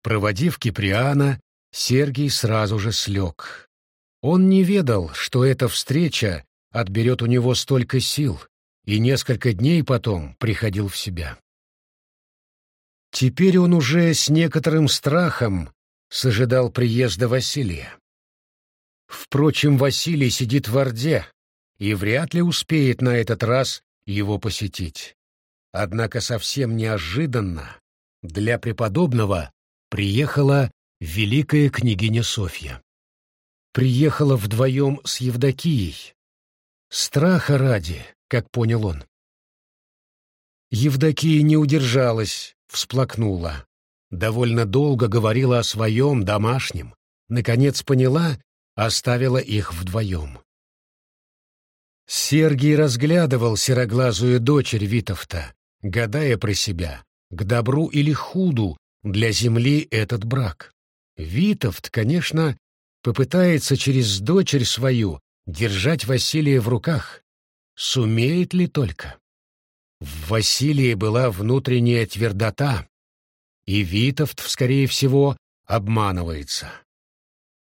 проводив Киприана, Сергий сразу же слег. Он не ведал, что эта встреча отберет у него столько сил, и несколько дней потом приходил в себя. Теперь он уже с некоторым страхом сожидал приезда Василия. Впрочем, Василий сидит в Орде и вряд ли успеет на этот раз его посетить. Однако совсем неожиданно для преподобного приехала великая княгиня Софья. Приехала вдвоем с Евдокией. Страха ради, как понял он. Евдокия не удержалась, всплакнула. Довольно долго говорила о своем домашнем. Наконец поняла, оставила их вдвоем. Сергий разглядывал сероглазую дочерь Витовта, гадая про себя, к добру или худу для земли этот брак. Витовт, конечно, попытается через дочерь свою держать Василия в руках. Сумеет ли только? В Василии была внутренняя твердота, и Витовт, скорее всего, обманывается.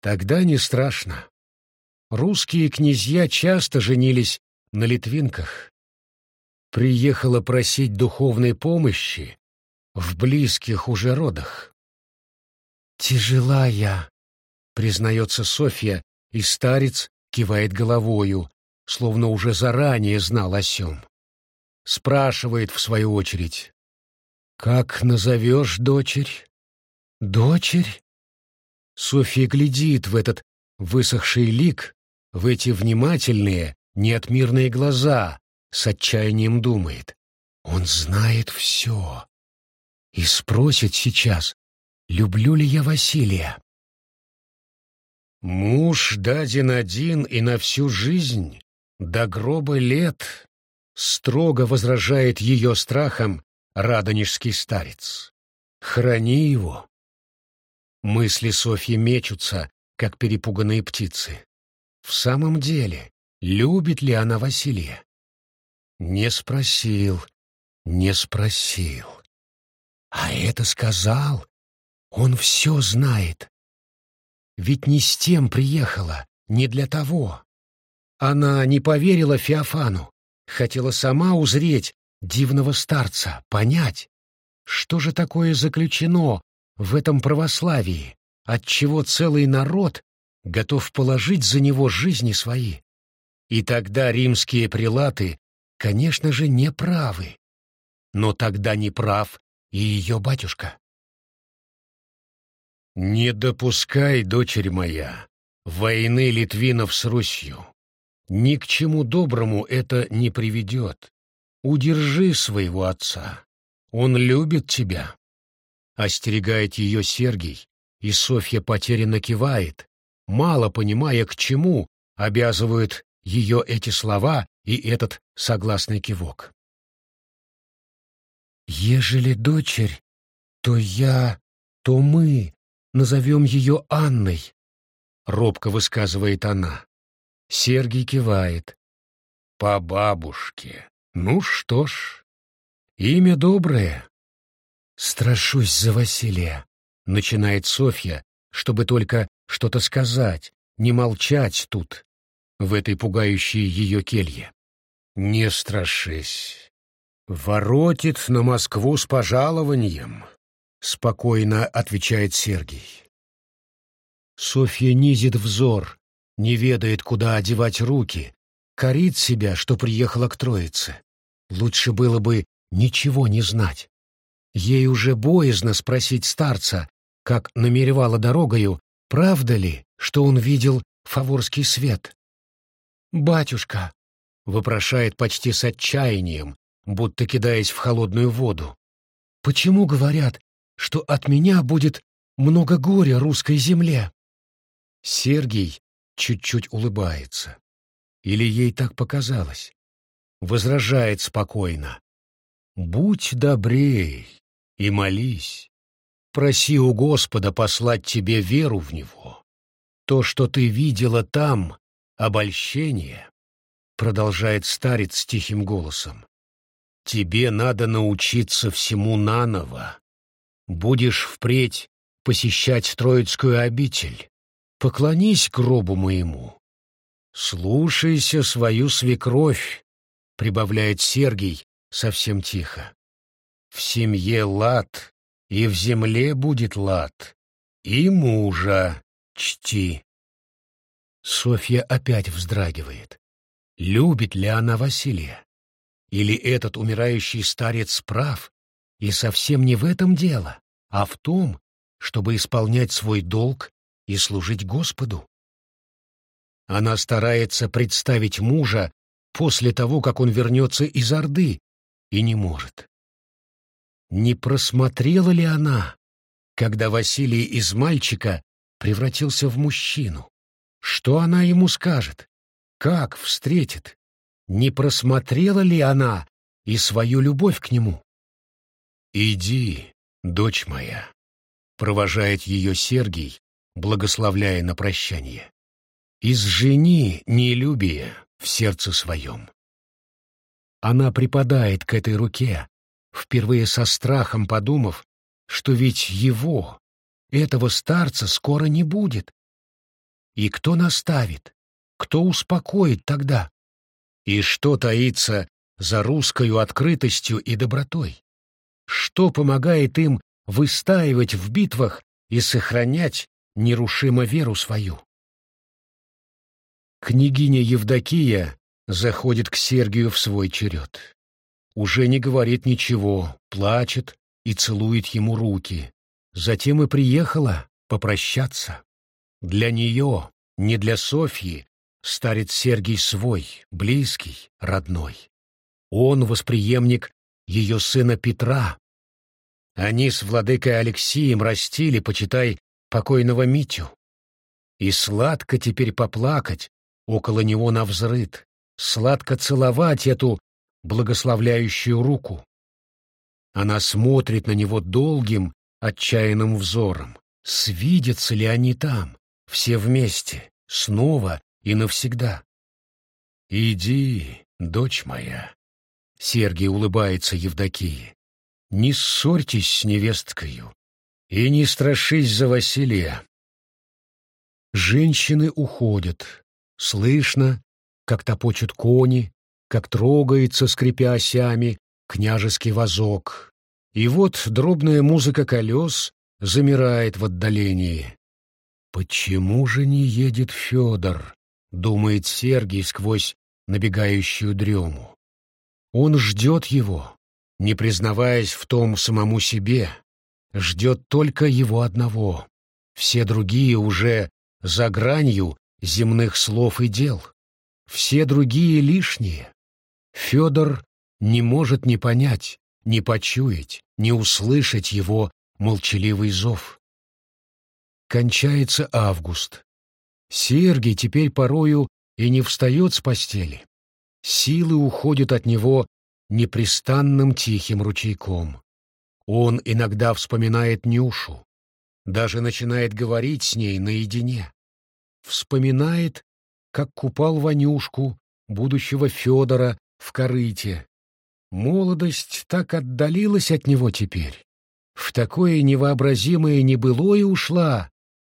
Тогда не страшно. Русские князья часто женились на литвинках. Приехала просить духовной помощи в близких уже родах. «Тяжела я», — признается Софья, и старец кивает головою, словно уже заранее знал о сём. Спрашивает в свою очередь. «Как назовешь дочерь?» «Дочерь?» Софья глядит в этот высохший лик, в эти внимательные, неотмирные глаза, с отчаянием думает. Он знает все. И спросит сейчас, люблю ли я Василия. Муж даден один и на всю жизнь, до гроба лет, строго возражает ее страхом радонежский старец. Храни его. Мысли Софьи мечутся, как перепуганные птицы. В самом деле, любит ли она Василия? Не спросил, не спросил. А это сказал. Он все знает. Ведь не с тем приехала, не для того. Она не поверила Феофану, хотела сама узреть дивного старца, понять, что же такое заключено в этом православии, отчего целый народ готов положить за него жизни свои. И тогда римские прилаты, конечно же, не правы. Но тогда не прав и ее батюшка. «Не допускай, дочерь моя, войны литвинов с Русью. Ни к чему доброму это не приведет. Удержи своего отца. Он любит тебя». Остерегает ее Сергий, и Софья потерянно кивает, мало понимая, к чему обязывают ее эти слова и этот согласный кивок. «Ежели дочерь, то я, то мы назовем ее Анной», — робко высказывает она. Сергий кивает. «По бабушке. Ну что ж, имя доброе». «Страшусь за Василия», — начинает Софья, чтобы только что-то сказать, не молчать тут, в этой пугающей ее келье. «Не страшись. Воротит на Москву с пожалованием», — спокойно отвечает Сергий. Софья низит взор, не ведает, куда одевать руки, корит себя, что приехала к Троице. Лучше было бы ничего не знать. Ей уже боязно спросить старца, как намеревала дорогою, правда ли, что он видел фаворский свет. «Батюшка», — вопрошает почти с отчаянием, будто кидаясь в холодную воду, «почему говорят, что от меня будет много горя русской земле?» Сергий чуть-чуть улыбается. Или ей так показалось? Возражает спокойно. «Будь добрей и молись. Проси у Господа послать тебе веру в Него. То, что ты видела там, — обольщение, — продолжает старец тихим голосом. Тебе надо научиться всему наново. Будешь впредь посещать Троицкую обитель. Поклонись гробу моему. Слушайся свою свекровь, — прибавляет Сергий совсем тихо. В семье лад, и в земле будет лад, и мужа чти. Софья опять вздрагивает. Любит ли она Василия? Или этот умирающий старец прав, и совсем не в этом дело, а в том, чтобы исполнять свой долг и служить Господу? Она старается представить мужа после того, как он вернется из Орды, и не может. Не просмотрела ли она, когда Василий из мальчика превратился в мужчину? Что она ему скажет? Как встретит? Не просмотрела ли она и свою любовь к нему? «Иди, дочь моя», — провожает ее Сергий, благословляя на прощание. «Изжени нелюбие в сердце своем». Она припадает к этой руке, впервые со страхом подумав, что ведь его, этого старца, скоро не будет. И кто наставит, кто успокоит тогда? И что таится за русскою открытостью и добротой? Что помогает им выстаивать в битвах и сохранять нерушимо веру свою? Княгиня Евдокия заходит к Сергию в свой черед. Уже не говорит ничего, плачет и целует ему руки. Затем и приехала попрощаться. Для нее, не для Софьи, старец Сергий свой, близкий, родной. Он восприемник ее сына Петра. Они с владыкой Алексием растили, почитай, покойного Митю. И сладко теперь поплакать около него навзрыд, сладко целовать эту благословляющую руку. Она смотрит на него долгим, отчаянным взором. Свидятся ли они там, все вместе, снова и навсегда? «Иди, дочь моя», — Сергий улыбается Евдокии, — «не ссорьтесь с невесткою и не страшись за Василия». Женщины уходят. Слышно, как топочут кони, как трогается, скрипя осями, княжеский вазок. И вот дробная музыка колес замирает в отдалении. «Почему же не едет Федор?» — думает Сергий сквозь набегающую дрему. Он ждет его, не признаваясь в том самому себе, ждет только его одного. Все другие уже за гранью земных слов и дел. Все другие лишние. Федор не может не понять, не почуять, не услышать его молчаливый зов. Кончается август. Сергий теперь порою и не встает с постели. Силы уходят от него непрестанным тихим ручейком. Он иногда вспоминает Нюшу, даже начинает говорить с ней наедине. Вспоминает, как купал Ванюшку, будущего Федора, в корыте. Молодость так отдалилась от него теперь. В такое невообразимое небылое ушла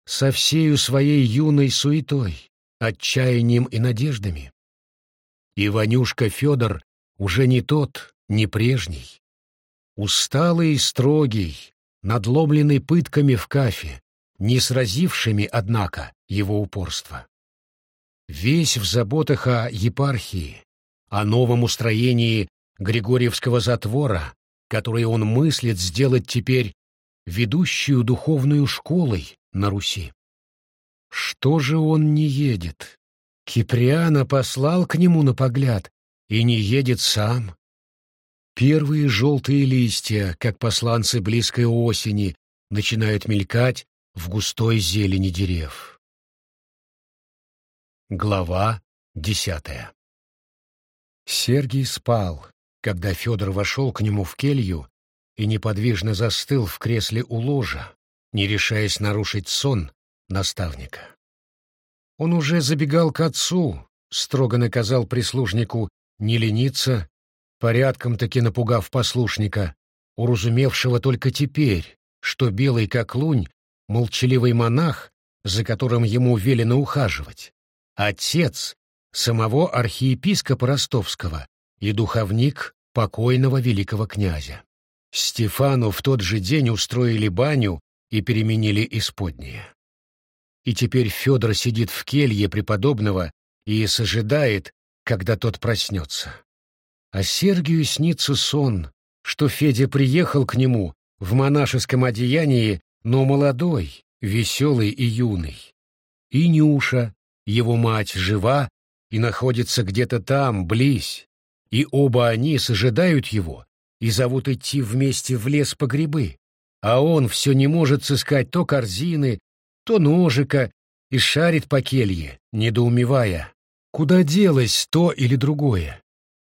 со всею своей юной суетой, отчаянием и надеждами. И Ванюшка Федор уже не тот, не прежний. Усталый и строгий, надломленный пытками в кафе, не сразившими, однако, его упорство. Весь в заботах о епархии, о новом устроении Григорьевского затвора, который он мыслит сделать теперь ведущую духовную школой на Руси. Что же он не едет? Киприана послал к нему на погляд и не едет сам. Первые желтые листья, как посланцы близкой осени, начинают мелькать в густой зелени дерев. Глава десятая Сергий спал, когда Федор вошел к нему в келью и неподвижно застыл в кресле у ложа, не решаясь нарушить сон наставника. Он уже забегал к отцу, строго наказал прислужнику не лениться, порядком-таки напугав послушника, уразумевшего только теперь, что белый как лунь, молчаливый монах, за которым ему велено ухаживать, отец самого архиепископа Ростовского и духовник покойного великого князя. Стефану в тот же день устроили баню и переменили исподнее. И теперь Федор сидит в келье преподобного и сожидает, когда тот проснется. А Сергию снится сон, что Федя приехал к нему в монашеском одеянии, но молодой, веселый и юный. И Нюша, его мать, жива и находится где-то там, близь, и оба они сожидают его и зовут идти вместе в лес по грибы, а он все не может сыскать то корзины, то ножика и шарит по келье, недоумевая, куда делось то или другое.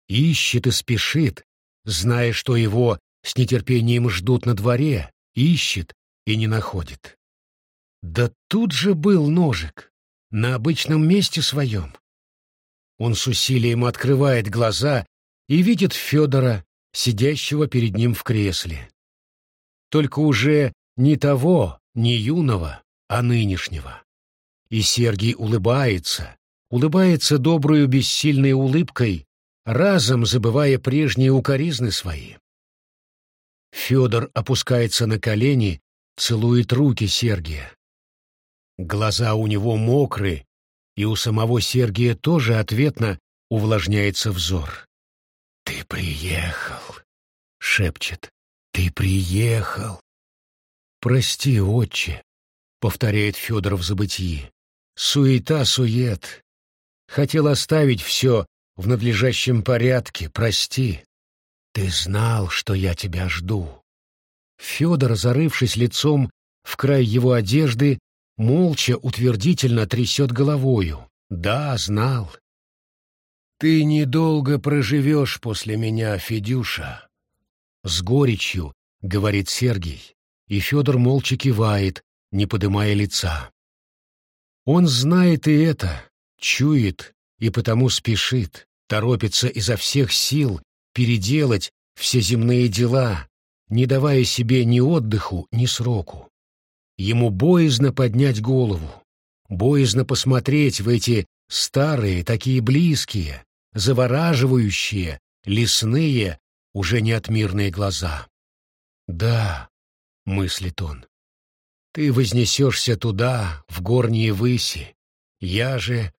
Ищет и спешит, зная, что его с нетерпением ждут на дворе, ищет и не находит. Да тут же был ножик, на обычном месте своем. Он с усилием открывает глаза и видит Федора, сидящего перед ним в кресле. Только уже не того, не юного, а нынешнего. И Сергий улыбается, улыбается добрую бессильной улыбкой, разом забывая прежние укоризны свои. Федор опускается на колени, целует руки Сергия. Глаза у него мокрые, и у самого Сергия тоже ответно увлажняется взор. «Ты приехал», — шепчет, — «ты приехал». «Прости, отче», — повторяет Федор в забытии. «Суета-сует. Хотел оставить все в надлежащем порядке, прости. Ты знал, что я тебя жду». Федор, зарывшись лицом в край его одежды, молча утвердительно трясет головою. «Да, знал». «Ты недолго проживешь после меня, Федюша», — с горечью говорит Сергей, и Федор молча кивает, не подымая лица. Он знает и это, чует, и потому спешит, торопится изо всех сил переделать все земные дела, не давая себе ни отдыху, ни сроку. Ему боязно поднять голову, боязно посмотреть в эти старые, такие близкие, завораживающие, лесные, уже не отмирные глаза. «Да», — мыслит он, — «ты вознесешься туда, в горние выси, я же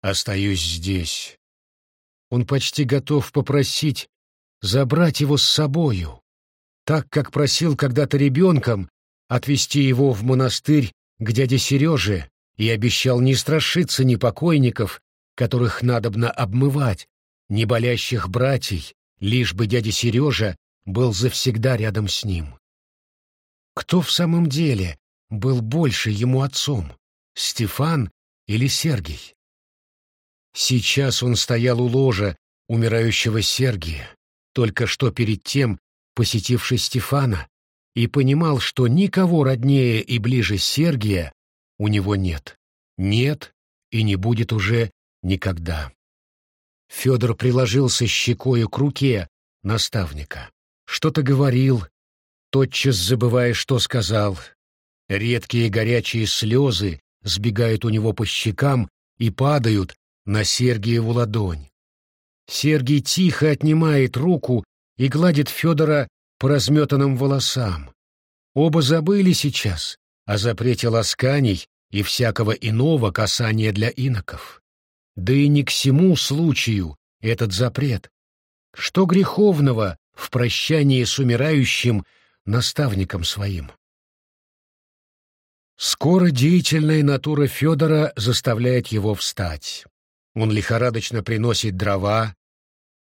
остаюсь здесь». Он почти готов попросить забрать его с собою, так как просил когда-то ребенком отвезти его в монастырь к дяде Сереже и обещал не страшиться ни покойников, которых надобно обмывать, не болящих братьей, лишь бы дядя Сережа был завсегда рядом с ним. Кто в самом деле был больше ему отцом, Стефан или Сергий? Сейчас он стоял у ложа умирающего Сергия, только что перед тем посетивший Стефана, и понимал, что никого роднее и ближе Сергия у него нет. Нет и не будет уже никогда. Федор приложился щекою к руке наставника. Что-то говорил, тотчас забывая, что сказал. Редкие горячие слезы сбегают у него по щекам и падают на Сергиеву ладонь. Сергий тихо отнимает руку и гладит Федора по разметанным волосам. Оба забыли сейчас о запрете ласканий и всякого иного касания для иноков. Да и не к всему случаю этот запрет. Что греховного в прощании с умирающим наставником своим? Скоро деятельная натура Федора заставляет его встать. Он лихорадочно приносит дрова,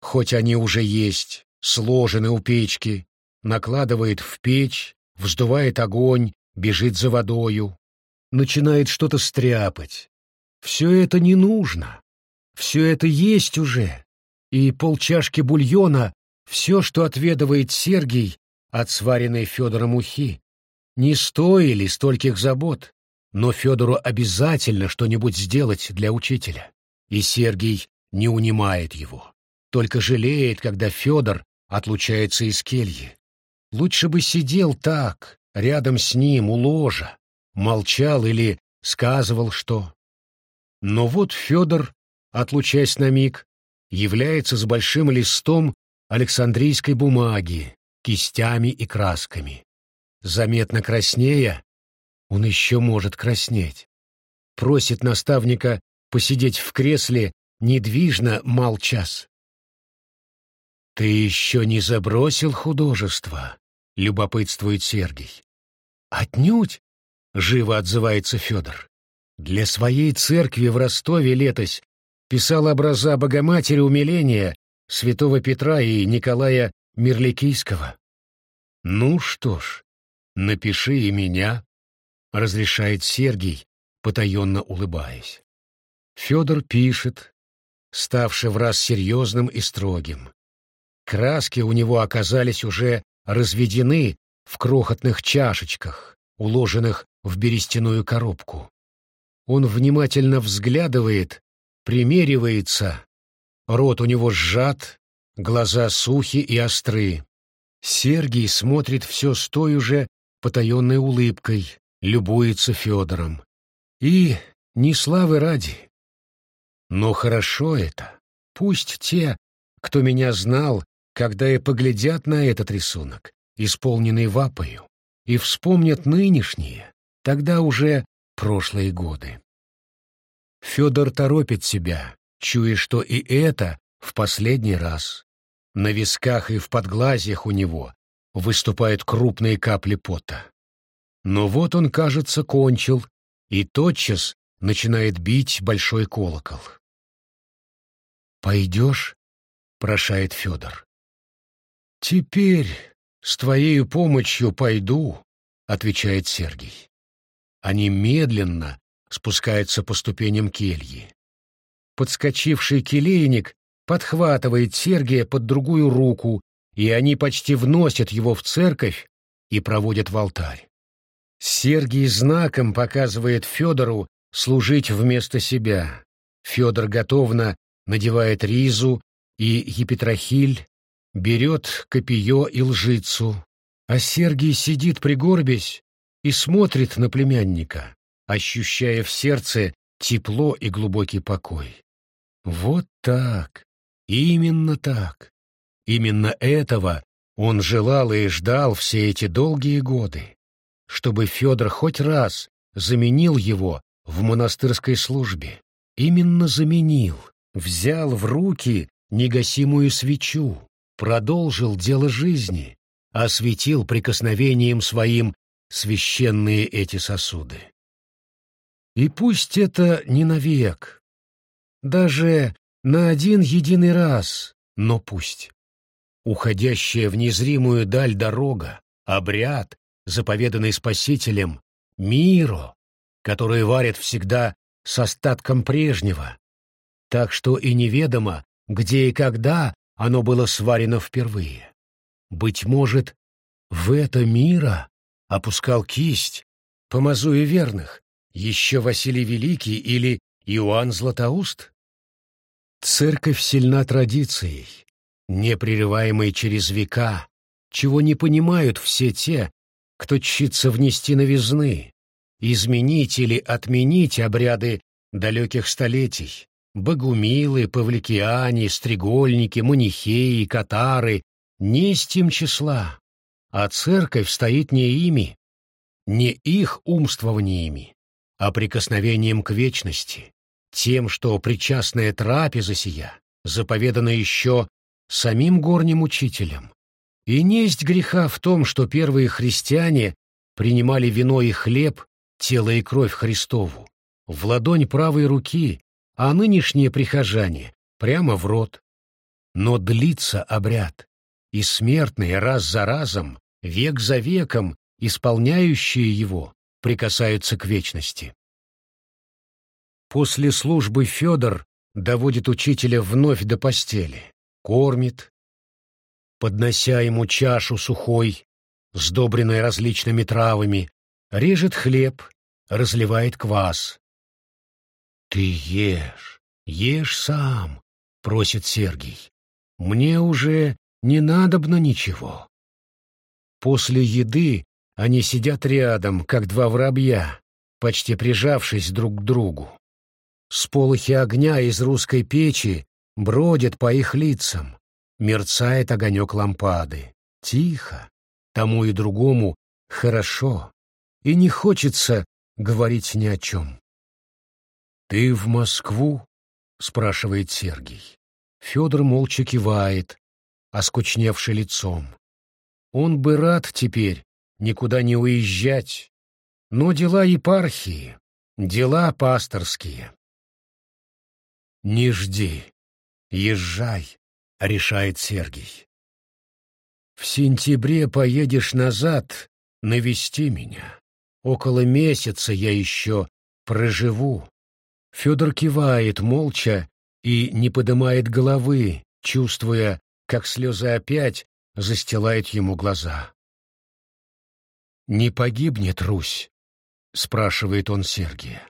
хоть они уже есть, сложены у печки, накладывает в печь, вздувает огонь, бежит за водою, начинает что-то стряпать. Все это не нужно. Все это есть уже. И полчашки бульона — все, что отведывает Сергий от сваренной Федором ухи. Не стоили стольких забот, но Федору обязательно что-нибудь сделать для учителя. И Сергий не унимает его. Только жалеет, когда Федор отлучается из кельи. Лучше бы сидел так, рядом с ним, у ложа, молчал или сказывал что. Но вот Федор, отлучаясь на миг, является с большим листом Александрийской бумаги, кистями и красками. Заметно краснея, он еще может краснеть. Просит наставника посидеть в кресле недвижно мал. «Ты еще не забросил художество?» — любопытствует Сергий. «Отнюдь!» — живо отзывается Федор. «Для своей церкви в Ростове летось писал образа Богоматери умиления святого Петра и Николая Мирликийского. Ну что ж, напиши и меня», — разрешает Сергий, потаенно улыбаясь. Федор пишет, ставший в раз серьезным и строгим. Краски у него оказались уже разведены в крохотных чашечках, уложенных в берестяную коробку. Он внимательно взглядывает, примеривается. Рот у него сжат, глаза сухи и остры. Сергий смотрит все с той уже потаенной улыбкой, любуется Федором. И не славы ради. Но хорошо это. Пусть те, кто меня знал, когда и поглядят на этот рисунок, исполненный вапою, и вспомнят нынешние, тогда уже прошлые годы. Федор торопит себя, чуя, что и это в последний раз. На висках и в подглазьях у него выступают крупные капли пота. Но вот он, кажется, кончил, и тотчас начинает бить большой колокол. «Пойдешь?» — прошает Федор. «Теперь с твоей помощью пойду», — отвечает Сергий. Они медленно спускаются по ступеням кельи. Подскочивший келейник подхватывает Сергия под другую руку, и они почти вносят его в церковь и проводят в алтарь. Сергий знаком показывает Федору служить вместо себя. Федор готовно надевает ризу и епитрахиль, берет копье и лжицу, а Сергий сидит пригорбясь и смотрит на племянника, ощущая в сердце тепло и глубокий покой. Вот так, именно так. Именно этого он желал и ждал все эти долгие годы, чтобы Федор хоть раз заменил его в монастырской службе. Именно заменил, взял в руки негасимую свечу, продолжил дело жизни, осветил прикосновением своим священные эти сосуды. И пусть это не навек, даже на один единый раз, но пусть. Уходящая в незримую даль дорога, обряд, заповеданный Спасителем, миро, который варит всегда с остатком прежнего, так что и неведомо, где и когда оно было сварено впервые. Быть может, в это мира опускал кисть, помазуя верных, еще Василий Великий или Иоанн Златоуст? Церковь сильна традицией, непрерываемой через века, чего не понимают все те, кто чится внести новизны, изменить или отменить обряды далеких столетий, богумилы, павликиане, стрегольники, манихеи, катары, не с тем числа, а церковь стоит не ими, не их умствованиями, а прикосновением к вечности, тем, что причастная трапеза сия заповедана еще самим горним учителем. И несть греха в том, что первые христиане принимали вино и хлеб, тело и кровь Христову, в ладонь правой руки, а нынешние прихожане прямо в рот. Но длится обряд, и смертные раз за разом, век за веком, исполняющие его, прикасаются к вечности. После службы Федор доводит учителя вновь до постели, кормит, поднося ему чашу сухой, сдобренной различными травами, режет хлеб, разливает квас. «Ты ешь, ешь сам», — просит Сергий. «Мне уже не надобно ничего». После еды они сидят рядом, как два воробья, почти прижавшись друг к другу. Сполохи огня из русской печи бродят по их лицам, мерцает огонек лампады. Тихо, тому и другому хорошо, и не хочется говорить ни о чем. «Ты в Москву?» — спрашивает Сергий. Федор молча кивает, оскучневший лицом. Он бы рад теперь никуда не уезжать, но дела епархии, дела пасторские. «Не жди, езжай», — решает Сергий. «В сентябре поедешь назад навести меня. Около месяца я еще проживу, Федор кивает молча и не поднимает головы, чувствуя, как слезы опять застилает ему глаза. «Не погибнет Русь?» — спрашивает он Сергия.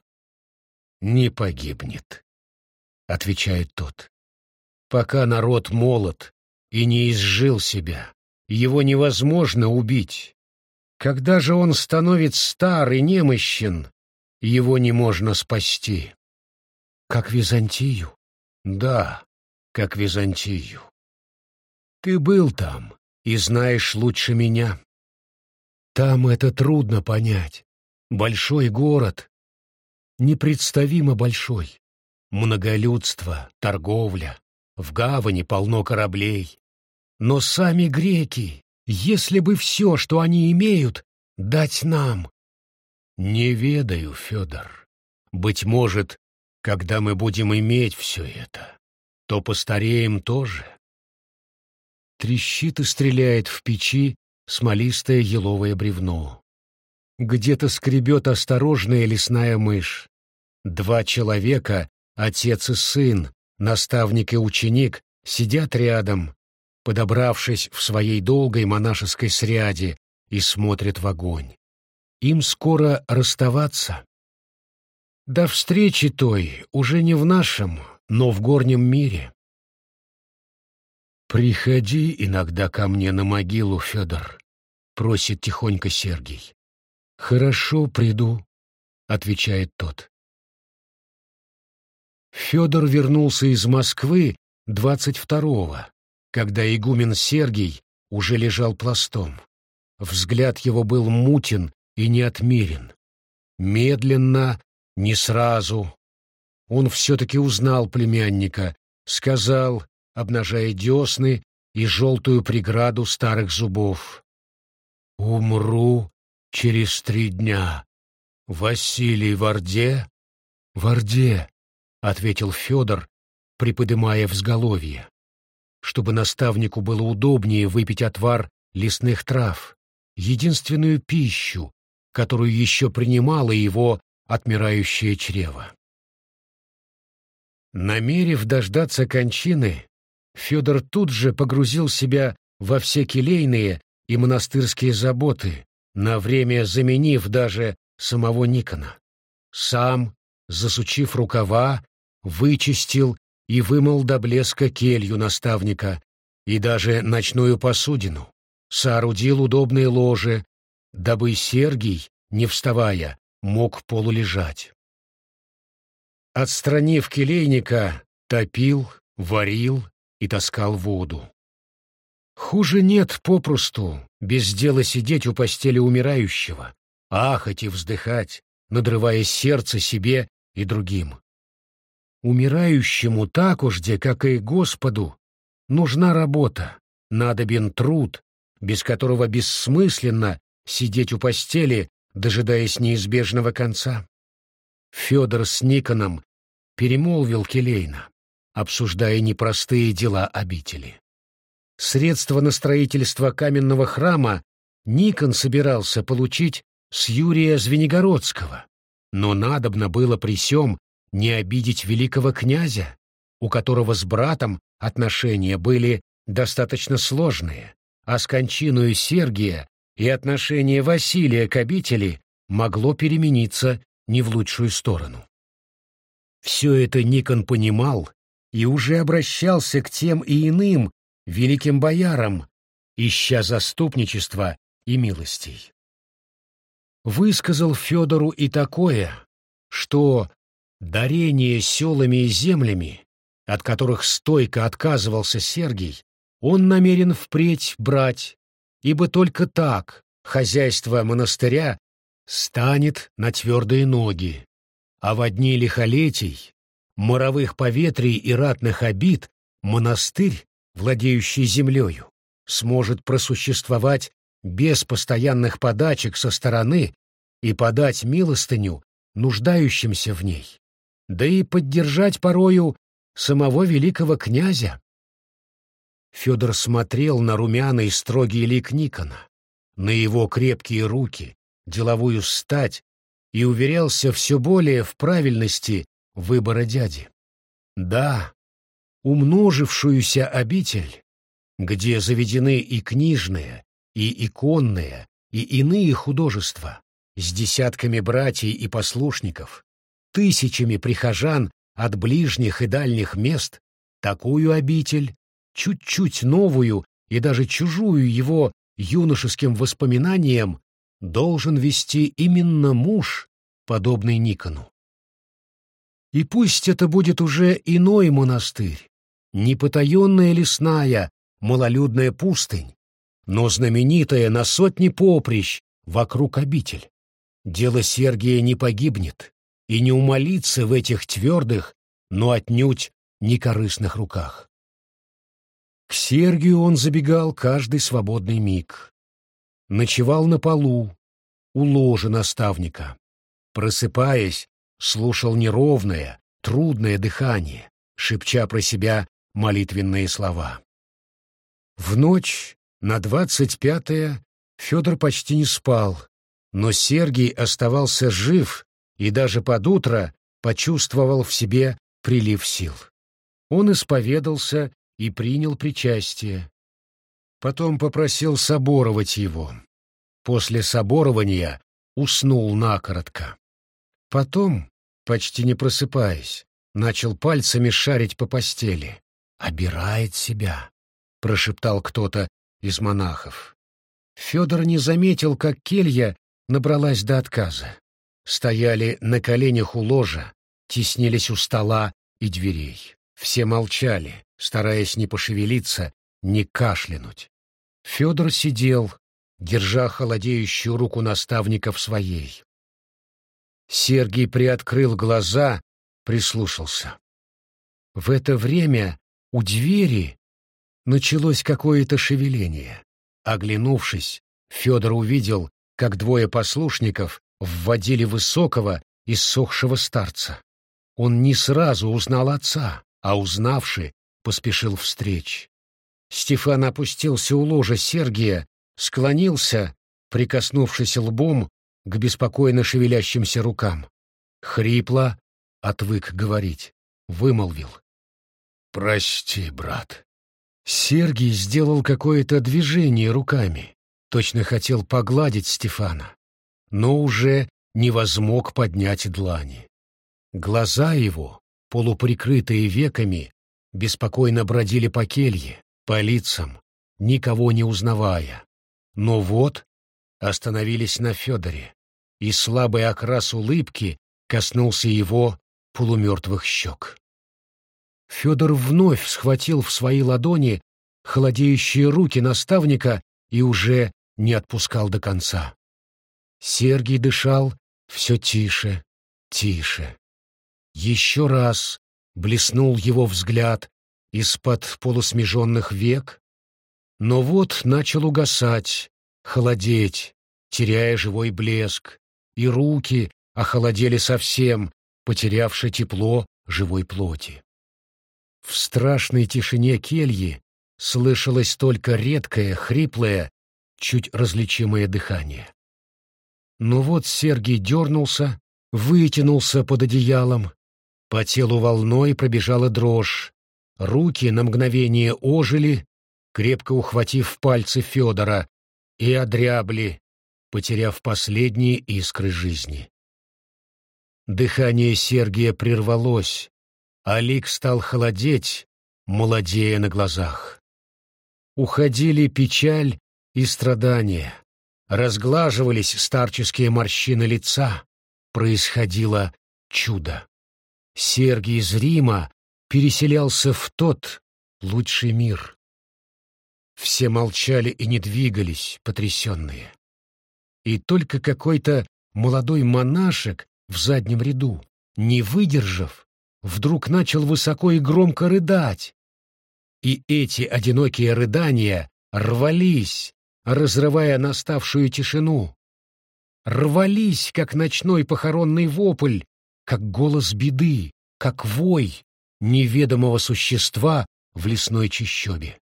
«Не погибнет», — отвечает тот. «Пока народ молод и не изжил себя, его невозможно убить. Когда же он становится стар и немощен, его не можно спасти. Как Византию? Да, как Византию. Ты был там и знаешь лучше меня. Там это трудно понять. Большой город. Непредставимо большой. Многолюдство, торговля. В гавани полно кораблей. Но сами греки, если бы все, что они имеют, дать нам. Не ведаю, Федор. Быть может, когда мы будем иметь все это, то постареем тоже. Трещит и стреляет в печи смолистое еловое бревно. Где-то скребет осторожная лесная мышь. Два человека, отец и сын, наставник и ученик, сидят рядом, подобравшись в своей долгой монашеской сряде, и смотрят в огонь. Им скоро расставаться. До встречи той уже не в нашем, но в горнем мире. «Приходи иногда ко мне на могилу, Федор», — просит тихонько Сергий. «Хорошо, приду», — отвечает тот. Федор вернулся из Москвы двадцать второго, когда игумен Сергий уже лежал пластом. Взгляд его был мутен и неотмерен. Медленно, не сразу. Он все-таки узнал племянника, сказал, обнажая десны и желтую преграду старых зубов. «Умру через три дня. Василий в Орде?» «В Орде», — ответил Федор, приподымая взголовье, чтобы наставнику было удобнее выпить отвар лесных трав, единственную пищу, которую еще принимало его отмирающее чрево. Намерев дождаться кончины, Федор тут же погрузил себя во все келейные и монастырские заботы, на время заменив даже самого Никона. Сам, засучив рукава, вычистил и вымыл до блеска келью наставника и даже ночную посудину, соорудил удобные ложи, дабы Сергий, не вставая, мог полулежать. Отстранив келейника, топил, варил и таскал воду. Хуже нет попросту без дела сидеть у постели умирающего, ахать и вздыхать, надрывая сердце себе и другим. Умирающему так уж, где, как и Господу, нужна работа, надобен труд, без которого бессмысленно сидеть у постели, дожидаясь неизбежного конца. Федор с Никоном перемолвил келейно, обсуждая непростые дела обители. Средства на строительство каменного храма Никон собирался получить с Юрия Звенигородского, но надобно было при сём не обидеть великого князя, у которого с братом отношения были достаточно сложные, а с кончиною Сергия и отношение Василия к обители могло перемениться не в лучшую сторону. Все это Никон понимал и уже обращался к тем и иным великим боярам, ища заступничества и милостей. Высказал Федору и такое, что дарение селами и землями, от которых стойко отказывался Сергий, он намерен впредь брать, ибо только так хозяйство монастыря станет на твердые ноги, а в дни лихолетий, моровых поветрий и ратных обид монастырь владеющий землею, сможет просуществовать без постоянных подачек со стороны и подать милостыню нуждающимся в ней, да и поддержать порою самого великого князя. Федор смотрел на румяный строгий лик Никона, на его крепкие руки, деловую стать и уверялся все более в правильности выбора дяди. Да, умножившуюся обитель где заведены и книжные, и иконные, и иные художества, с десятками братьев и послушников, тысячами прихожан от ближних и дальних мест, такую обитель, чуть-чуть новую и даже чужую его юношеским воспоминаниям, должен вести именно муж, подобный Никону. И пусть это будет уже иной монастырь, не потаенная лесная, малолюдная пустынь, но знаменитая на сотни поприщ вокруг обитель. Дело Сергия не погибнет и не умолится в этих твердых, но отнюдь некорыстных руках. К Сергию он забегал каждый свободный миг. Ночевал на полу, у ложа наставника. Просыпаясь, слушал неровное, трудное дыхание, шепча про себя молитвенные слова. В ночь на двадцать пятое Федор почти не спал, но Сергий оставался жив и даже под утро почувствовал в себе прилив сил. Он исповедался и принял причастие. Потом попросил соборовать его. После соборования уснул накоротко. Потом, почти не просыпаясь, начал пальцами шарить по постели. «Обирает себя», — прошептал кто-то из монахов. Федор не заметил, как келья набралась до отказа. Стояли на коленях у ложа, теснились у стола и дверей. Все молчали, стараясь не пошевелиться, не кашлянуть. Федор сидел, держа холодеющую руку наставника в своей. Сергий приоткрыл глаза, прислушался. В это время у двери началось какое-то шевеление. Оглянувшись, Федор увидел, как двое послушников вводили высокого и сохшего старца. Он не сразу узнал отца, а узнавши, поспешил встреч. Стефан опустился у ложа Сергия, склонился, прикоснувшись лбом к беспокойно шевелящимся рукам. Хрипло, отвык говорить, вымолвил. «Прости, брат». Сергий сделал какое-то движение руками, точно хотел погладить Стефана, но уже не возмог поднять длани. Глаза его, полуприкрытые веками, беспокойно бродили по келье, по лицам, никого не узнавая. Но вот остановились на Федоре, и слабый окрас улыбки коснулся его полумертвых щек. Федор вновь схватил в свои ладони холодеющие руки наставника и уже не отпускал до конца. Сергий дышал все тише, тише. Еще раз блеснул его взгляд из-под полусмеженных век, но вот начал угасать, холодеть, теряя живой блеск, и руки охолодели совсем, потерявши тепло живой плоти. В страшной тишине кельи слышалось только редкое, хриплое, чуть различимое дыхание. Но вот Сергий дернулся, вытянулся под одеялом, по телу волной пробежала дрожь, руки на мгновение ожили, крепко ухватив пальцы Федора, и одрябли, потеряв последние искры жизни. Дыхание Сергия прервалось, а лик стал холодеть, молодея на глазах. Уходили печаль и страдания, разглаживались старческие морщины лица, происходило чудо. Сергий из Рима переселялся в тот лучший мир. Все молчали и не двигались, потрясенные. И только какой-то молодой монашек в заднем ряду, не выдержав, вдруг начал высоко и громко рыдать. И эти одинокие рыдания рвались, разрывая наставшую тишину. Рвались, как ночной похоронный вопль, как голос беды, как вой неведомого существа в лесной чащобе.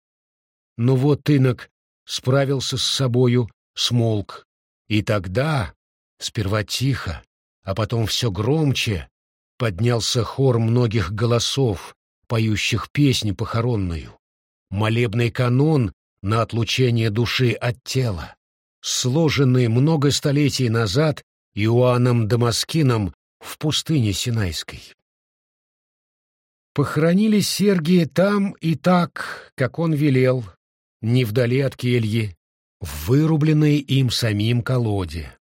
Но вот инок справился с собою, смолк, и тогда, сперва тихо, а потом все громче, поднялся хор многих голосов, поющих песню похоронную. молебный канон на отлучение души от тела, сложенный много столетий назад Иоанном Дамаскином в пустыне Синайской. Похоронили Сергия там и так, как он велел, не вдали от кельи, в вырубленной им самим колоде.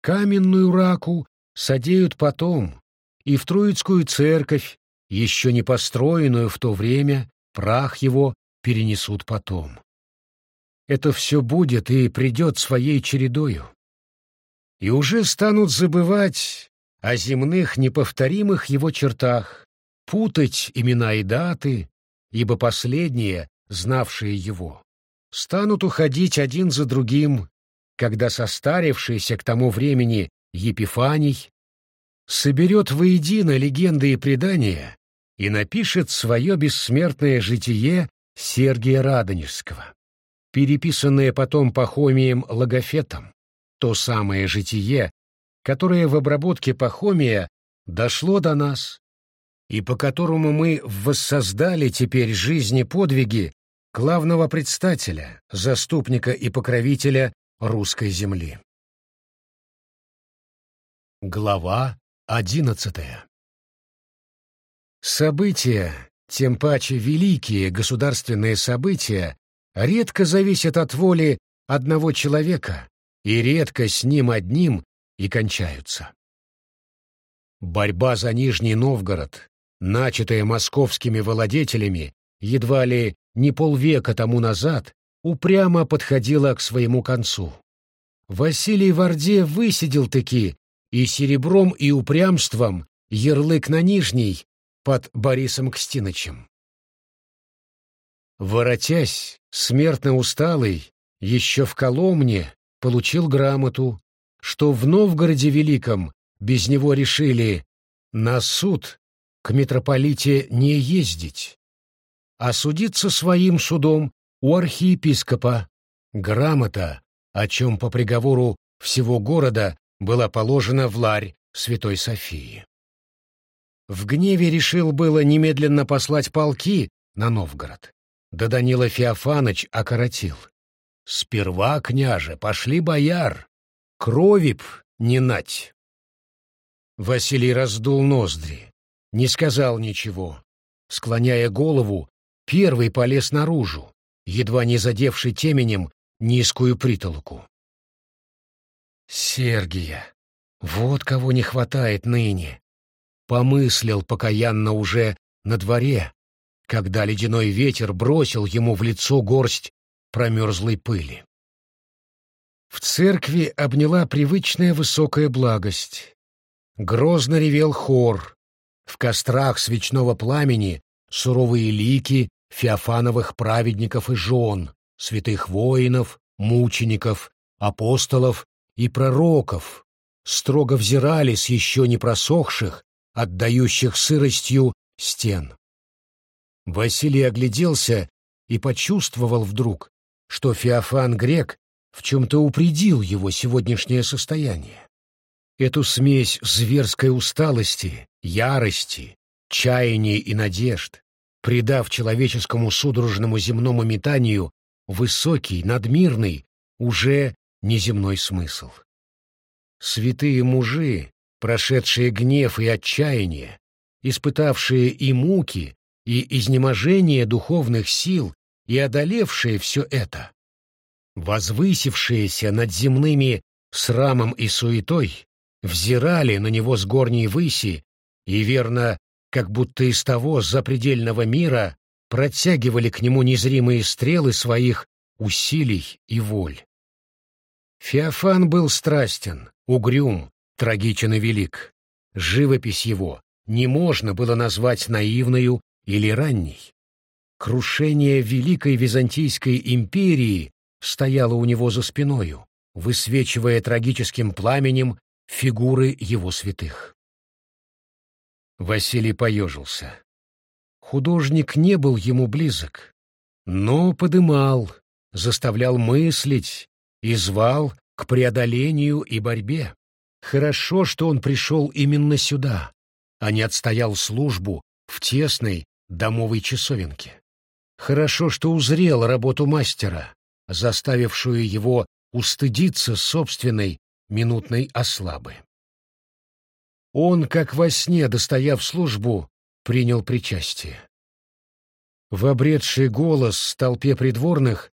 Каменную раку садеют потом, и в Троицкую церковь, еще не построенную в то время, прах его перенесут потом. Это все будет и придет своей чередою. И уже станут забывать о земных неповторимых его чертах, путать имена и даты, ибо последние, знавшие его, станут уходить один за другим, когда состарившийся к тому времени Епифаний соберет воедино легенды и предания и напишет свое бессмертное житие Сергия Радонежского, переписанное потом Пахомием Логофетом, то самое житие, которое в обработке Пахомия дошло до нас и по которому мы воссоздали теперь жизни подвиги главного предстателя, заступника и покровителя русской земли. Глава одиннадцатая События, тем паче великие государственные события, редко зависят от воли одного человека и редко с ним одним и кончаются. Борьба за Нижний Новгород начатая московскими владетелями едва ли не полвека тому назад, упрямо подходила к своему концу. Василий Варде высидел-таки и серебром, и упрямством ярлык на Нижний под Борисом Кстинычем. Воротясь, смертно усталый, еще в Коломне получил грамоту, что в Новгороде Великом без него решили на суд к митрополите не ездить, а судиться своим судом у архиепископа. Грамота, о чем по приговору всего города была положена в ларь Святой Софии. В гневе решил было немедленно послать полки на Новгород. Да Данила Феофаныч окоротил. «Сперва, княже, пошли бояр, крови б не нать». Василий раздул ноздри не сказал ничего. Склоняя голову, первый полез наружу, едва не задевший теменем низкую притолоку. Сергия, вот кого не хватает ныне, помыслил покаянно уже на дворе, когда ледяной ветер бросил ему в лицо горсть промерзлой пыли. В церкви обняла привычная высокая благость. Грозно ревел хор, в кострах свечного пламени суровые лики феофановых праведников и жен, святых воинов, мучеников, апостолов и пророков строго взирали с еще не просохших, отдающих сыростью стен. Василий огляделся и почувствовал вдруг, что Феофан Грек в чем-то упредил его сегодняшнее состояние. Эту смесь зверской усталости, ярости, чаяния и надежд, придав человеческому судорожному земному метанию высокий, надмирный, уже неземной смысл. Святые мужи, прошедшие гнев и отчаяние, испытавшие и муки, и изнеможение духовных сил, и одолевшие все это, возвысившиеся над земными срамом и суетой, взирали на него с горней выси и, верно, как будто из того запредельного мира протягивали к нему незримые стрелы своих усилий и воль. Феофан был страстен, угрюм, трагичен и велик. Живопись его не можно было назвать наивною или ранней. Крушение Великой Византийской империи стояло у него за спиною, высвечивая трагическим пламенем фигуры его святых. Василий поежился. Художник не был ему близок, но подымал, заставлял мыслить и звал к преодолению и борьбе. Хорошо, что он пришел именно сюда, а не отстоял службу в тесной домовой часовенке. Хорошо, что узрел работу мастера, заставившую его устыдиться собственной минутной ослабы. Он, как во сне, достояв службу, принял причастие. В обретший голос толпе придворных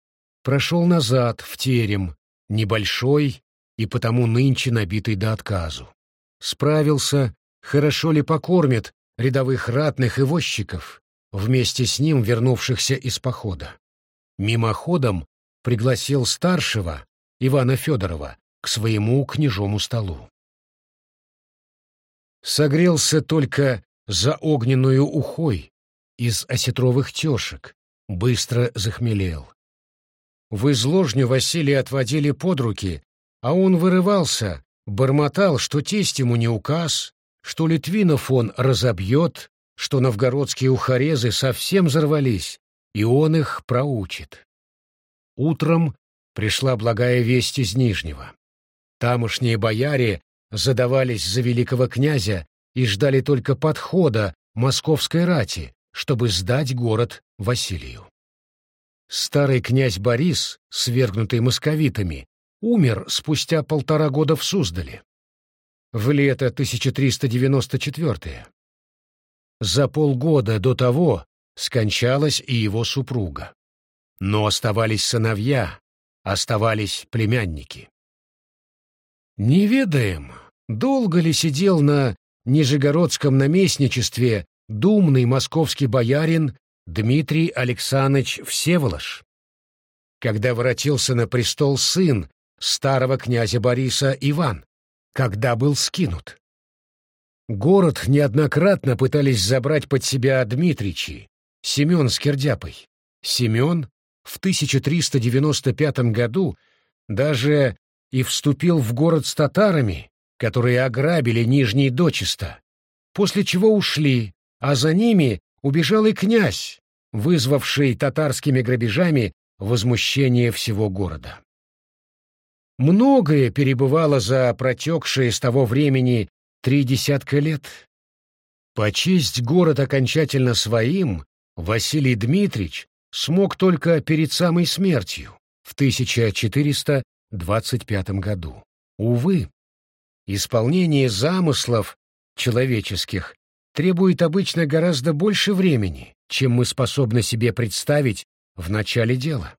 прошел назад в терем, небольшой и потому нынче набитый до отказу. Справился, хорошо ли покормит рядовых ратных и возчиков, вместе с ним вернувшихся из похода. Мимоходом пригласил старшего, Ивана Федорова, к своему княжому столу. Согрелся только за огненную ухой из осетровых тешек, быстро захмелел. В изложню Василия отводили под руки, а он вырывался, бормотал, что тесть ему не указ, что Литвинов он разобьет, что новгородские ухарезы совсем взорвались, и он их проучит. Утром пришла благая весть из Нижнего. Тамошние бояре задавались за великого князя и ждали только подхода московской рати, чтобы сдать город Василию. Старый князь Борис, свергнутый московитами, умер спустя полтора года в Суздале. В лето 1394 За полгода до того скончалась и его супруга. Но оставались сыновья, оставались племянники. Не ведаем, долго ли сидел на Нижегородском наместничестве думный московский боярин Дмитрий Александрович Всеволож. Когда воротился на престол сын старого князя Бориса Иван, когда был скинут. Город неоднократно пытались забрать под себя Дмитричи, Семен с Кирдяпой. Семен в 1395 году даже и вступил в город с татарами, которые ограбили Нижний дочисто, после чего ушли, а за ними убежал и князь, вызвавший татарскими грабежами возмущение всего города. Многое перебывало за протекшие с того времени три десятка лет. Почесть город окончательно своим Василий Дмитрич смог только перед самой смертью в 1425 году. Увы, исполнение замыслов человеческих требует обычно гораздо больше времени, чем мы способны себе представить в начале дела.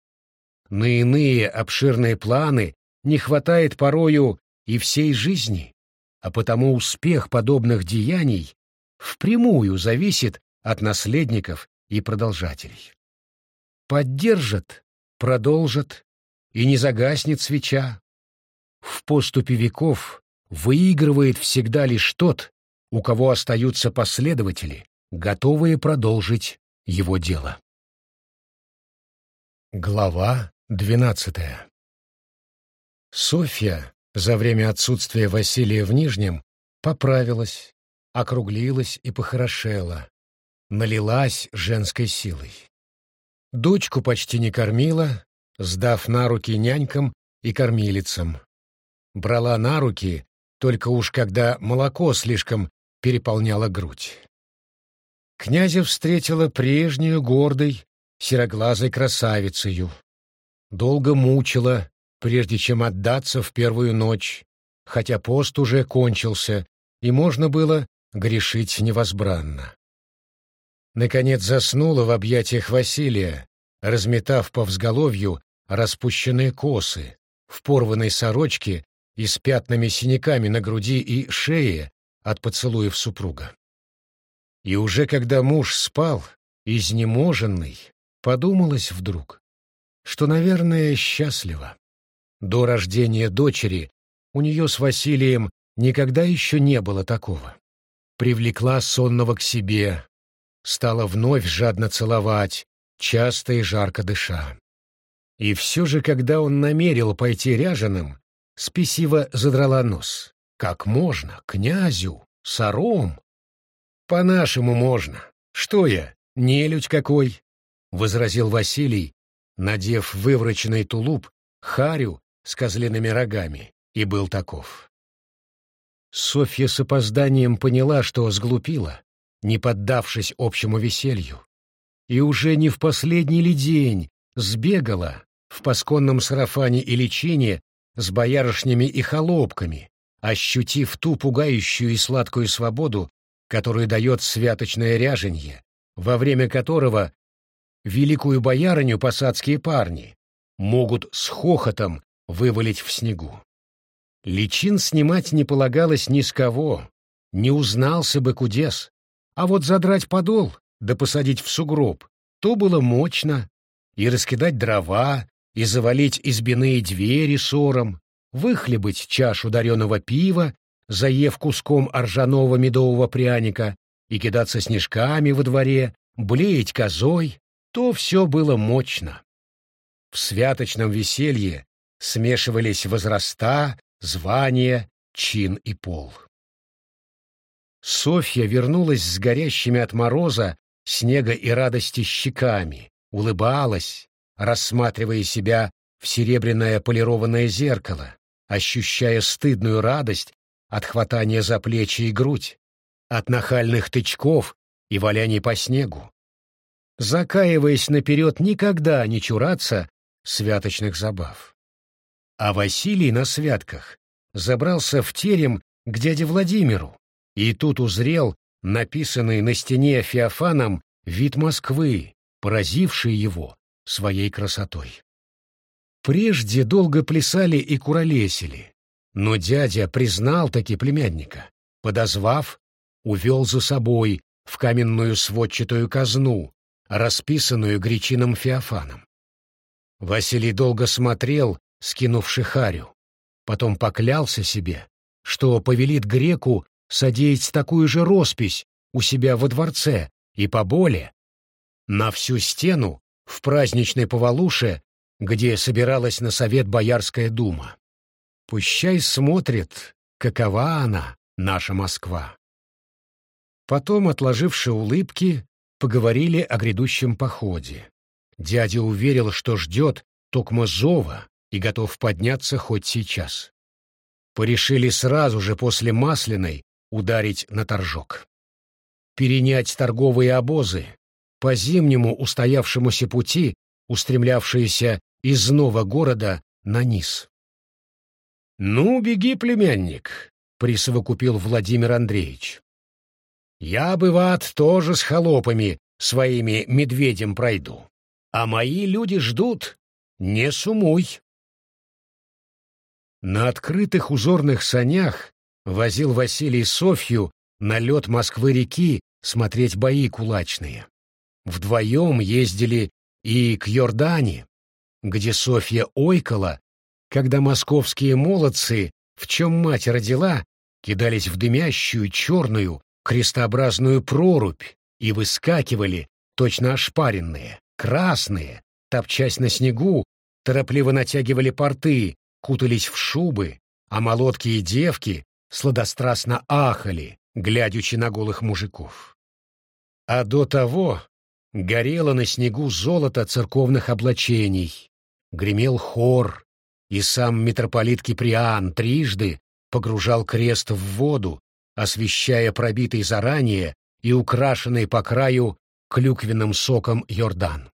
На иные обширные планы не хватает порою и всей жизни, а потому успех подобных деяний впрямую зависит от наследников и продолжателей. Поддержат, продолжат, и не загаснет свеча. В поступе веков выигрывает всегда лишь тот, у кого остаются последователи, готовые продолжить его дело. Глава двенадцатая Софья за время отсутствия Василия в Нижнем поправилась, округлилась и похорошела, налилась женской силой. Дочку почти не кормила, сдав на руки нянькам и кормилицам. Брала на руки, только уж когда молоко слишком переполняла грудь. Князя встретила прежнюю гордой, сероглазой красавицею. Долго мучила, прежде чем отдаться в первую ночь, хотя пост уже кончился, и можно было грешить невозбранно. Наконец заснула в объятиях Василия, разметав по взголовью распущенные косы, в порванной сорочке и с пятнами синяками на груди и шее от поцелуев супруга. И уже когда муж спал, изнеможенный, подумалось вдруг, что, наверное, счастлива. До рождения дочери у нее с Василием никогда еще не было такого. Привлекла сонного к себе, стала вновь жадно целовать, часто и жарко дыша. И все же, когда он намерил пойти ряженым, спесиво задрала нос. Как можно? Князю? Саром? По-нашему можно. Что я, нелюдь какой? — возразил Василий, надев вывороченный тулуп, харю с козлиными рогами, и был таков. Софья с опозданием поняла, что сглупила, не поддавшись общему веселью, и уже не в последний ли день сбегала в пасконном сарафане и личине с боярышнями и холопками, ощутив ту пугающую и сладкую свободу, которую дает святочное ряженье, во время которого великую боярыню посадские парни могут с хохотом вывалить в снегу. Личин снимать не полагалось ни с кого, не узнался бы кудес, а вот задрать подол да посадить в сугроб, то было мощно, и раскидать дрова, и завалить избиные двери сором, выхлебать чашу дареного пива, заев куском ржаного медового пряника, и кидаться снежками во дворе, блеять козой, то все было мощно. В святочном веселье смешивались возраста, звания, чин и пол. Софья вернулась с горящими от мороза снега и радости щеками, улыбалась, рассматривая себя в серебряное полированное зеркало, ощущая стыдную радость от хватания за плечи и грудь, от нахальных тычков и валяний по снегу, закаиваясь наперед никогда не чураться святочных забав. А Василий на святках забрался в терем к дяде Владимиру и тут узрел написанный на стене Феофаном вид Москвы, поразивший его своей красотой. Прежде долго плясали и куролесили, но дядя признал таки племянника, подозвав, увел за собой в каменную сводчатую казну, расписанную гречином Феофаном. Василий долго смотрел, скинувши харю, потом поклялся себе, что повелит греку содеять такую же роспись у себя во дворце и поболе, на всю стену в праздничной повалуше, где собиралась на совет Боярская дума. Пущай смотрит, какова она, наша Москва. Потом, отложивши улыбки, поговорили о грядущем походе. Дядя уверил, что ждет токмо зова и готов подняться хоть сейчас. Порешили сразу же после Масляной ударить на торжок. Перенять торговые обозы, по зимнему устоявшемуся пути, устремлявшиеся из нового города на низ. «Ну, беги, племянник», — присовокупил Владимир Андреевич. «Я бы ад тоже с холопами своими медведем пройду, а мои люди ждут, не сумуй». На открытых узорных санях возил Василий Софью на лед Москвы-реки смотреть бои кулачные. Вдвоем ездили и к Йордане, где Софья ойкала, когда московские молодцы, в чем мать родила, кидались в дымящую черную крестообразную прорубь и выскакивали, точно ошпаренные, красные, топчась на снегу, торопливо натягивали порты, кутались в шубы, а молодки и девки сладострастно ахали, глядячи на голых мужиков. А до того горело на снегу золото церковных облачений, гремел хор, и сам митрополит Киприан трижды погружал крест в воду, освещая пробитый заранее и украшенный по краю клюквенным соком Йордан.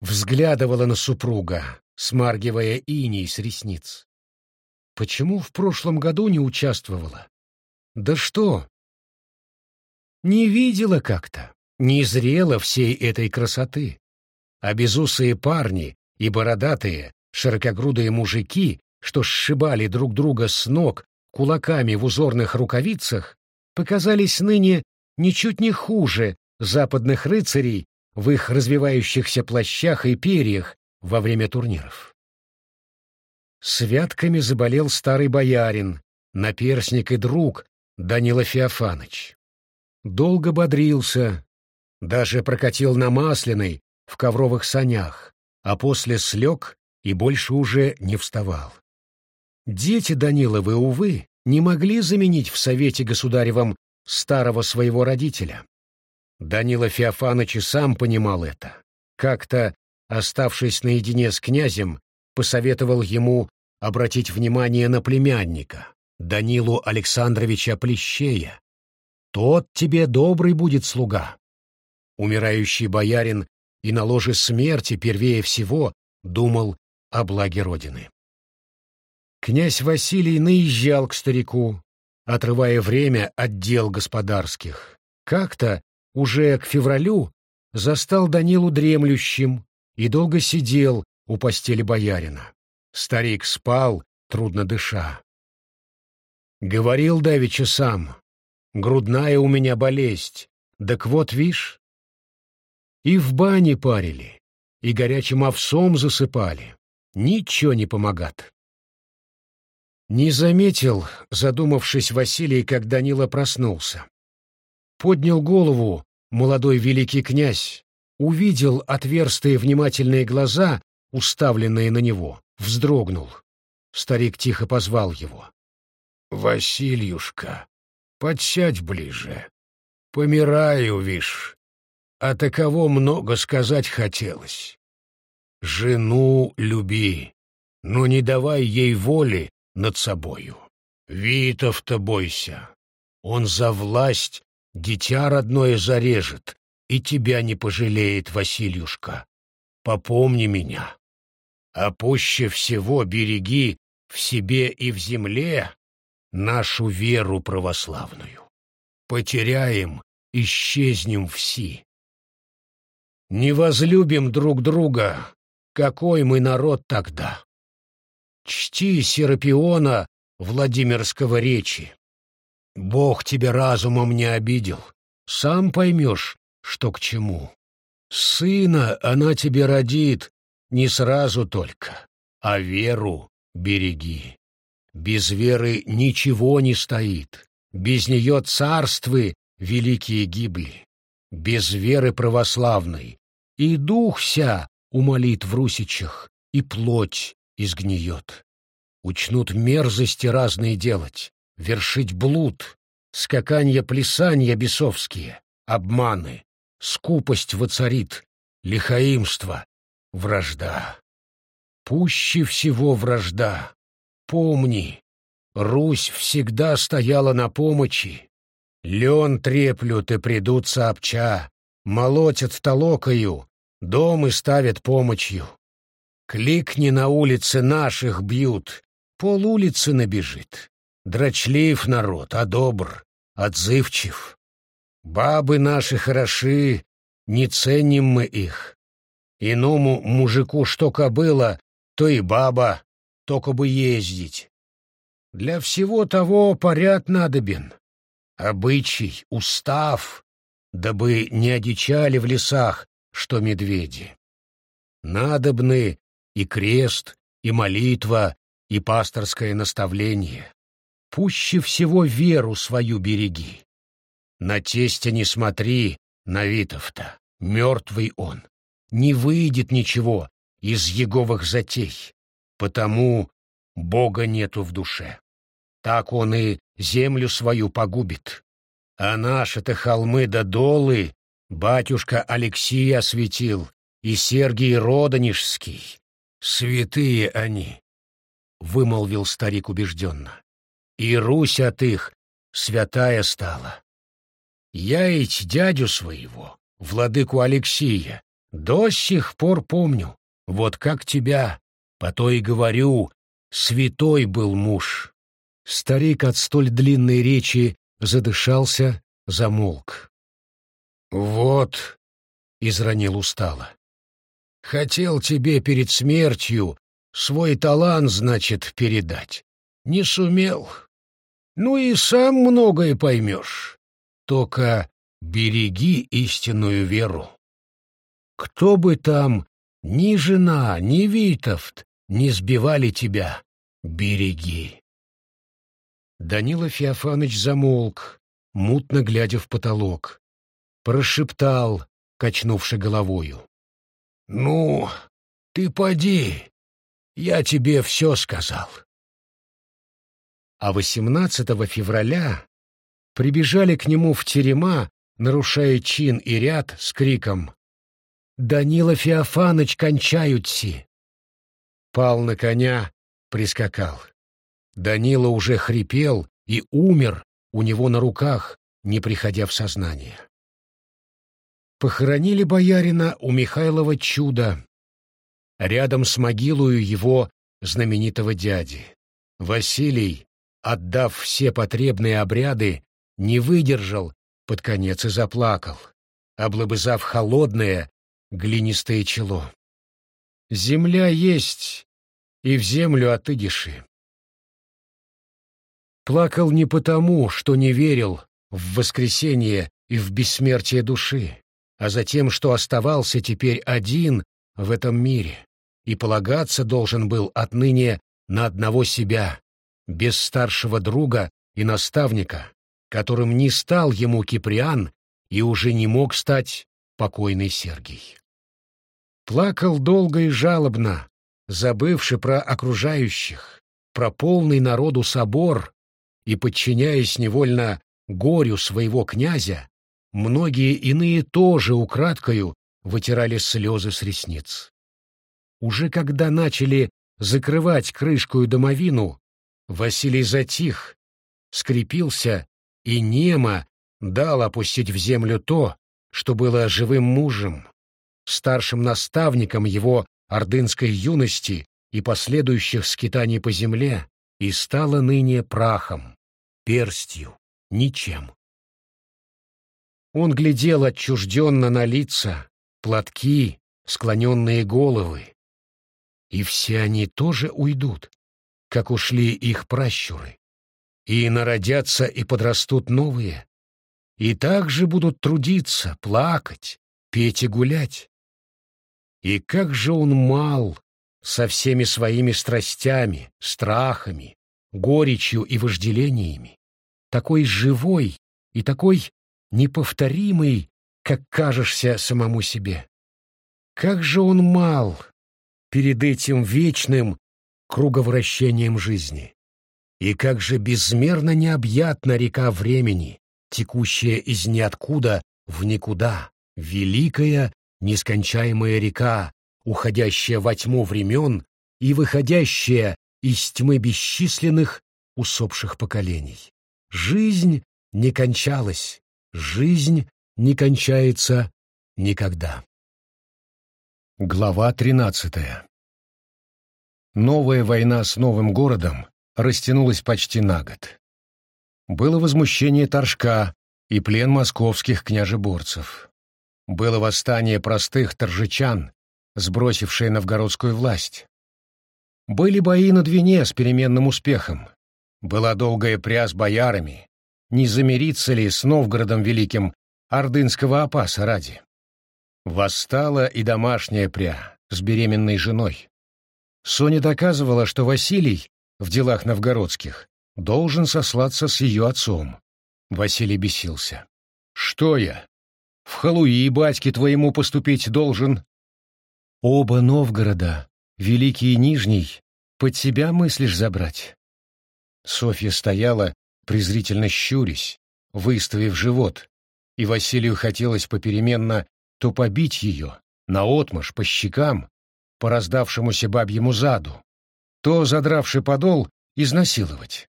Взглядывала на супруга, смаргивая иней с ресниц. Почему в прошлом году не участвовала? Да что? Не видела как-то, не зрела всей этой красоты. А безусые парни и бородатые, широкогрудые мужики, что сшибали друг друга с ног кулаками в узорных рукавицах, показались ныне ничуть не хуже западных рыцарей в их развивающихся плащах и перьях во время турниров. Святками заболел старый боярин, наперсник и друг Данила Феофаныч. Долго бодрился, даже прокатил на Масляной в ковровых санях, а после слег и больше уже не вставал. Дети Даниловы, увы, не могли заменить в Совете Государевом старого своего родителя. Данила Феофанович и сам понимал это. Как-то, оставшись наедине с князем, посоветовал ему обратить внимание на племянника, Данилу Александровича Плещея. Тот тебе добрый будет слуга. Умирающий боярин и на ложе смерти первее всего думал о благе Родины. Князь Василий наезжал к старику, отрывая время от дел господарских. Как-то, уже к февралю, застал Данилу дремлющим и долго сидел у постели боярина. Старик спал, трудно дыша. Говорил давеча сам, грудная у меня болезнь, так вот, вишь. И в бане парили, и горячим овсом засыпали. Ничего не помогат. Не заметил, задумавшись Василий, как Данила проснулся. Поднял голову молодой великий князь, увидел отверстые внимательные глаза, уставленные на него, вздрогнул. Старик тихо позвал его. «Васильюшка, подсядь ближе. Помираю, вишь, а таково много сказать хотелось. Жену люби, но не давай ей воли над собою. Витов-то бойся. Он за власть дитя родное зарежет и тебя не пожалеет, Васильюшка. Попомни меня. А пуще всего береги в себе и в земле нашу веру православную. Потеряем, исчезнем все. Не возлюбим друг друга, какой мы народ тогда. Чти Серапиона Владимирского речи. Бог тебе разумом не обидел, сам поймешь, что к чему. Сына она тебе родит не сразу только, а веру береги. Без веры ничего не стоит, без нее царствы великие гибли. Без веры православной и дух ся умолит в русичах, и плоть изгниет. Учнут мерзости разные делать, вершить блуд, скаканья-плясанья бесовские, обманы, скупость воцарит, лихаимство, вражда. Пуще всего вражда. Помни, Русь всегда стояла на помощи. Лен треплют и придут сообча, молотят толокою, домы ставят помощью. Кликни на улице наших бьют, пол улицы набежит. Дрочлив народ, а добр, отзывчив. Бабы наши хороши, не ценим мы их. Иному мужику что кобыла, то и баба, только бы ездить. Для всего того поряд надобен. Обычай, устав, дабы не одичали в лесах, что медведи. Надобны и крест, и молитва, и пасторское наставление. Пуще всего веру свою береги. На тестя не смотри, на Витовта, мертвый он. Не выйдет ничего из еговых затей, потому Бога нету в душе. Так он и землю свою погубит. А наши-то холмы да долы батюшка Алексий осветил и Сергий Родонежский. Святые они, — вымолвил старик убежденно. И Русь от их святая стала. Я ведь дядю своего, владыку Алексия, до сих пор помню, вот как тебя, по то и говорю, святой был муж. Старик от столь длинной речи задышался, замолк. «Вот», — изранил устало, — «хотел тебе перед смертью свой талант, значит, передать. Не сумел. Ну и сам многое поймешь. Только береги истинную веру. Кто бы там, ни жена, ни Витовт, не сбивали тебя, береги. Данила Феофанович замолк, мутно глядя в потолок. Прошептал, качнувши головою. — Ну, ты поди, я тебе все сказал. А 18 февраля прибежали к нему в терема, нарушая чин и ряд, с криком «Данила Феофаныч кончаются!» Пал на коня, прискакал. Данила уже хрипел и умер у него на руках, не приходя в сознание. Похоронили боярина у Михайлова чуда, рядом с могилою его знаменитого дяди. Василий, отдав все потребные обряды, не выдержал под конец и заплакал, облобызав холодное глинистое чело. Земля есть, и в землю отыдиши. Плакал не потому, что не верил в воскресение и в бессмертие души, а за тем, что оставался теперь один в этом мире и полагаться должен был отныне на одного себя, без старшего друга и наставника, которым не стал ему Киприан и уже не мог стать покойный Сергий. Плакал долго и жалобно, забывши про окружающих, про полный народу собор и подчиняясь невольно горю своего князя, многие иные тоже украдкою вытирали слезы с ресниц. Уже когда начали закрывать крышкую домовину, Василий затих, скрепился и немо дал опустить в землю то, что было живым мужем, старшим наставником его ордынской юности и последующих скитаний по земле, и стало ныне прахом, перстью, ничем. Он глядел отчужденно на лица, платки, склоненные головы. И все они тоже уйдут, как ушли их пращуры. И народятся и подрастут новые. И также будут трудиться, плакать, петь и гулять. И как же он мал со всеми своими страстями, страхами, горечью и вожделениями, такой живой и такой неповторимый, как кажешься самому себе. Как же он мал перед этим вечным круговращением жизни. И как же безмерно необъятна река времени, текущая из ниоткуда в никуда, великая, нескончаемая река, уходящая во тьму времен и выходящая из тьмы бесчисленных усопших поколений. Жизнь не кончалась, жизнь не кончается никогда. Глава тринадцатая. Новая война с новым городом растянулась почти на год было возмущение Торжка и плен московских княжеборцев. Было восстание простых торжичан, сбросившее новгородскую власть. Были бои на Двине с переменным успехом. Была долгая пря с боярами. Не замириться ли с Новгородом Великим ордынского опаса ради? Восстала и домашняя пря с беременной женой. Соня доказывала, что Василий в делах новгородских должен сослаться с ее отцом. Василий бесился. «Что я? В Халуи батьке твоему поступить должен?» «Оба Новгорода, Великий и Нижний, под себя мыслишь забрать?» Софья стояла, презрительно щурясь, выставив живот, и Василию хотелось попеременно то побить ее, наотмашь, по щекам, по раздавшемуся бабьему заду, то, задравший подол, изнасиловать.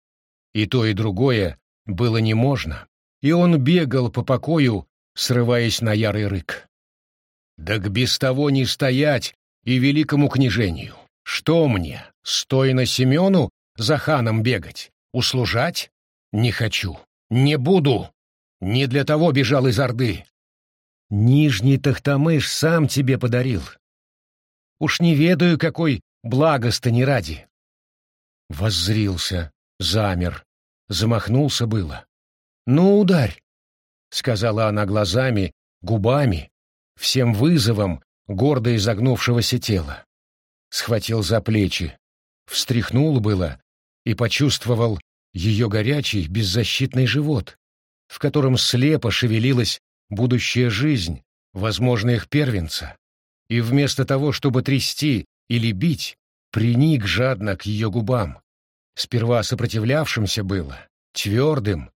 И то, и другое было не можно, и он бегал по покою, срываясь на ярый рык. Да к без того не стоять и великому княжению. Что мне, на Семену, за ханом бегать, услужать? Не хочу, не буду. Не для того бежал из Орды. Нижний Тахтамыш сам тебе подарил. Уж не ведаю, какой благости не ради. Воззрился, замер, замахнулся было. «Ну, ударь!» — сказала она глазами, губами, всем вызовом гордо изогнувшегося тела. Схватил за плечи, встряхнул было и почувствовал ее горячий, беззащитный живот, в котором слепо шевелилась будущая жизнь, возможно, их первенца, и вместо того, чтобы трясти или бить, приник жадно к ее губам, сперва сопротивлявшимся было, твердым,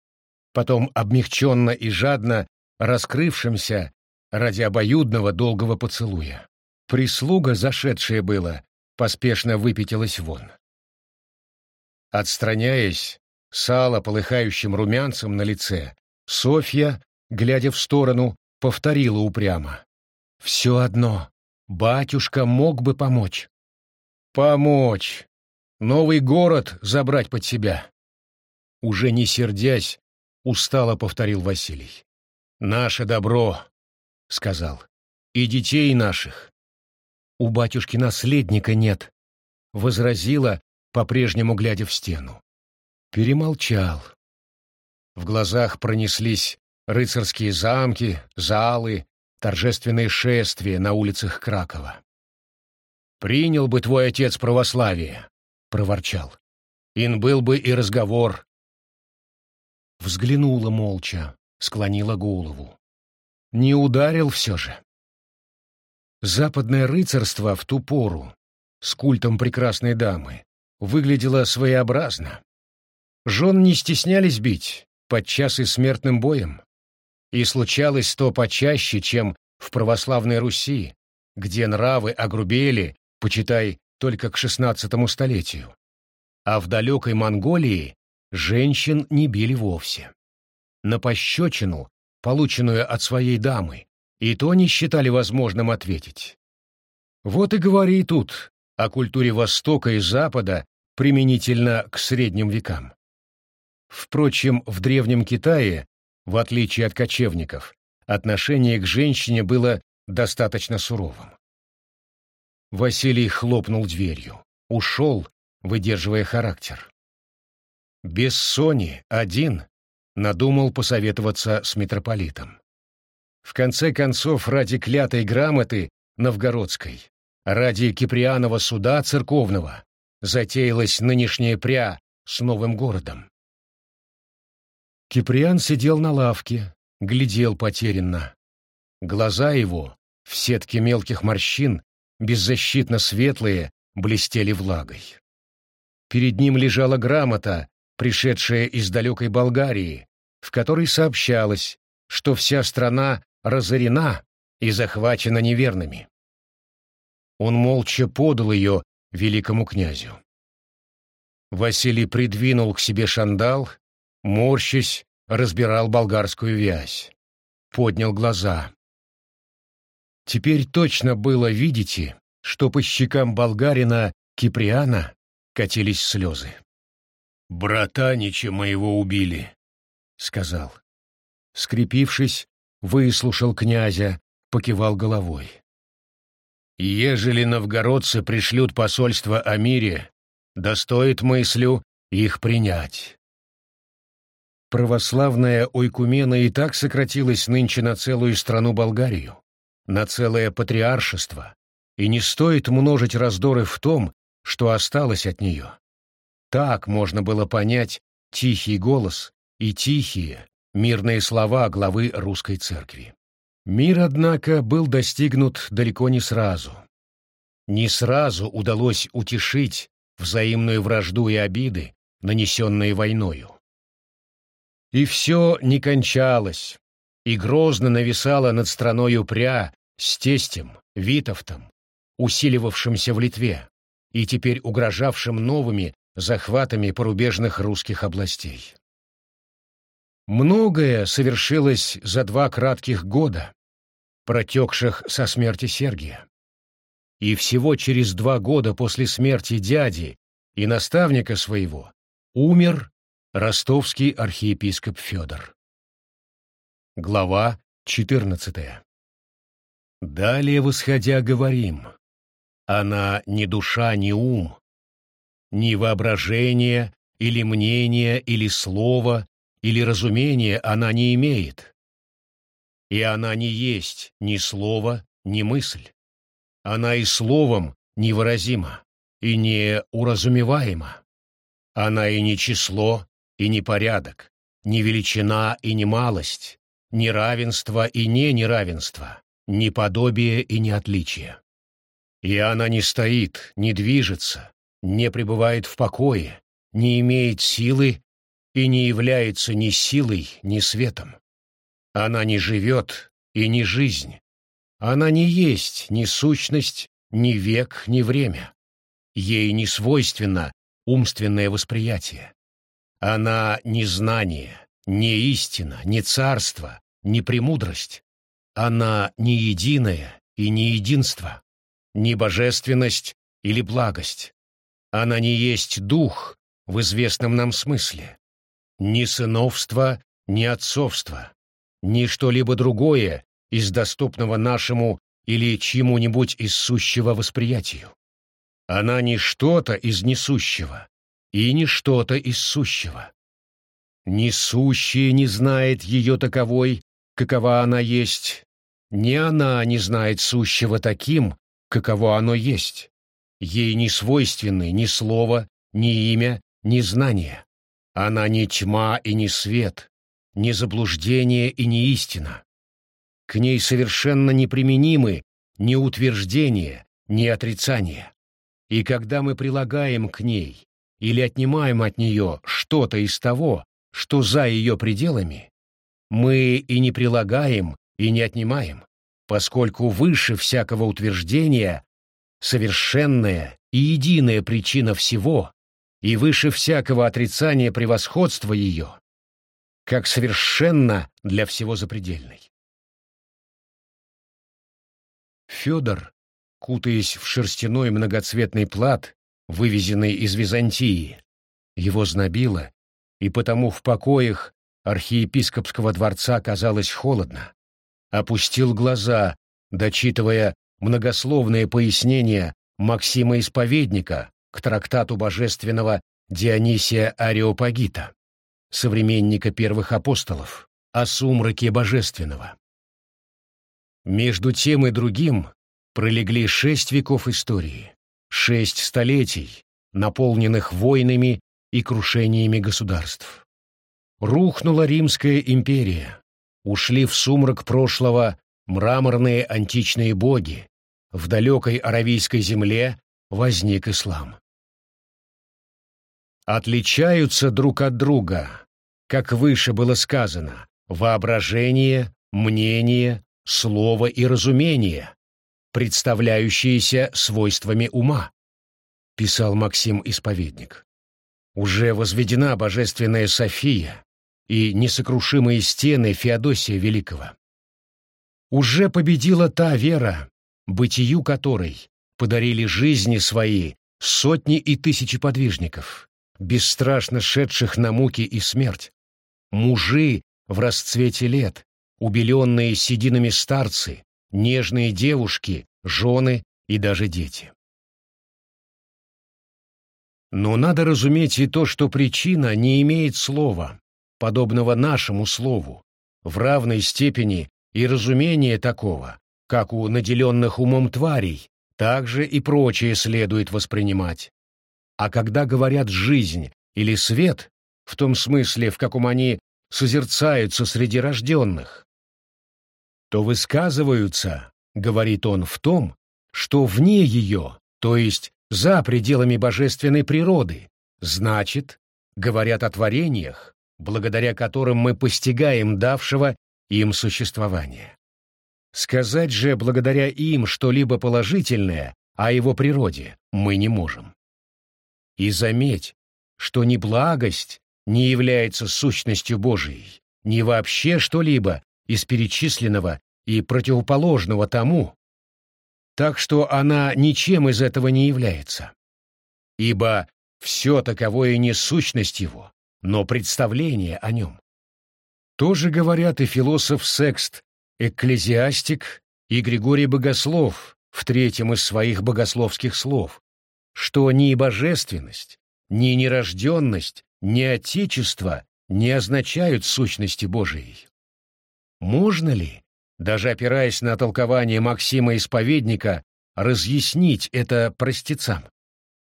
потом обмягченно и жадно раскрывшимся ради обоюдного долгого поцелуя. Прислуга, зашедшая было, поспешно выпятилась вон. Отстраняясь, сало полыхающим румянцем на лице, Софья, глядя в сторону, повторила упрямо. «Все одно. Батюшка мог бы помочь». «Помочь! Новый город забрать под себя!» Уже не сердясь, устало повторил Василий. «Наше добро!» — сказал. «И детей наших!» «У батюшки наследника нет», — возразила, по-прежнему глядя в стену. Перемолчал. В глазах пронеслись рыцарские замки, залы, торжественные шествия на улицах Кракова. «Принял бы твой отец православие», — проворчал. «Ин был бы и разговор». Взглянула молча, склонила голову. Не ударил все же. Западное рыцарство в ту пору, с культом прекрасной дамы, выглядело своеобразно. Жен не стеснялись бить, подчас и смертным боем. И случалось то почаще, чем в православной Руси, где нравы огрубели, почитай, только к шестнадцатому столетию. А в далекой Монголии женщин не били вовсе. На пощечину, полученную от своей дамы, и то не считали возможным ответить. Вот и говори тут о культуре Востока и Запада применительно к средним векам. Впрочем, в Древнем Китае, в отличие от кочевников, отношение к женщине было достаточно суровым. Василий хлопнул дверью, ушел, выдерживая характер. Без Сони один надумал посоветоваться с митрополитом. В конце концов, ради клятой грамоты новгородской, ради Киприанова суда церковного, затеялась нынешняя пря с новым городом. Киприан сидел на лавке, глядел потерянно. Глаза его, в сетке мелких морщин, беззащитно светлые, блестели влагой. Перед ним лежала грамота, пришедшая из далекой Болгарии, в которой сообщалось, что вся страна разорена и захвачена неверными. Он молча подал ее великому князю. Василий придвинул к себе шандал морщась, разбирал болгарскую вязь. Поднял глаза. Теперь точно было, видите, что по щекам болгарина Киприана катились слезы. «Братанича моего убили», — сказал. Скрепившись, выслушал князя, покивал головой. «Ежели новгородцы пришлют посольство о мире, достоит мыслю их принять. Православная ойкумена и так сократилась нынче на целую страну Болгарию, на целое патриаршество, и не стоит множить раздоры в том, что осталось от нее. Так можно было понять тихий голос и тихие, мирные слова главы русской церкви. Мир, однако, был достигнут далеко не сразу. Не сразу удалось утешить взаимную вражду и обиды, нанесенные войною. И все не кончалось, и грозно нависало над страною пря с тестем, Витовтом, усиливавшимся в Литве и теперь угрожавшим новыми захватами порубежных русских областей. Многое совершилось за два кратких года, протекших со смерти Сергия. И всего через два года после смерти дяди и наставника своего умер Ростовский архиепископ Федор. Глава 14. Далее, восходя, говорим, она не душа, не ум, ни воображение, или мнение, или слово, или разумение она не имеет. И она не есть ни слово, ни мысль. Она и словом невыразима, и не уразумеваема. Она и не число, и не порядок, не величина и не малость, не равенство и не неравенство, не подобие и не отличие. И она не стоит, не движется, не пребывает в покое, не имеет силы и не является ни силой, ни светом. Она не живет и не жизнь. Она не есть ни сущность, ни век, ни время. Ей не свойственно умственное восприятие. Она не знание, не истина, не царство, не премудрость. Она не единая и не единство, не божественность или благость. Она не есть дух в известном нам смысле, ни сыновство, ни отцовство, ни что-либо другое из доступного нашему или чьему-нибудь из сущего восприятию. Она не что-то из несущего и не что-то из сущего. Несущее не знает ее таковой, какова она есть, ни она не знает сущего таким, каково оно есть. Ей не свойственны ни слово, ни имя, ни знание. Она не тьма и не свет, не заблуждение и не истина. К ней совершенно неприменимы ни утверждение, ни отрицание. И когда мы прилагаем к ней или отнимаем от нее что-то из того, что за ее пределами, мы и не прилагаем, и не отнимаем, поскольку выше всякого утверждения совершенная и единая причина всего и выше всякого отрицания превосходства ее, как совершенно для всего запредельной. Федор, кутаясь в шерстяной многоцветный плат, вывезенный из Византии, его знобило, и потому в покоях архиепископского дворца казалось холодно, опустил глаза, дочитывая многословные пояснения Максима Исповедника к трактату божественного Дионисия Ареопагита, современника первых апостолов, о сумраке божественного. Между тем и другим пролегли шесть веков истории, шесть столетий, наполненных войнами и крушениями государств. Рухнула Римская империя, ушли в сумрак прошлого мраморные античные боги, в далекой аравийской земле возник ислам. Отличаются друг от друга, как выше было сказано, воображение, мнение, слово и разумение, представляющиеся свойствами ума, писал Максим Исповедник. Уже возведена божественная София и несокрушимые стены Феодосия Великого. Уже победила та вера, бытию которой подарили жизни свои сотни и тысячи подвижников, бесстрашно шедших на муки и смерть, мужи в расцвете лет, убеленные сединами старцы, нежные девушки, жены и даже дети. Но надо разуметь и то, что причина не имеет слова, подобного нашему слову, в равной степени и разумение такого, как у наделенных умом тварей, также и прочее следует воспринимать. А когда говорят «жизнь» или «свет», в том смысле, в каком они созерцаются среди рожденных, то высказываются, говорит он, в том, что вне ее, то есть за пределами божественной природы, значит, говорят о творениях, благодаря которым мы постигаем давшего им существование. Сказать же благодаря им что-либо положительное о его природе мы не можем. И заметь, что ни благость не является сущностью Божией, ни вообще что-либо из перечисленного и противоположного тому, так что она ничем из этого не является. Ибо все таковое не сущность его, но представление о нем. Тоже говорят и философ Секст, экклезиастик и Григорий Богослов в третьем из своих богословских слов, что ни божественность, ни нерожденность, ни отечество не означают сущности Божией. Можно ли, даже опираясь на толкование Максима Исповедника, разъяснить это простецам,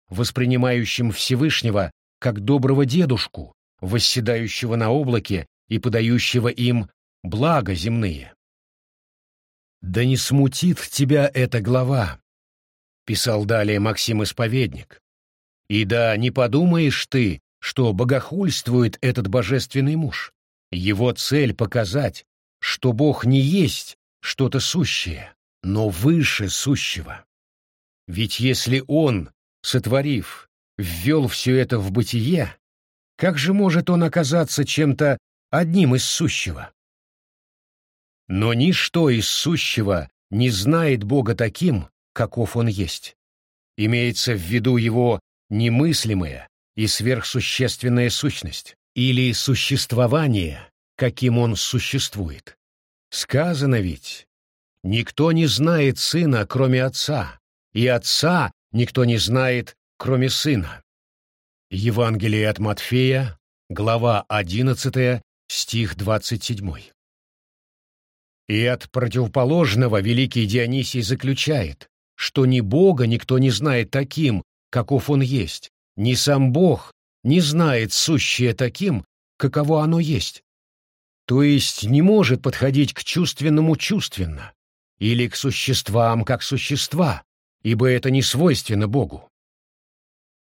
воспринимающим Всевышнего как доброго дедушку, восседающего на облаке и подающего им блага земные. «Да не смутит тебя эта глава», — писал далее Максим Исповедник. «И да не подумаешь ты, что богохульствует этот божественный муж. Его цель — показать, что Бог не есть что-то сущее, но выше сущего. Ведь если Он, сотворив, ввел все это в бытие, как же может он оказаться чем-то одним из сущего? Но ничто из сущего не знает Бога таким, каков Он есть. Имеется в виду Его немыслимая и сверхсущественная сущность, или существование, каким Он существует. Сказано ведь, никто не знает Сына, кроме Отца, и Отца никто не знает, кроме Сына. Евангелие от Матфея, глава 11, стих 27. И от противоположного великий Дионисий заключает, что ни Бога никто не знает таким, каков Он есть, ни сам Бог не знает сущее таким, каково оно есть. То есть не может подходить к чувственному чувственно, или к существам как существа, ибо это не свойственно Богу.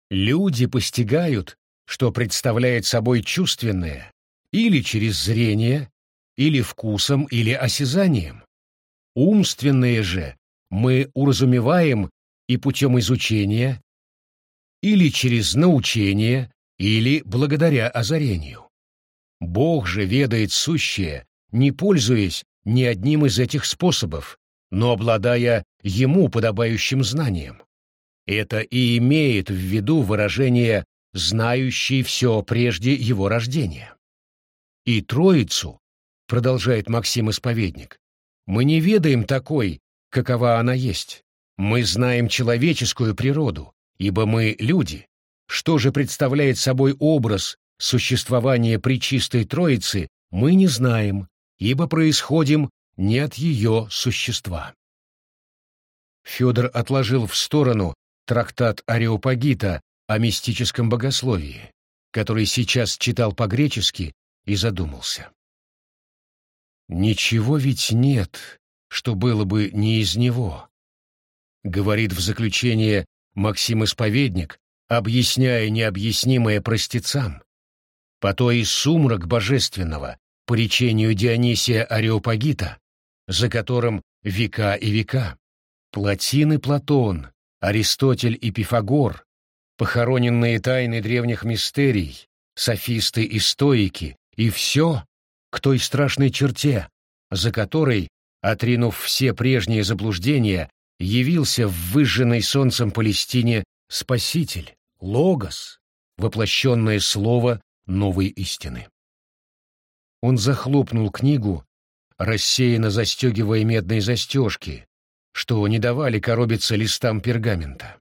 Люди постигают, что представляет собой чувственное, или через зрение, или вкусом, или осязанием. Умственное же мы уразумеваем и путем изучения, или через научение, или благодаря озарению. Бог же ведает сущее, не пользуясь ни одним из этих способов, но обладая ему подобающим знанием. Это и имеет в виду выражение «знающий все прежде его рождения». И Троицу, продолжает Максим Исповедник, мы не ведаем такой, какова она есть. Мы знаем человеческую природу, ибо мы люди. Что же представляет собой образ существования Пречистой Троицы, мы не знаем, ибо происходим не от ее существа. Федор отложил в сторону трактат Ареопагита о мистическом богословии, который сейчас читал по-гречески, и задумался. «Ничего ведь нет, что было бы не из него», — говорит в заключение Максим Исповедник, объясняя необъяснимое простецам. По то и сумрак божественного, по речению Дионисия Ареопагита, за которым века и века, Платин и Платон, Аристотель и Пифагор, похороненные тайны древних мистерий, софисты и стоики, и все к той страшной черте, за которой, отринув все прежние заблуждения, явился в выжженной солнцем Палестине Спаситель, Логос, воплощенное слово новой истины. Он захлопнул книгу, рассеянно застегивая медные застежки, что не давали коробиться листам пергамента.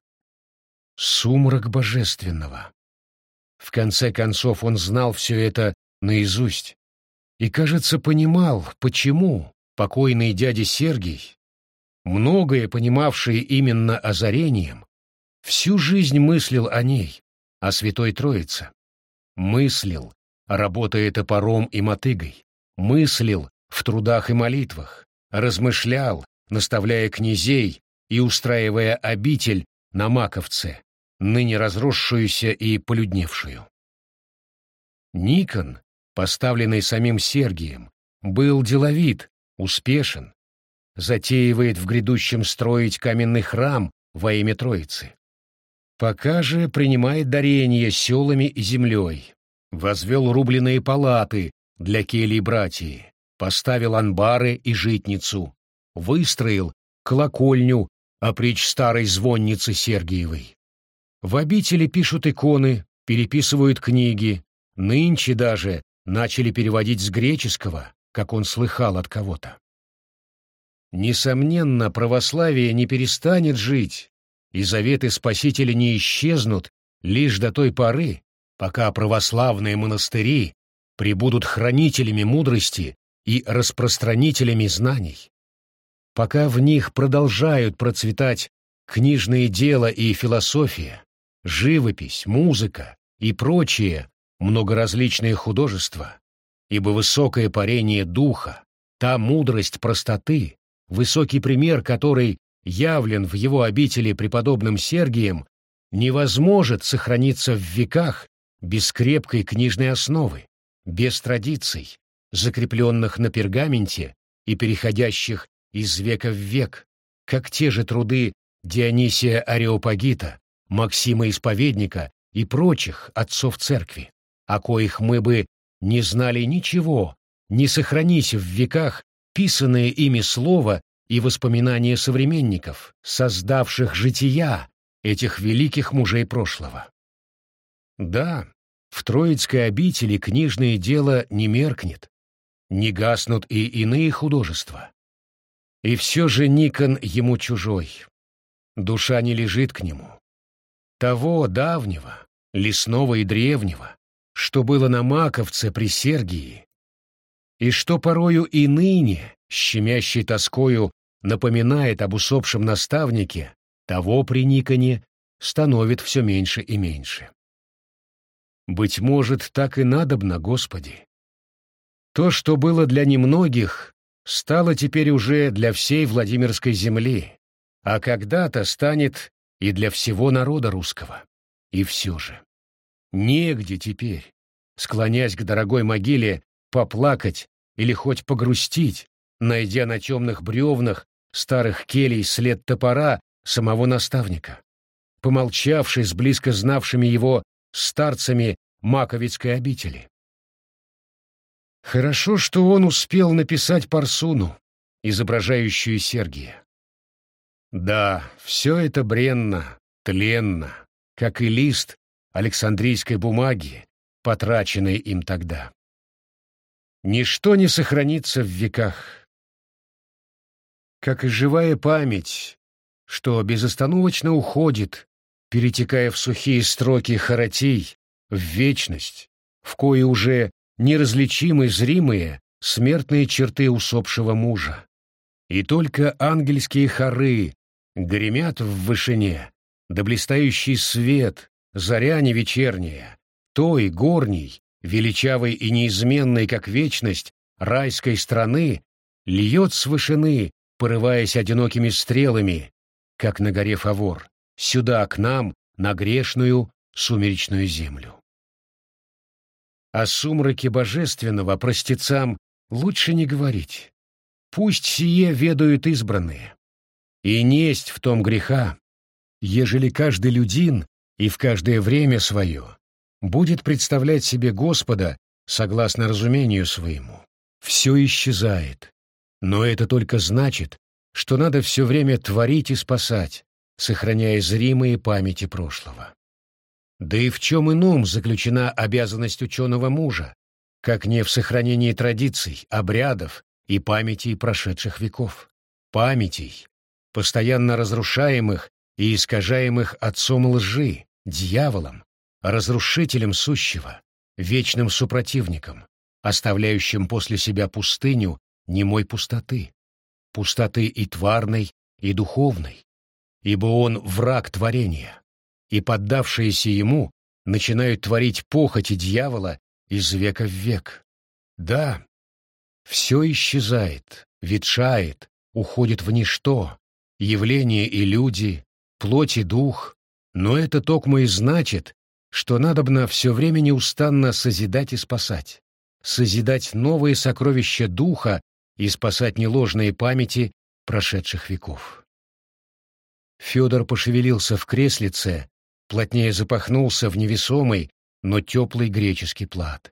Сумрак божественного. В конце концов он знал все это наизусть и, кажется, понимал, почему покойный дядя Сергий, многое понимавший именно озарением, всю жизнь мыслил о ней, о Святой Троице. Мыслил, работая топором и мотыгой, мыслил в трудах и молитвах, размышлял, наставляя князей и устраивая обитель на Маковце, ныне разросшуюся и полюдневшую. Никон, поставленный самим Сергием, был деловит, успешен, затеивает в грядущем строить каменный храм во имя Троицы. Пока же принимает дарения селами и землей, возвел рубленые палаты для келий братьи, поставил анбары и житницу, выстроил колокольню опричь старой звонницы Сергиевой. В обители пишут иконы, переписывают книги, нынче даже начали переводить с греческого, как он слыхал от кого-то. Несомненно, православие не перестанет жить, и заветы Спасителя не исчезнут лишь до той поры, пока православные монастыри прибудут хранителями мудрости и распространителями знаний пока в них продолжают процветать книжные дела и философия, живопись, музыка и прочие многоразличные художества, ибо высокое парение духа, та мудрость простоты, высокий пример который явлен в его обители преподобным Сергием, невозможно сохраниться в веках без крепкой книжной основы, без традиций, закрепленных на пергаменте и переходящих из века в век, как те же труды Дионисия Ареопагита, Максима Исповедника и прочих отцов церкви, о коих мы бы не знали ничего, не сохранись в веках писанное ими слово и воспоминания современников, создавших жития этих великих мужей прошлого. Да, в Троицкой обители книжное дело не меркнет, не гаснут и иные художества. И все же Никон ему чужой. Душа не лежит к нему. Того давнего, лесного и древнего, что было на Маковце при Сергии, и что порою и ныне, щемящей тоскою, напоминает об усопшем наставнике, того при Никоне становит все меньше и меньше. Быть может, так и надобно, Господи. То, что было для немногих, стало теперь уже для всей Владимирской земли, а когда-то станет и для всего народа русского. И все же. Негде теперь, склонясь к дорогой могиле, поплакать или хоть погрустить, найдя на темных бревнах старых келей след топора самого наставника, помолчавший с близко знавшими его старцами Маковицкой обители. Хорошо, что он успел написать Парсуну, изображающую Сергия. Да, все это бренно, тленно, как и лист Александрийской бумаги, потраченной им тогда. Ничто не сохранится в веках. Как и живая память, что безостановочно уходит, перетекая в сухие строки харатий, в вечность, в кое уже неразличимы зримые смертные черты усопшего мужа. И только ангельские хоры гремят в вышине, да блистающий свет, заря не вечерняя, той горней, величавой и неизменной, как вечность, райской страны, льет с вышины, порываясь одинокими стрелами, как на горе Фавор, сюда, к нам, на грешную сумеречную землю. О сумраке божественного простецам лучше не говорить. Пусть сие ведают избранные. И несть в том греха, ежели каждый людин и в каждое время свое будет представлять себе Господа согласно разумению своему. Все исчезает. Но это только значит, что надо все время творить и спасать, сохраняя зримые памяти прошлого. Да и в чем ином заключена обязанность ученого мужа, как не в сохранении традиций, обрядов и памятей прошедших веков. Памятей, постоянно разрушаемых и искажаемых отцом лжи, дьяволом, разрушителем сущего, вечным супротивником, оставляющим после себя пустыню немой пустоты, пустоты и тварной, и духовной, ибо он враг творения, и поддавшиеся ему начинают творить похоти дьявола из века в век. Да, все исчезает, ветшает, уходит в ничто, явления и люди, плоть и дух, но это токмо и значит, что надобно все время неустанно созидать и спасать, созидать новые сокровища духа и спасать неложные памяти прошедших веков. Федор пошевелился в креслице, плотнее запахнулся в невесомый, но теплый греческий плат.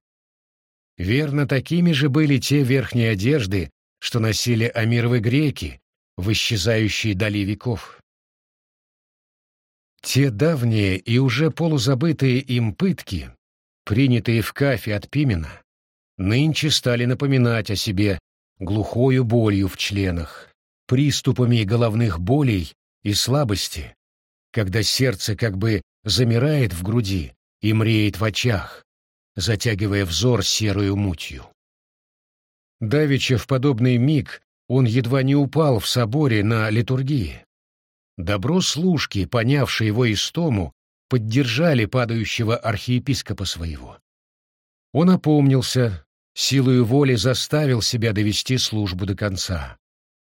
Верно, такими же были те верхние одежды, что носили амировы греки в исчезающей дали веков. Те давние и уже полузабытые им пытки, принятые в кафе от Пимена, нынче стали напоминать о себе глухою болью в членах, приступами головных болей и слабости, когда сердце как бы замирает в груди и мреет в очах, затягивая взор серую мутью. Давеча в подобный миг он едва не упал в соборе на литургии. Добро служки, понявшие его истому, поддержали падающего архиепископа своего. Он опомнился, силою воли заставил себя довести службу до конца.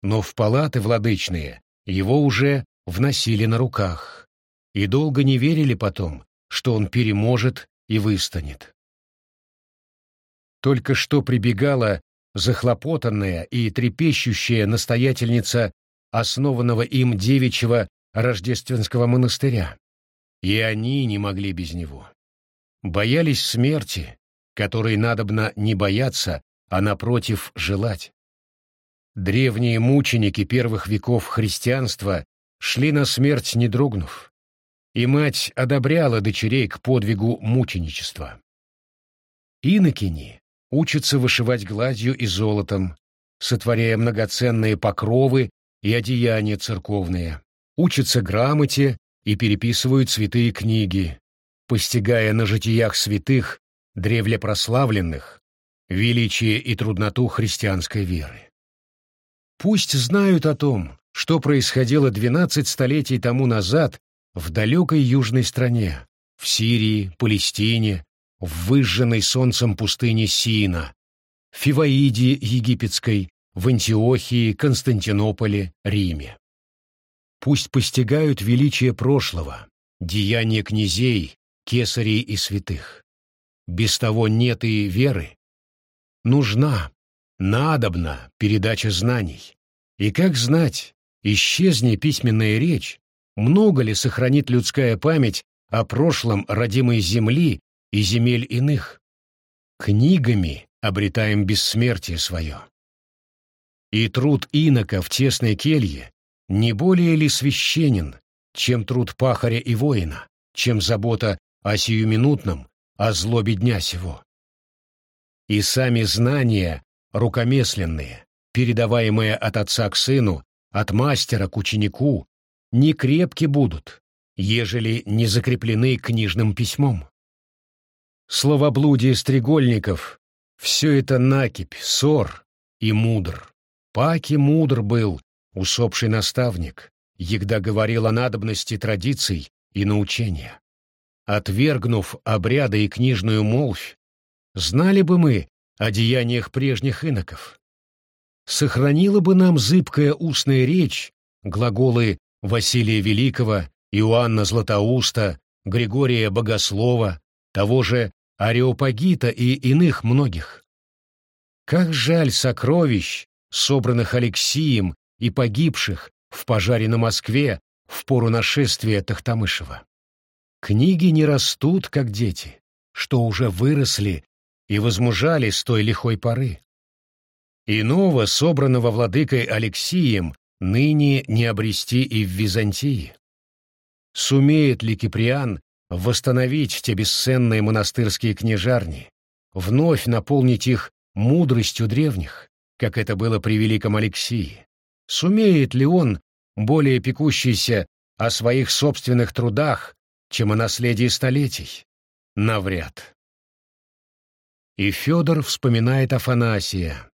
Но в палаты владычные его уже вносили на руках, и долго не верили потом, что он переможет и выстанет. Только что прибегала захлопотанная и трепещущая настоятельница основанного им девичьего рождественского монастыря. И они не могли без него. Боялись смерти, которой надобно не бояться, а напротив желать. Древние мученики первых веков христианства шли на смерть не дрогнув, и мать одобряла дочерей к подвигу мученичества. Инокини учатся вышивать гладью и золотом, сотворяя многоценные покровы и одеяния церковные, учатся грамоте и переписывают святые книги, постигая на житиях святых, древле прославленных, величие и трудноту христианской веры. Пусть знают о том, что происходило двенадцать столетий тому назад в далекой южной стране, в Сирии, Палестине, в выжженной солнцем пустыне Сина, в Фиваиде египетской, в Антиохии, Константинополе, Риме. Пусть постигают величие прошлого, деяния князей, кесарей и святых. Без того нет и веры. Нужна, надобна передача знаний. И как знать, исчезни письменная речь, много ли сохранит людская память о прошлом родимой земли и земель иных? Книгами обретаем бессмертие свое. И труд инока в тесной келье не более ли священен, чем труд пахаря и воина, чем забота о сиюминутном, о злобе дня сего? И сами знания рукомесленные, передаваемые от отца к сыну, от мастера к ученику, не крепки будут, ежели не закреплены книжным письмом. Словоблудие стрегольников — все это накипь, ссор и мудр. Паки мудр был, усопший наставник, егда говорил о надобности традиций и научения. Отвергнув обряды и книжную молвь, знали бы мы о деяниях прежних иноков. Сохранила бы нам зыбкая устная речь, глаголы Василия Великого, Иоанна Златоуста, Григория Богослова, того же Ареопагита и иных многих. Как жаль сокровищ, собранных Алексием и погибших в пожаре на Москве в пору нашествия Тахтамышева. Книги не растут, как дети, что уже выросли и возмужали с той лихой поры. Иного, собранного владыкой Алексием, ныне не обрести и в Византии. Сумеет ли Киприан восстановить те бесценные монастырские книжарни, вновь наполнить их мудростью древних, как это было при великом Алексии? Сумеет ли он, более пекущийся о своих собственных трудах, чем о наследии столетий? Навряд. И Федор вспоминает Афанасия,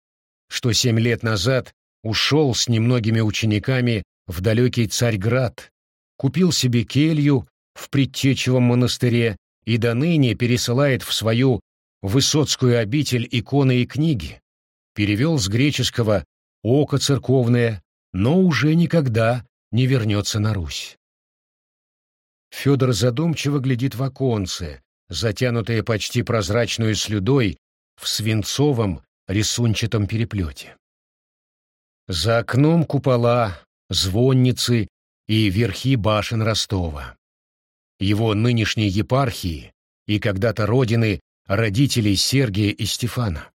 что семь лет назад ушел с немногими учениками в далекий Царьград, купил себе келью в Предтечевом монастыре и до ныне пересылает в свою Высоцкую обитель иконы и книги, перевел с греческого «око церковное», но уже никогда не вернется на Русь. Федор задумчиво глядит в оконце, затянутое почти прозрачную слюдой в свинцовом рисунчатом переплете. За окном купола, звонницы и верхи башен Ростова. Его нынешней епархии и когда-то родины родителей Сергия и Стефана.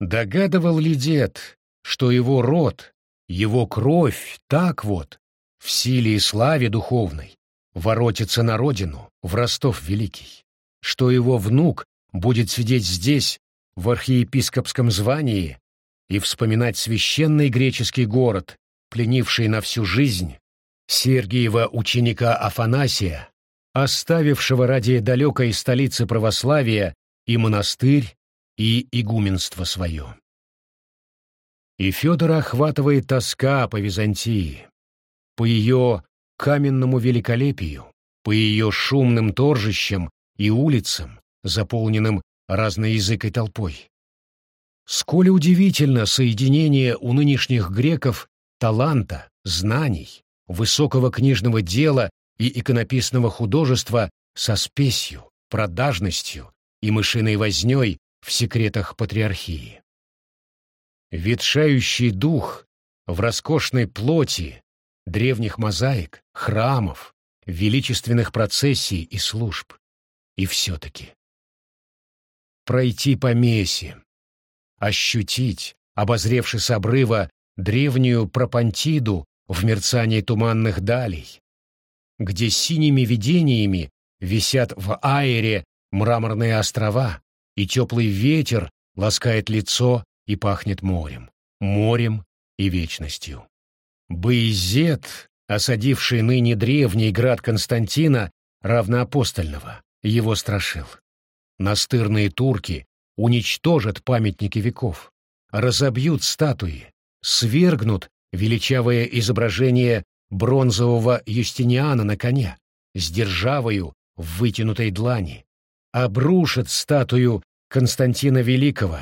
Догадывал ли дед, что его род, его кровь так вот, в силе и славе духовной, воротится на родину, в Ростов Великий, что его внук будет сидеть здесь, в архиепископском звании, и вспоминать священный греческий город, пленивший на всю жизнь Сергиева ученика Афанасия, оставившего ради далекой столицы православия и монастырь, и игуменство свое. И Федора охватывает тоска по Византии, по ее каменному великолепию, по ее шумным торжищам и улицам, заполненным разноязыкой толпой. Сколь удивительно соединение у нынешних греков таланта, знаний, высокого книжного дела и иконописного художества со спесью, продажностью и мышиной вознёй в секретах патриархии. Ветшающий дух в роскошной плоти древних мозаик, храмов, величественных процессий и служб. И все-таки пройти по Месе, ощутить, обозревши с обрыва древнюю Пропантиду в мерцании туманных далей, где синими видениями висят в аэре мраморные острова, и теплый ветер ласкает лицо и пахнет морем, морем и вечностью. Боязет, осадивший ныне древний град Константина, равноапостольного, его страшил. Настырные турки уничтожат памятники веков, разобьют статуи, свергнут величавое изображение бронзового Юстиниана на коне с державою в вытянутой длани, обрушат статую Константина Великого,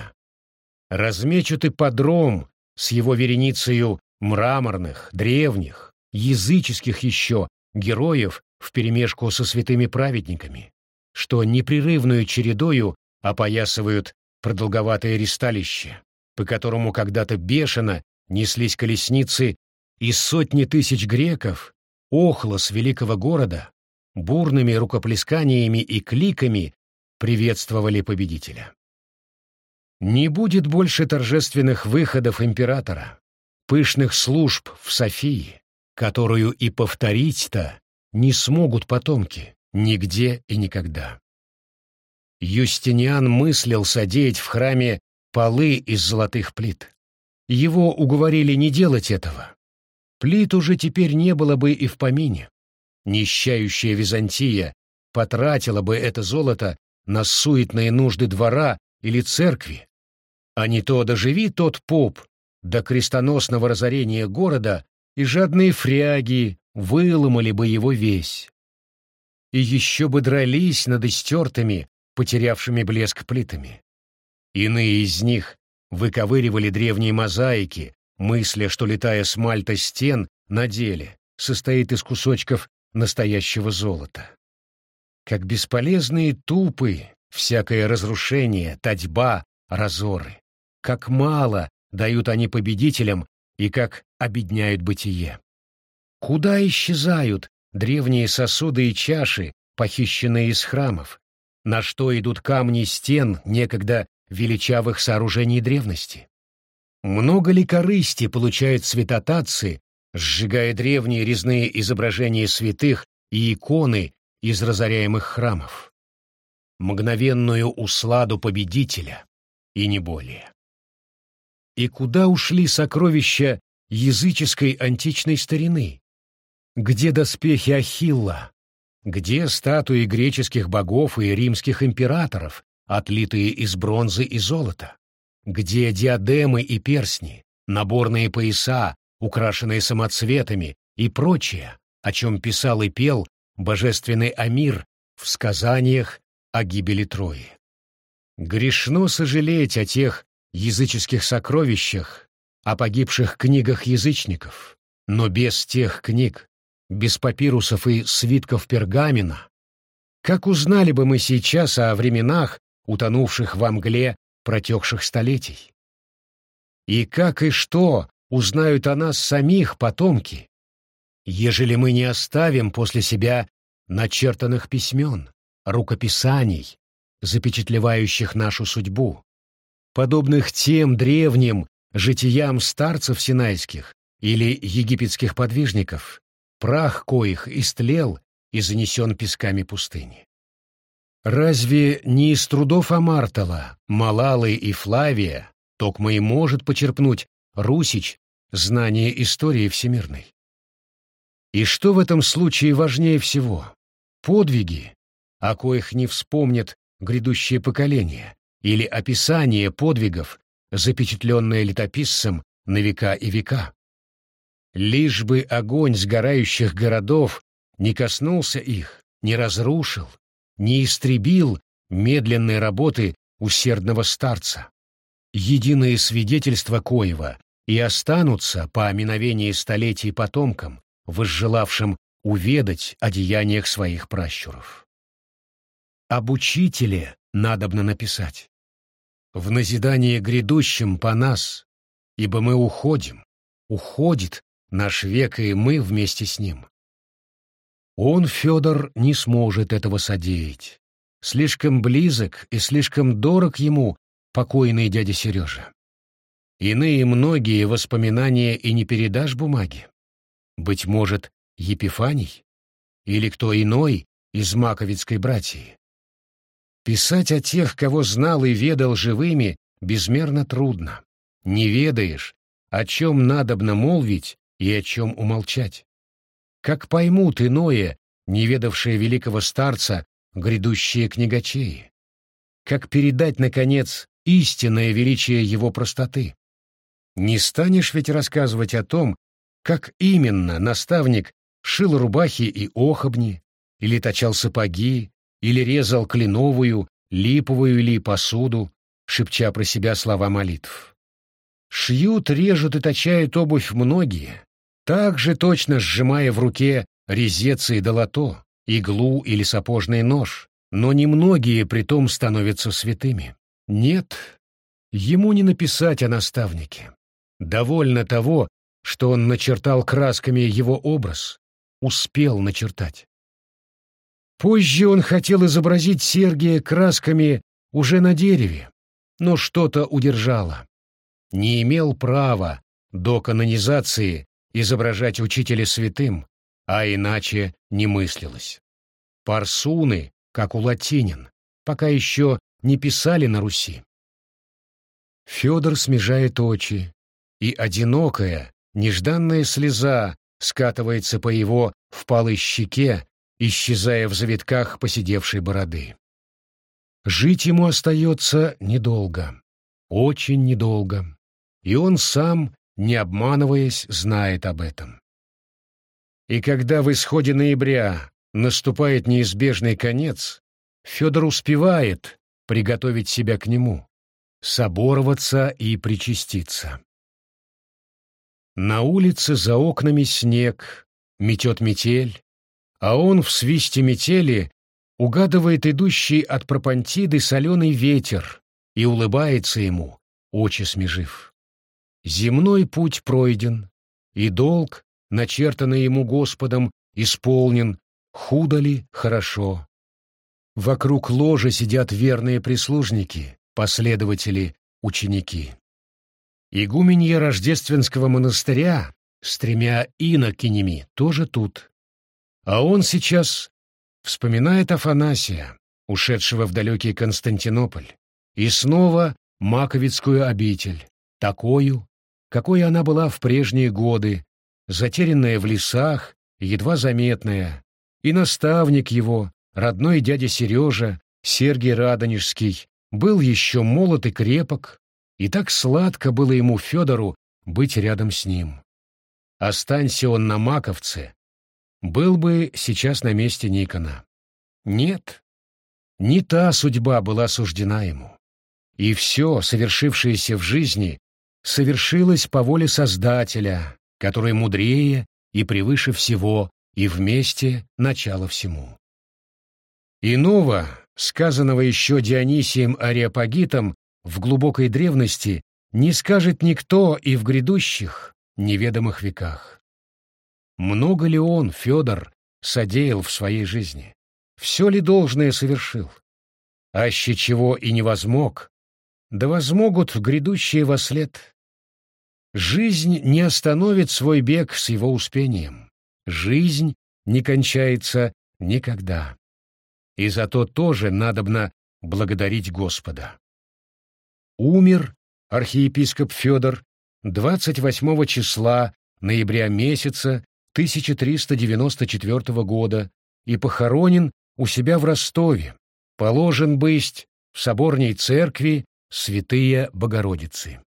размечут ипподром с его вереницею мраморных, древних, языческих еще героев вперемешку со святыми праведниками, что непрерывную чередою опоясывают продолговатое ристалище, по которому когда-то бешено неслись колесницы, и сотни тысяч греков, охлос великого города, бурными рукоплесканиями и кликами приветствовали победителя. Не будет больше торжественных выходов императора, пышных служб в Софии, которую и повторить-то не смогут потомки нигде и никогда. Юстиниан мыслил содеять в храме полы из золотых плит. Его уговорили не делать этого. Плит уже теперь не было бы и в помине. Нищающая Византия потратила бы это золото на суетные нужды двора или церкви, а не то доживи тот поп до крестоносного разорения города, и жадные фряги выломали бы его весь. И еще бы дрались над истертыми, потерявшими блеск плитами. Иные из них выковыривали древние мозаики, мысля, что летая с мальта стен на деле состоит из кусочков настоящего золота. Как бесполезные тупы, всякое разрушение, татьба, разоры. Как мало дают они победителям и как обедняют бытие. Куда исчезают древние сосуды и чаши, похищенные из храмов? На что идут камни стен некогда величавых сооружений древности? Много ли корысти получают святотатцы, сжигая древние резные изображения святых и иконы из разоряемых храмов? Мгновенную усладу победителя, и не более. И куда ушли сокровища языческой античной старины? Где доспехи Ахилла? Где статуи греческих богов и римских императоров, отлитые из бронзы и золота? Где диадемы и персни, наборные пояса, украшенные самоцветами и прочее, о чем писал и пел божественный Амир в сказаниях о гибели Трои? Грешно сожалеть о тех языческих сокровищах, о погибших книгах язычников, но без тех книг, без папирусов и свитков пергамена, как узнали бы мы сейчас о временах, утонувших во мгле протекших столетий? И как и что узнают о нас самих потомки, ежели мы не оставим после себя начертанных письмен, рукописаний, запечатлевающих нашу судьбу, подобных тем древним житиям старцев синайских или египетских подвижников, прах коих истлел и занесен песками пустыни. Разве не из трудов Амартала, Малалы и Флавия Токма и может почерпнуть Русич знание истории всемирной? И что в этом случае важнее всего? Подвиги, о коих не вспомнят грядущее поколение, или описание подвигов, запечатленное летописцем на века и века. Лишь бы огонь сгорающих городов не коснулся их, не разрушил, не истребил медленной работы усердного старца. Единые свидетельства Коева и останутся по оминовении столетий потомкам, возжелавшим уведать о деяниях своих пращуров. Об учителе надобно написать в назидание грядущим по нас, ибо мы уходим, уходит наш век, и мы вместе с ним. Он, Федор, не сможет этого содеять. Слишком близок и слишком дорог ему покойный дядя Сережа. Иные многие воспоминания и не передашь бумаге. Быть может, Епифаний? Или кто иной из маковицкой братьи? Писать о тех, кого знал и ведал живыми, безмерно трудно. Не ведаешь, о чем надобно молвить и о чем умолчать. Как поймут иное, не ведавшие великого старца, грядущие книгачеи? Как передать, наконец, истинное величие его простоты? Не станешь ведь рассказывать о том, как именно наставник шил рубахи и охобни, или точал сапоги, или резал кленовую, липовую или посуду, шепча про себя слова молитв. Шьют, режут и точают обувь многие, так же точно сжимая в руке резец и долото, иглу или сапожный нож, но немногие притом становятся святыми. Нет, ему не написать о наставнике. Довольно того, что он начертал красками его образ, успел начертать. Позже он хотел изобразить Сергия красками уже на дереве, но что-то удержало. Не имел права до канонизации изображать учителя святым, а иначе не мыслилось. Парсуны, как у латинин, пока еще не писали на Руси. Федор смежает очи, и одинокая, нежданная слеза скатывается по его впалой щеке, исчезая в завитках поседевшей бороды. Жить ему остается недолго, очень недолго, и он сам, не обманываясь, знает об этом. И когда в исходе ноября наступает неизбежный конец, Федор успевает приготовить себя к нему, собороваться и причаститься. На улице за окнами снег, метет метель, а он в свисте метели угадывает идущий от пропантиды соленый ветер и улыбается ему, очи смежив. Земной путь пройден, и долг, начертанный ему Господом, исполнен, худо ли, хорошо. Вокруг ложа сидят верные прислужники, последователи, ученики. Игуменья Рождественского монастыря с тремя инокинями тоже тут. А он сейчас вспоминает Афанасия, ушедшего в далекий Константинополь, и снова Маковицкую обитель, такую, какой она была в прежние годы, затерянная в лесах, едва заметная, и наставник его, родной дядя Сережа, Сергий Радонежский, был еще молод и крепок, и так сладко было ему, Федору, быть рядом с ним. Останься он на Маковце, был бы сейчас на месте Никона. Нет, не та судьба была суждена ему. И все, совершившееся в жизни, совершилось по воле Создателя, который мудрее и превыше всего, и вместе начало всему. Иного, сказанного еще Дионисием Ареопагитом, в глубокой древности не скажет никто и в грядущих неведомых веках. Много ли он, Федор, содеял в своей жизни? Все ли должное совершил? Аще чего и не возмог, да возмогут грядущие во след. Жизнь не остановит свой бег с его успением. Жизнь не кончается никогда. И за то тоже надобно благодарить Господа. Умер архиепископ Федор 28 числа ноября месяца 1394 года и похоронен у себя в Ростове, положен быть в соборней церкви Святые Богородицы.